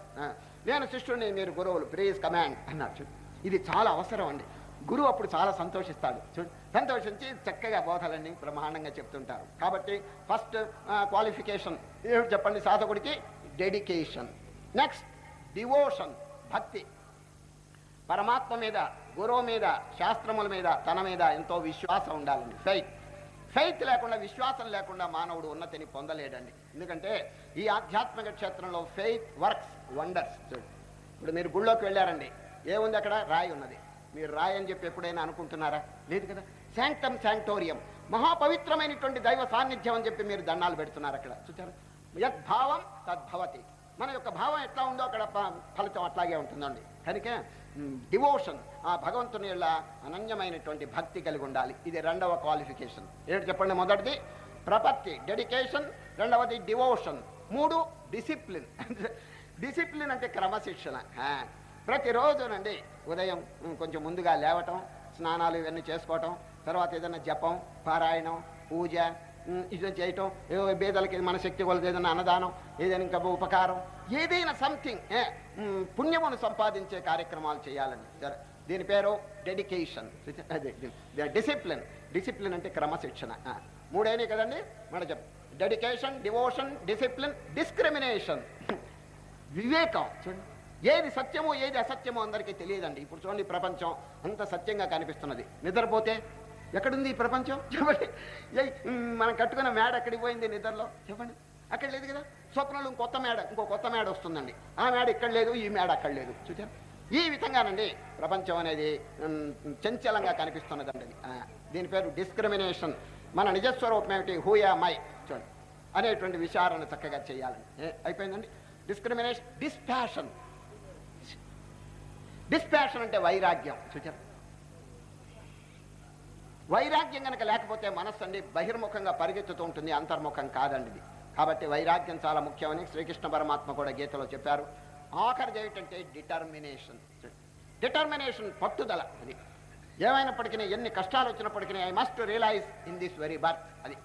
నేను శిష్యుడిని మీరు గురువులు ప్లీజ్ కమాండ్ అన్నారు. చూడు. ఇది చాలా అవసరం అండి. గురువు అప్పుడు చాలా సంతోషిస్తాడు. చూడు. సంతోషించి చక్కగా బోధలన్నీ బ్రహ్మాండంగా చెప్తుంటారు. కాబట్టి ఫస్ట్ క్వాలిఫికేషన్ ఏమిటి చెప్పండి? సాధకుడికి డెడికేషన్. Next devotion. భక్తి. పరమాత్మ మీద గురువు మీద శాస్త్రముల మీద తన మీద ఎంతో విశ్వాసం ఉండాలండి. ఫెయిత్. ఫెయిత్ లేకుండా విశ్వాసం లేకుండా మానవుడు ఉన్నతిని పొందలేడండి. ఎందుకంటే ఈ ఆధ్యాత్మిక క్షేత్రంలో ఫెయిత్ వర్క్స్ వండర్స్. ఇప్పుడు మీరు గుళ్ళోకి వెళ్ళారండి. ఏముంది అక్కడ? రాయి ఉన్నది. మీరు రాయి అని చెప్పి ఎప్పుడైనా అనుకుంటున్నారా? లేదు కదా? Sanctum sanctorum. మహాపవిత్రమైనటువంటి దైవ సాన్నిధ్యం అని చెప్పి మీరు దండాలు పెడుతున్నారు అక్కడ. చూచారు యద్భావం తద్భవతి. మన యొక్క భావం ఎట్లా ఉందో అక్కడ ఫలితం అట్లాగే ఉంటుందండి. కనుక డివోషన్ ఆ భగవంతుని యొక్క అనన్యమైనటువంటి భక్తి కలిగి ఉండాలి. ఇది రెండవ క్వాలిఫికేషన్ ఏంటి చెప్పండి మొదటిది? ప్రపత్తి డెడికేషన్ రెండవది డివోషన్ మూడు డిసిప్లిన్ డిసిప్లిన్ అంటే క్రమశిక్షణ. ప్రతిరోజునండి ఉదయం కొంచెం ముందుగా లేవటం స్నానాలు ఇవన్నీ చేసుకోవటం తర్వాత ఏదైనా జపం పారాయణం పూజ ఇది చేయటం ఏదో బేదలకి మన శక్తి కొలది ఏదైనా అన్నదానం ఏదైనా ఇంకా ఉపకారం ఏదైనా సంథింగ్ పుణ్యమును సంపాదించే కార్యక్రమాలు చేయాలని. సరే దీని పేరు డెడికేషన్ డిసిప్లిన్ డిసిప్లిన్ అంటే క్రమశిక్షణ. ఆ, మూడేనే కదండి? మన చెప్ డెడికేషన్ డివోషన్ డిసిప్లిన్ డిస్క్రిమినేషన్ వివేకం. చూడండి. ఏది సత్యమో ఏది అసత్యమో అందరికీ తెలియదండి. ఇప్పుడు చూడండి ప్రపంచం అంత సత్యంగా కనిపిస్తున్నది. నిద్రపోతే ఎక్కడుంది ఈ ప్రపంచం? చెప్పండి. మనం కట్టుకున్న మేడ ఎక్కడికి పోయింది నిద్రలో? చెప్పండి. అక్కడ లేదు కదా? స్వప్నంలో ఇంకొత్త మేడ ఇంకో కొత్త మేడ వస్తుందండి. ఆ మేడ ఇక్కడ లేదు ఈ మేడ అక్కడ లేదు. చూచారు ఈ విధంగానండి ప్రపంచం అనేది చంచలంగా కనిపిస్తున్నదండి. దీని పేరు డిస్క్రిమినేషన్. మన నిజస్వరూపం ఏమిటి? హూయా మై చూడండి. అనేటువంటి విచారణ చక్కగా చేయాలండి. ఏ, అయిపోయిందండి? డిస్క్రిమినేషన్ డిస్ప్యాషన్ డిస్ప్యాషన్ అంటే వైరాగ్యం. చూచారు వైరాగ్యం కనుక లేకపోతే మనస్సు అండి బహిర్ముఖంగా పరిగెత్తుతూ ఉంటుంది అంతర్ముఖం కాదండి ఇది. కాబట్టి వైరాగ్యం చాలా ముఖ్యమని శ్రీకృష్ణ పరమాత్మ కూడా గీతలో చెప్పారు. ఆఖరిది ఏమిటంటే డిటర్మినేషన్. డిటర్మినేషన్ పట్టుదల అది. ఏమైనప్పటికీ ఎన్ని కష్టాలు వచ్చినప్పటికీ I must realise in this very birth అది.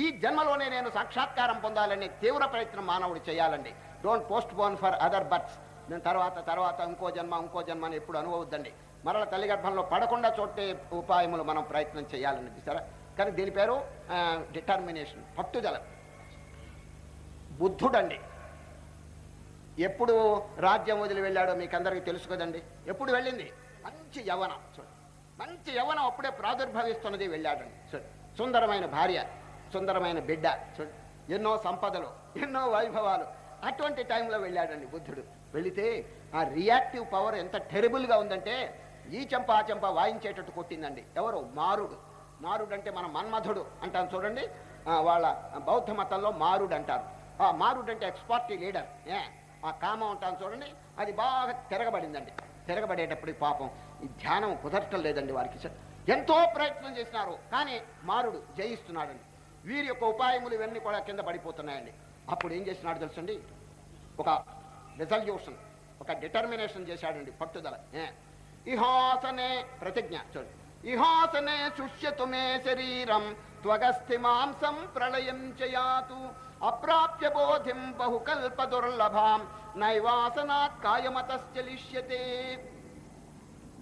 ఈ జన్మలోనే నేను సాక్షాత్కారం పొందాలని తీవ్ర ప్రయత్నం మానవుడు చేయాలండి. Don't postpone for other births నేను తర్వాత తర్వాత ఇంకో జన్మ ఇంకో జన్మ అని ఎప్పుడు అనుభవద్దండి. మరల తల్లి గర్భంలో పడకుండా చోటే ఉపాయములు మనం ప్రయత్నం చేయాలని చూసారా కానీ దీని పేరు డిటర్మినేషన్ పట్టుదల. బుద్ధుడండి. ఎప్పుడు రాజ్యం వదిలి వెళ్ళాడో మీకు అందరికీ తెలుసు కదండి. ఎప్పుడు వెళ్ళింది? మంచి యవనం. చూడండి మంచి యవనం అప్పుడే ప్రాదుర్భవిస్తున్నది వెళ్ళాడండి. చూడండి సుందరమైన భార్య సుందరమైన బిడ్డ చూడండి ఎన్నో సంపదలు ఎన్నో వైభవాలు. అటువంటి టైంలో వెళ్ళాడండి బుద్ధుడు. వెళితే ఆ రియాక్టివ్ పవర్ ఎంత టెరిబుల్గా ఉందంటే ఈ చెంప ఆ చెంప వాయించేటట్టు కొట్టిందండి. ఎవరు? మారుడు. మారుడు అంటే మన మన్మధుడు అంటాను చూడండి. వాళ్ళ బౌద్ధ మతంలో మారుడు అంటారు. ఆ మారుడు అంటే ఎక్స్పార్టీ లీడర్ ఏ ఆ కామం అంటాను చూడండి. అది బాగా తిరగబడిందండి. తిరగబడేటప్పుడు పాపం ఈ ధ్యానం కుదరటం లేదండి వారికి. ఎంతో ప్రయత్నం చేసినారు కానీ మారుడు జయిస్తున్నాడండి. వీరి యొక్క ఉపాయములు ఇవన్నీ కూడా కింద పడిపోతున్నాయండి. అప్పుడు ఏం చేసినాడు తెలుసండి? ఒక రిజల్యూషన్ ఒక డిటర్మినేషన్ చేశాడండి పట్టుదల. ఏ, ఇహాసనే ప్రతిజ్ఞ చూడండి ఇహాసనే శుష్యతు మే శరీరం త్వగస్థి మాంసం ప్రళయం చయాతు. అప్రాప్య బోధిం బహుకల్ప దుర్లభాం నైవాసనాత్ కాయమతశ్చలిష్యతే.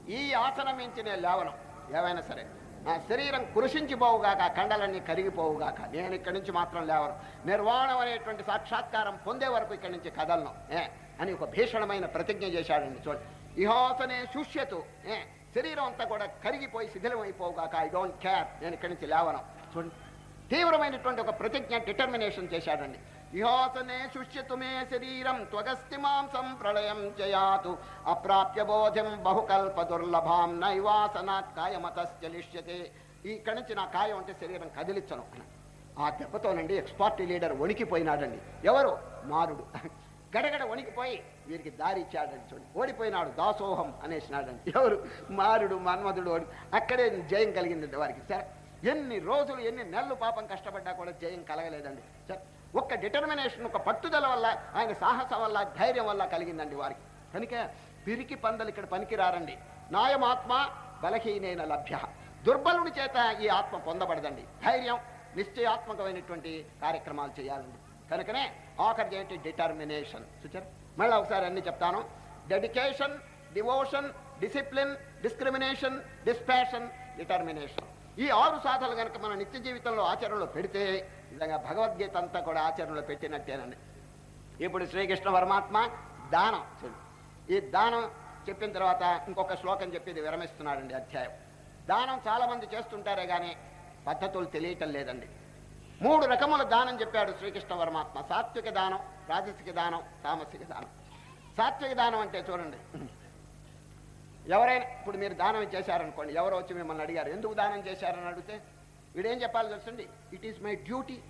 ఈ ఆసనం మించి లేవనం ఏవైనా సరే. నా శరీరం కృషించిపోవుగాక కండలన్నీ కరిగిపోవుగాక నేను ఇక్కడి నుంచి మాత్రం లేవను. నిర్వాణం అనేటువంటి సాక్షాత్కారం పొందే వరకు ఇక్కడి నుంచి కదలను ఏ? అని ఒక భీషణమైన ప్రతిజ్ఞ చేశాడండి చూడండి ఇహాసనే శుష్యతు. ఏ శరీరం అంతా కూడా కరిగిపోయి శిథిలం అయిపోవుగాక ఐ డోంట్ కేర్ నేను ఇక్కడి నుంచి లేవను. చూడండి. తీవ్రమైనటువంటి ఒక ప్రతిజ్ఞ డిటర్మినేషన్ చేశాడండి. ఇహాసనే శుష్యతుమే శరీరం త్వగస్తి మాంసం ప్రళయం జయాతు. అప్రాప్య బోధం బహుకల్ప దుర్లభాం నైవాసనాత్ కాయమతశ్చలిష్యతే ఇక్కడి నుంచి నా కాయం అంటే శరీరం కదిలించను ఆ దెబ్బతోనండి ఎక్స్పార్టీ లీడర్ వణికిపోయినాడండి. ఎవరు? మారుడు. గడగడ వణికిపోయి వీరికి దారి ఇచ్చాడండి చూడండి. ఓడిపోయినాడు దాసోహం అనేసినాడండి. ఎవరు? మారుడు మన్మధుడు ఓడి అక్కడే జయం కలిగిందండి వారికి. సరే ఎన్ని రోజులు ఎన్ని నెలలు పాపం కష్టపడ్డా కూడా జయం కలగలేదండి. సరే ఒక్క డిటర్మినేషన్ ఒక పట్టుదల వల్ల ఆయన సాహసం వల్ల ధైర్యం వల్ల కలిగిందండి వారికి. కనుక పిరికి పందలు ఇక్కడ పనికిరారండి. నాయమాత్మ బలహీనైన లభ్య. దుర్బలుని చేత ఈ ఆత్మ పొందబడదండి. ధైర్యం నిశ్చయాత్మకమైనటువంటి కార్యక్రమాలు చేయాలండి. కనుకనే ఆఖరి ఏంటి? డిటర్మినేషన్ చూచారు మళ్ళీ ఒకసారి అన్ని చెప్తాను. Dedication devotion discipline discrimination dispassion determination ఈ ఆరు సాధనలు కనుక మన నిత్య జీవితంలో ఆచరణలో పెడితే నిజంగా భగవద్గీత అంతా కూడా ఆచరణలో పెట్టినట్టేనండి. ఇప్పుడు శ్రీకృష్ణ పరమాత్మ దానం చూడు ఈ దానం చెప్పిన తర్వాత ఇంకొక శ్లోకం చెప్పేది విరమిస్తున్నాడండి అధ్యాయం. దానం చాలామంది చేస్తుంటారే కానీ పద్ధతులు తెలియటం లేదండి. మూడు రకముల దానం చెప్పాడు శ్రీకృష్ణ పరమాత్మ సాత్విక దానం రాజసిక దానం తామసిక దానం. సాత్విక దానం అంటే చూడండి. ఎవరైనా ఇప్పుడు మీరు దానం చేశారనుకోండి ఎవరో వచ్చి మిమ్మల్ని అడిగారు ఎందుకు దానం చేశారని అడిగితే వీడేం చెప్పాలి తెలుసండి? ఇట్ ఈస్ మై డ్యూటీ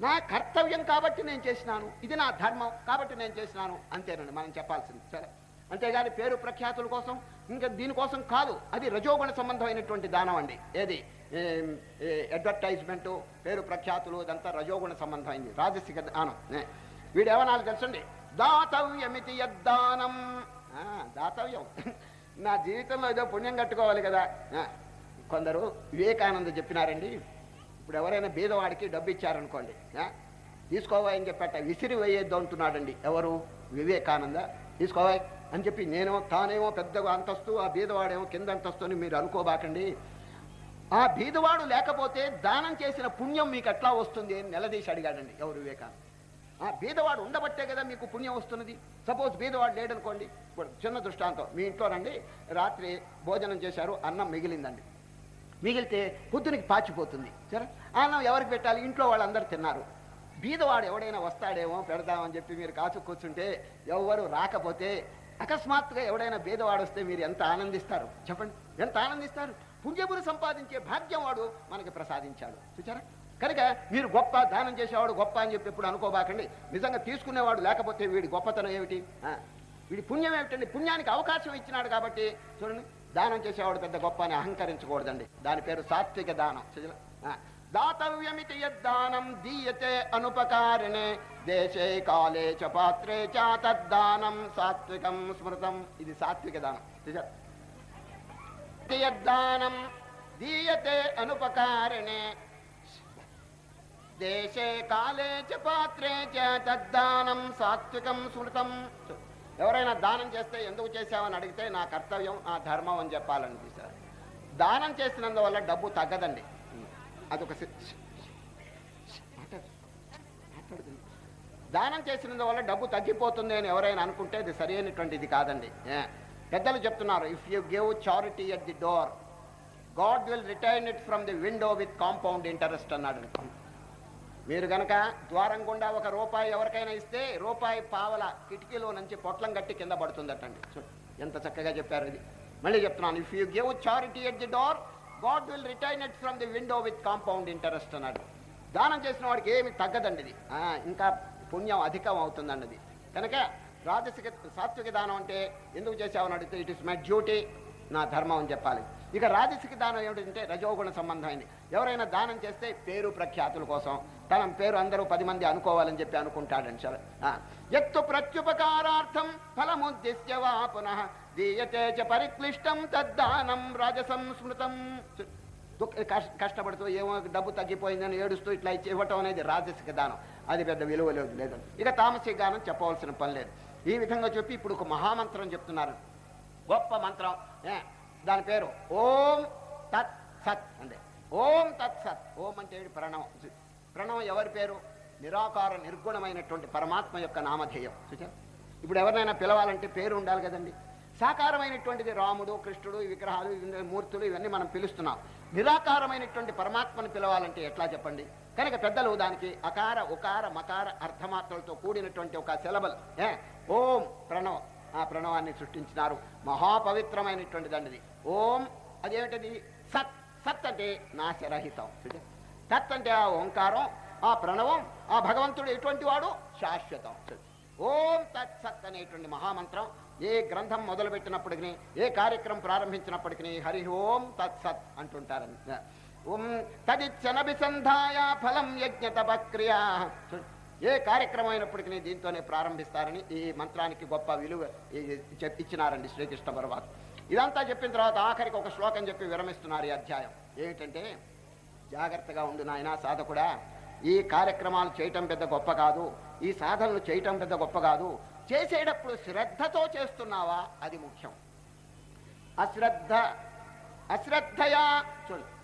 నా కర్తవ్యం కాబట్టి నేను చేసినాను. ఇది నా ధర్మం కాబట్టి నేను చేసినాను. అంతేనండి మనం చెప్పాల్సింది. సరే. అంతేగాని పేరు ప్రఖ్యాతుల కోసం ఇంకా దీనికోసం కాదు అది రజోగుణ సంబంధమైనటువంటి దానం అండి. ఏది? అడ్వర్టైజ్మెంటు పేరు ప్రఖ్యాతులు ఇదంతా రజోగుణ అయింది రాజసిక దానం వీడు ఏమనాలి తెలుసండి? దాతవ్యమితి యద్దానం. ఆ, దాతవ్యం. నా జీవితంలో ఏదో పుణ్యం కట్టుకోవాలి కదా. ఆ, కొందరు వివేకానంద చెప్పినారండి. ఇప్పుడు ఎవరైనా బీదవాడికి డబ్బు ఇచ్చారనుకోండి ఆ, తీసుకోవా అని చెప్పట విసిరి వేయొద్దు అంటున్నాడండి. ఎవరు? వివేకానంద. తీసుకోవా అని చెప్పి నేను తానేమో పెద్దగా అంతస్తు ఆ బీదవాడేమో కింద అంతస్తు అని మీరు అనుకోబాకండి. ఆ బీదవాడు లేకపోతే దానం చేసిన పుణ్యం మీకు ఎట్లా వస్తుంది అని నిలదీసి అడిగాడండి ఎవరు వివేకానంద. ఆ బీదవాడు ఉండబట్టే కదా మీకు పుణ్యం వస్తున్నది. సపోజ్ బీదవాడు లేడనుకోండి ఇప్పుడు చిన్న దృష్టాంతం మీ ఇంట్లో రండి రాత్రి భోజనం చేశారు అన్నం మిగిలిందండి. మిగిలితే పొద్దునకి పాచిపోతుంది. సరే అన్నం ఎవరికి పెట్టాలి? ఇంట్లో వాళ్ళందరూ తిన్నారు. బీదవాడు ఎవడైనా వస్తాడేమో పెడదామని చెప్పి మీరు కాచు కూర్చుంటే ఎవరు రాకపోతే అకస్మాత్తుగా ఎవడైనా బీదవాడు వస్తే మీరు ఎంత ఆనందిస్తారు? చెప్పండి ఎంత ఆనందిస్తారు? పుణ్యమును సంపాదించే భాగ్యం వాడు మనకి ప్రసాదించాడు. చూచారా కనుక మీరు గొప్ప దానం చేసేవాడు గొప్ప అని చెప్పి ఎప్పుడు అనుకోబాకండి. నిజంగా తీసుకునేవాడు లేకపోతే వీడి గొప్పతనం ఏమిటి? వీడి పుణ్యం ఏమిటండి? పుణ్యానికి అవకాశం ఇచ్చినాడు కాబట్టి చూడండి. దానం చేసేవాడు పెద్ద గొప్ప అని అహంకరించకూడదండి. దాని పేరు సాత్విక దానం. దాతవ్యమితి యద్దానం దీయతే అనుపకారిణే. దేశే కాలే చ పాత్రే చ తద్దానం సాత్వికం స్మృతం. ఇది సాత్విక దానం. చూసారా? దీయతే అనుపకారిణే. దేశే కాలే చ పాత్రే చ తద్దానం. సాత్వికం స్మృతం ఎవరైనా దానం చేస్తే ఎందుకు చేశావని అడిగితే నా కర్తవ్యం నా ధర్మం అని చెప్పాలని తీశారు దానం చేసినందువల్ల డబ్బు తగ్గదండి. అదొక దానం చేసినందువల్ల డబ్బు తగ్గిపోతుంది అని ఎవరైనా అనుకుంటే అది సరైనటువంటి ఇది కాదండి. పెద్దలు చెప్తున్నారు if you give charity at the door God will retain it from the window with compound interest అన్నాడు. మీరు గనక ద్వారం గుండా ఒక రూపాయి ఎవరికైనా ఇస్తే రూపాయి పావల కిటికీలో నుంచి పొట్లం కట్టి కింద పడుతుందటండి. ఎంత చక్కగా చెప్పారు ఇది. మళ్ళీ చెప్తున్నాను if you give charity at the door God will retain it from the window with compound interest అన్నాడు. దానం చేసిన వాడికి ఏమి తగ్గదండి ఇది. ఇంకా పుణ్యం అధికం అవుతుందండి ఇది. కనుక రాజసిక సాత్విక దానం అంటే ఎందుకు చేసావని అడిగితే ఇట్ ఇస్ మై డ్యూటీ నా ధర్మం అని చెప్పాలి. ఇక రాజసిక దానం ఏమిటంటే రజోగుణ సంబంధమైంది ఎవరైనా దానం చేస్తే పేరు ప్రఖ్యాతుల కోసం తన పేరు అందరూ పది మంది అనుకోవాలని చెప్పి అనుకుంటాడని సార్ ఎత్తు ప్రత్యుపకారార్థం ఫలముద్దిశ్య వా పునః దీయతే చ పరిక్లిష్టం తద్దానం రాజసం స్మృతం. కష్టపడుతూ ఏమో డబ్బు తగ్గిపోయిందని ఏడుస్తూ ఇట్లా ఇచ్చి ఇవ్వటం అనేది రాజసిక దానం. అది పెద్ద విలువ లేదు లేదు. ఇక తామసిక దానం చెప్పవలసిన పని లేదు. ఈ విధంగా చెప్పి ఇప్పుడు ఒక మహామంత్రం చెప్తున్నారు. గొప్ప మంత్రం. ఏ, దాని పేరు ఓం తత్ సత్ అంటే ఓం తత్ సత్. ఓం అంటే ప్రణవం. ప్రణవం ఎవరి పేరు? నిరాకార నిర్గుణమైనటువంటి పరమాత్మ యొక్క నామధేయం. చూచారు ఇప్పుడు ఎవరినైనా పిలవాలంటే పేరు ఉండాలి కదండి. సాకారమైనటువంటిది రాముడు కృష్ణుడు విగ్రహాలు మూర్తులు ఇవన్నీ మనం పిలుస్తున్నాం. నిరాకారమైనటువంటి పరమాత్మను పిలవాలంటే ఎట్లా చెప్పండి? కనుక పెద్దలు దానికి అకార ఉకార మకార అర్థమాత్రలతో కూడినటువంటి ఒక సెలబల్. ఏ? ఓం ప్రణవం. ఆ ప్రణవాన్ని సృష్టించినారు. మహాపవిత్రమైనటువంటి దండిది ఓం అదేమిటది? సత్. సత్ అంటే నాశరహితం. సత్ అంటే ఆ ఓంకారం ఆ ప్రణవం ఆ భగవంతుడు ఎటువంటి వాడు? శాశ్వతం. ఓం తత్ సత్ అనేటువంటి మహామంత్రం ఏ గ్రంథం మొదలుపెట్టినప్పటికీ ఏ కార్యక్రమం ప్రారంభించినప్పటికీ హరి ఓం తత్ సత్ అంటుంటారని. ఓం తదిచ్చనభిసంధాయ ఫలం యజ్ఞ తపక్రియా ఏ కార్యక్రమం అయినప్పటికీ దీంతోనే ప్రారంభిస్తారని ఈ మంత్రానికి గొప్ప విలువ ఈ- ఇచ్చినారండి శ్రీకృష్ణ పర్వాత ఇదంతా చెప్పిన తర్వాత ఆఖరికి ఒక శ్లోకం చెప్పి విరమిస్తున్నారు ఈ అధ్యాయం. ఏమిటంటే జాగ్రత్తగా ఉండు నాయనా సాధకుడా ఈ కార్యక్రమాలు చేయటం పెద్ద గొప్ప కాదు ఈ సాధనలు చేయటం పెద్ద గొప్ప కాదు చేసేటప్పుడు శ్రద్ధతో చేస్తున్నావా అది ముఖ్యం. అశ్రద్ధ అశ్రద్ధయా చూడు.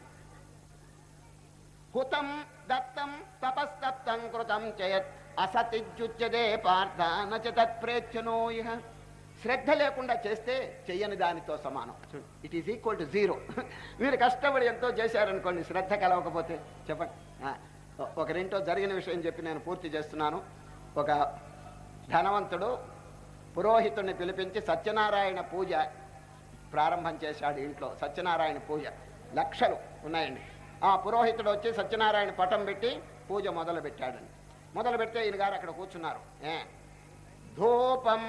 హుతం దత్తం తపస్తప్తం కృతం చేయత్ అసతిజ్జుచ్యదే పార్థ నచ తత్ప్రేత్యనో ఇహ శ్రద్ధ లేకుండా చేస్తే చెయ్యని దానితో సమానం. It is equal to zero మీరు కష్టపడి ఎంతో చేశారనుకోండి శ్రద్ధ కలవకపోతే చెప్పండి. ఒకరింటో జరిగిన విషయం చెప్పి నేను పూర్తి చేస్తున్నాను. ఒక ధనవంతుడు పురోహితుడిని పిలిపించి సత్యనారాయణ పూజ ప్రారంభం చేశాడు ఇంట్లో. సత్యనారాయణ పూజ. లక్షలు ఉన్నాయండి. ఆ పురోహితుడు వచ్చి సత్యనారాయణ పటం పెట్టి పూజ మొదలు పెట్టాడండి మొదలు పెడితే ఈయన గారు అక్కడ కూర్చున్నారు. ఏ? ధూపం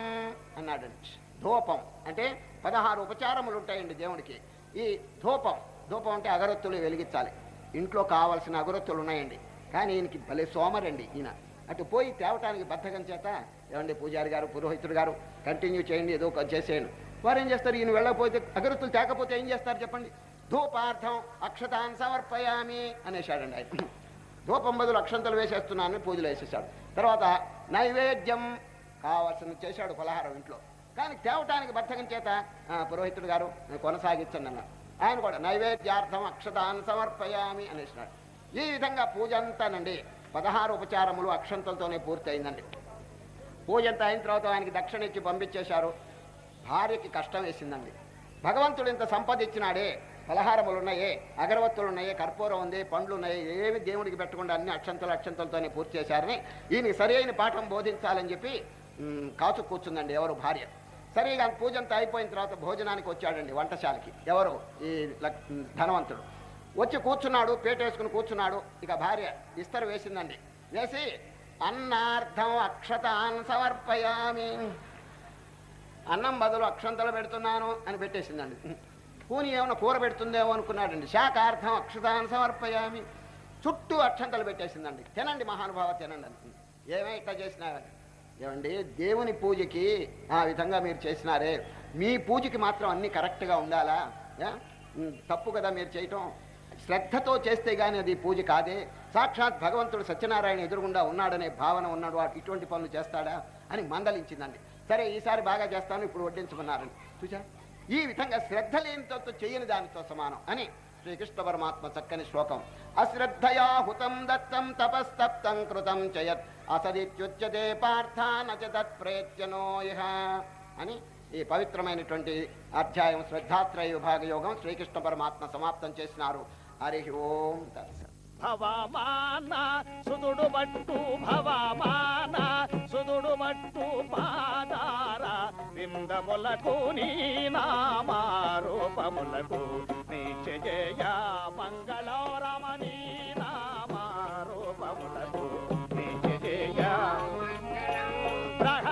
అన్నాడండి. ధూపం అంటే పదహారు ఉపచారములు ఉంటాయండి దేవుడికి ఈ ధూపం ధూపం అంటే అగరత్తులు వెలిగించాలి. ఇంట్లో కావాల్సిన అగరొత్తులు ఉన్నాయండి. కానీ ఈయనకి భలే సోమరండి ఈయన. అటు పోయి తేవటానికి బద్ధకం చేత ఏమండి పూజారి గారు పురోహితుడు గారు కంటిన్యూ చేయండి ఏదో చేసేయండి. వారు ఏం చేస్తారు? ఈయన వెళ్ళకపోతే అగరత్తులు తేకపోతే ఏం చేస్తారు చెప్పండి? ధూపార్థం అక్షతాన్ సమర్పయామి అనేశాడండి ఆయన. ధూపం బదులు అక్షంతలు వేసేస్తున్నానని పూజలు వేసేసాడు తర్వాత నైవేద్యం కావాల్సిన చేశాడు ఫలహారం ఇంట్లో. కానీ తేవటానికి బద్ధకం చేత పురోహితుడు గారు నేను కొనసాగించండి అన్నాడు ఆయన కూడా నైవేద్యార్థం అక్షతాన్ సమర్పయామి అనేసినాడు. ఈ విధంగా పూజ అంతానండి. పదహారు ఉపచారములు అక్షంతలతోనే పూర్తయిందండి. పూజ అంతా అయిన తర్వాత ఆయనకి దక్షిణ ఇచ్చి పంపించేశారు. భార్యకి కష్టం వేసిందండి. భగవంతుడు ఇంత సంపద ఇచ్చినాడే పలహారములు ఉన్నాయే అగరవత్తులు ఉన్నాయే కర్పూరం ఉంది పండ్లు ఉన్నాయి ఏమి దేవుడికి పెట్టకుండా అన్ని అక్షంతలు అక్షంతలతోనే పూర్తి చేశారని ఈయన సరి అయిన పాఠం బోధించాలని చెప్పి కాచు కూర్చుందండి ఎవరు భార్య. సరిగా పూజ పూజంతా అయిపోయిన తర్వాత భోజనానికి వచ్చాడండి వంటశాలకి. ఎవరు? ఈ ధనవంతుడు. వచ్చి కూర్చున్నాడు పేట వేసుకుని కూర్చున్నాడు. ఇక భార్య ఇస్తరు వేసిందండి. వేసి అన్నార్థం అక్షతాన్ సమర్పయామి. అన్నం బదులు అక్షంతలు పెడుతున్నాను అని పెట్టేసిందండి. పూని ఏమైనా కూర పెడుతుందేమో అనుకున్నాడండి. శాఖార్థం అక్షతాన్ సమర్పయామి. చుట్టూ అక్షంతలు పెట్టేసిందండి. తినండి మహానుభావ తినండి అనుకుంది ఏమై ఇట్లా చేసినారని ఏమండి దేవుని పూజకి ఆ విధంగా మీరు చేసినారే. మీ పూజకి మాత్రం అన్ని కరెక్ట్గా ఉండాలా? తప్పు కదా మీరు చేయటం. శ్రద్ధతో చేస్తే గాని అది పూజ కాదే. సాక్షాత్ భగవంతుడు సత్యనారాయణ ఎదురుగుండా ఉన్నాడనే భావన ఉన్నాడు. ఇటువంటి పనులు చేస్తాడా అని మందలించిందండి. సరే ఈసారి బాగా చేస్తాను. ఇప్పుడు వడ్డించమన్నారని చూసా ఈ విధంగా శ్రద్ధ లేనితో చేయని దానితో సమానం అని శ్రీకృష్ణ పరమాత్మ చక్కని శ్లోకం. అశ్రద్ధయా హుతం దత్తం తపస్తప్తం కృతం చయత్. అసదిత్యుచ్యతే పార్థ చ తత్ప్రేత్యనో ఇహ అని ఈ పవిత్రమైనటువంటి అధ్యాయం శ్రద్ధాత్రయ విభాగ యోగం శ్రీకృష్ణ పరమాత్మ సమాప్తం చేసినారు. హరి ఓం తత్సత్ భవమాన సుదుడు మట్టు భవమాన సుదుడు మట్టు పాదార. విందములకు నీ నామారూపములకు నీ చెయ మంగళోరమణి నామారూపములకు నీచజయ ప్రహ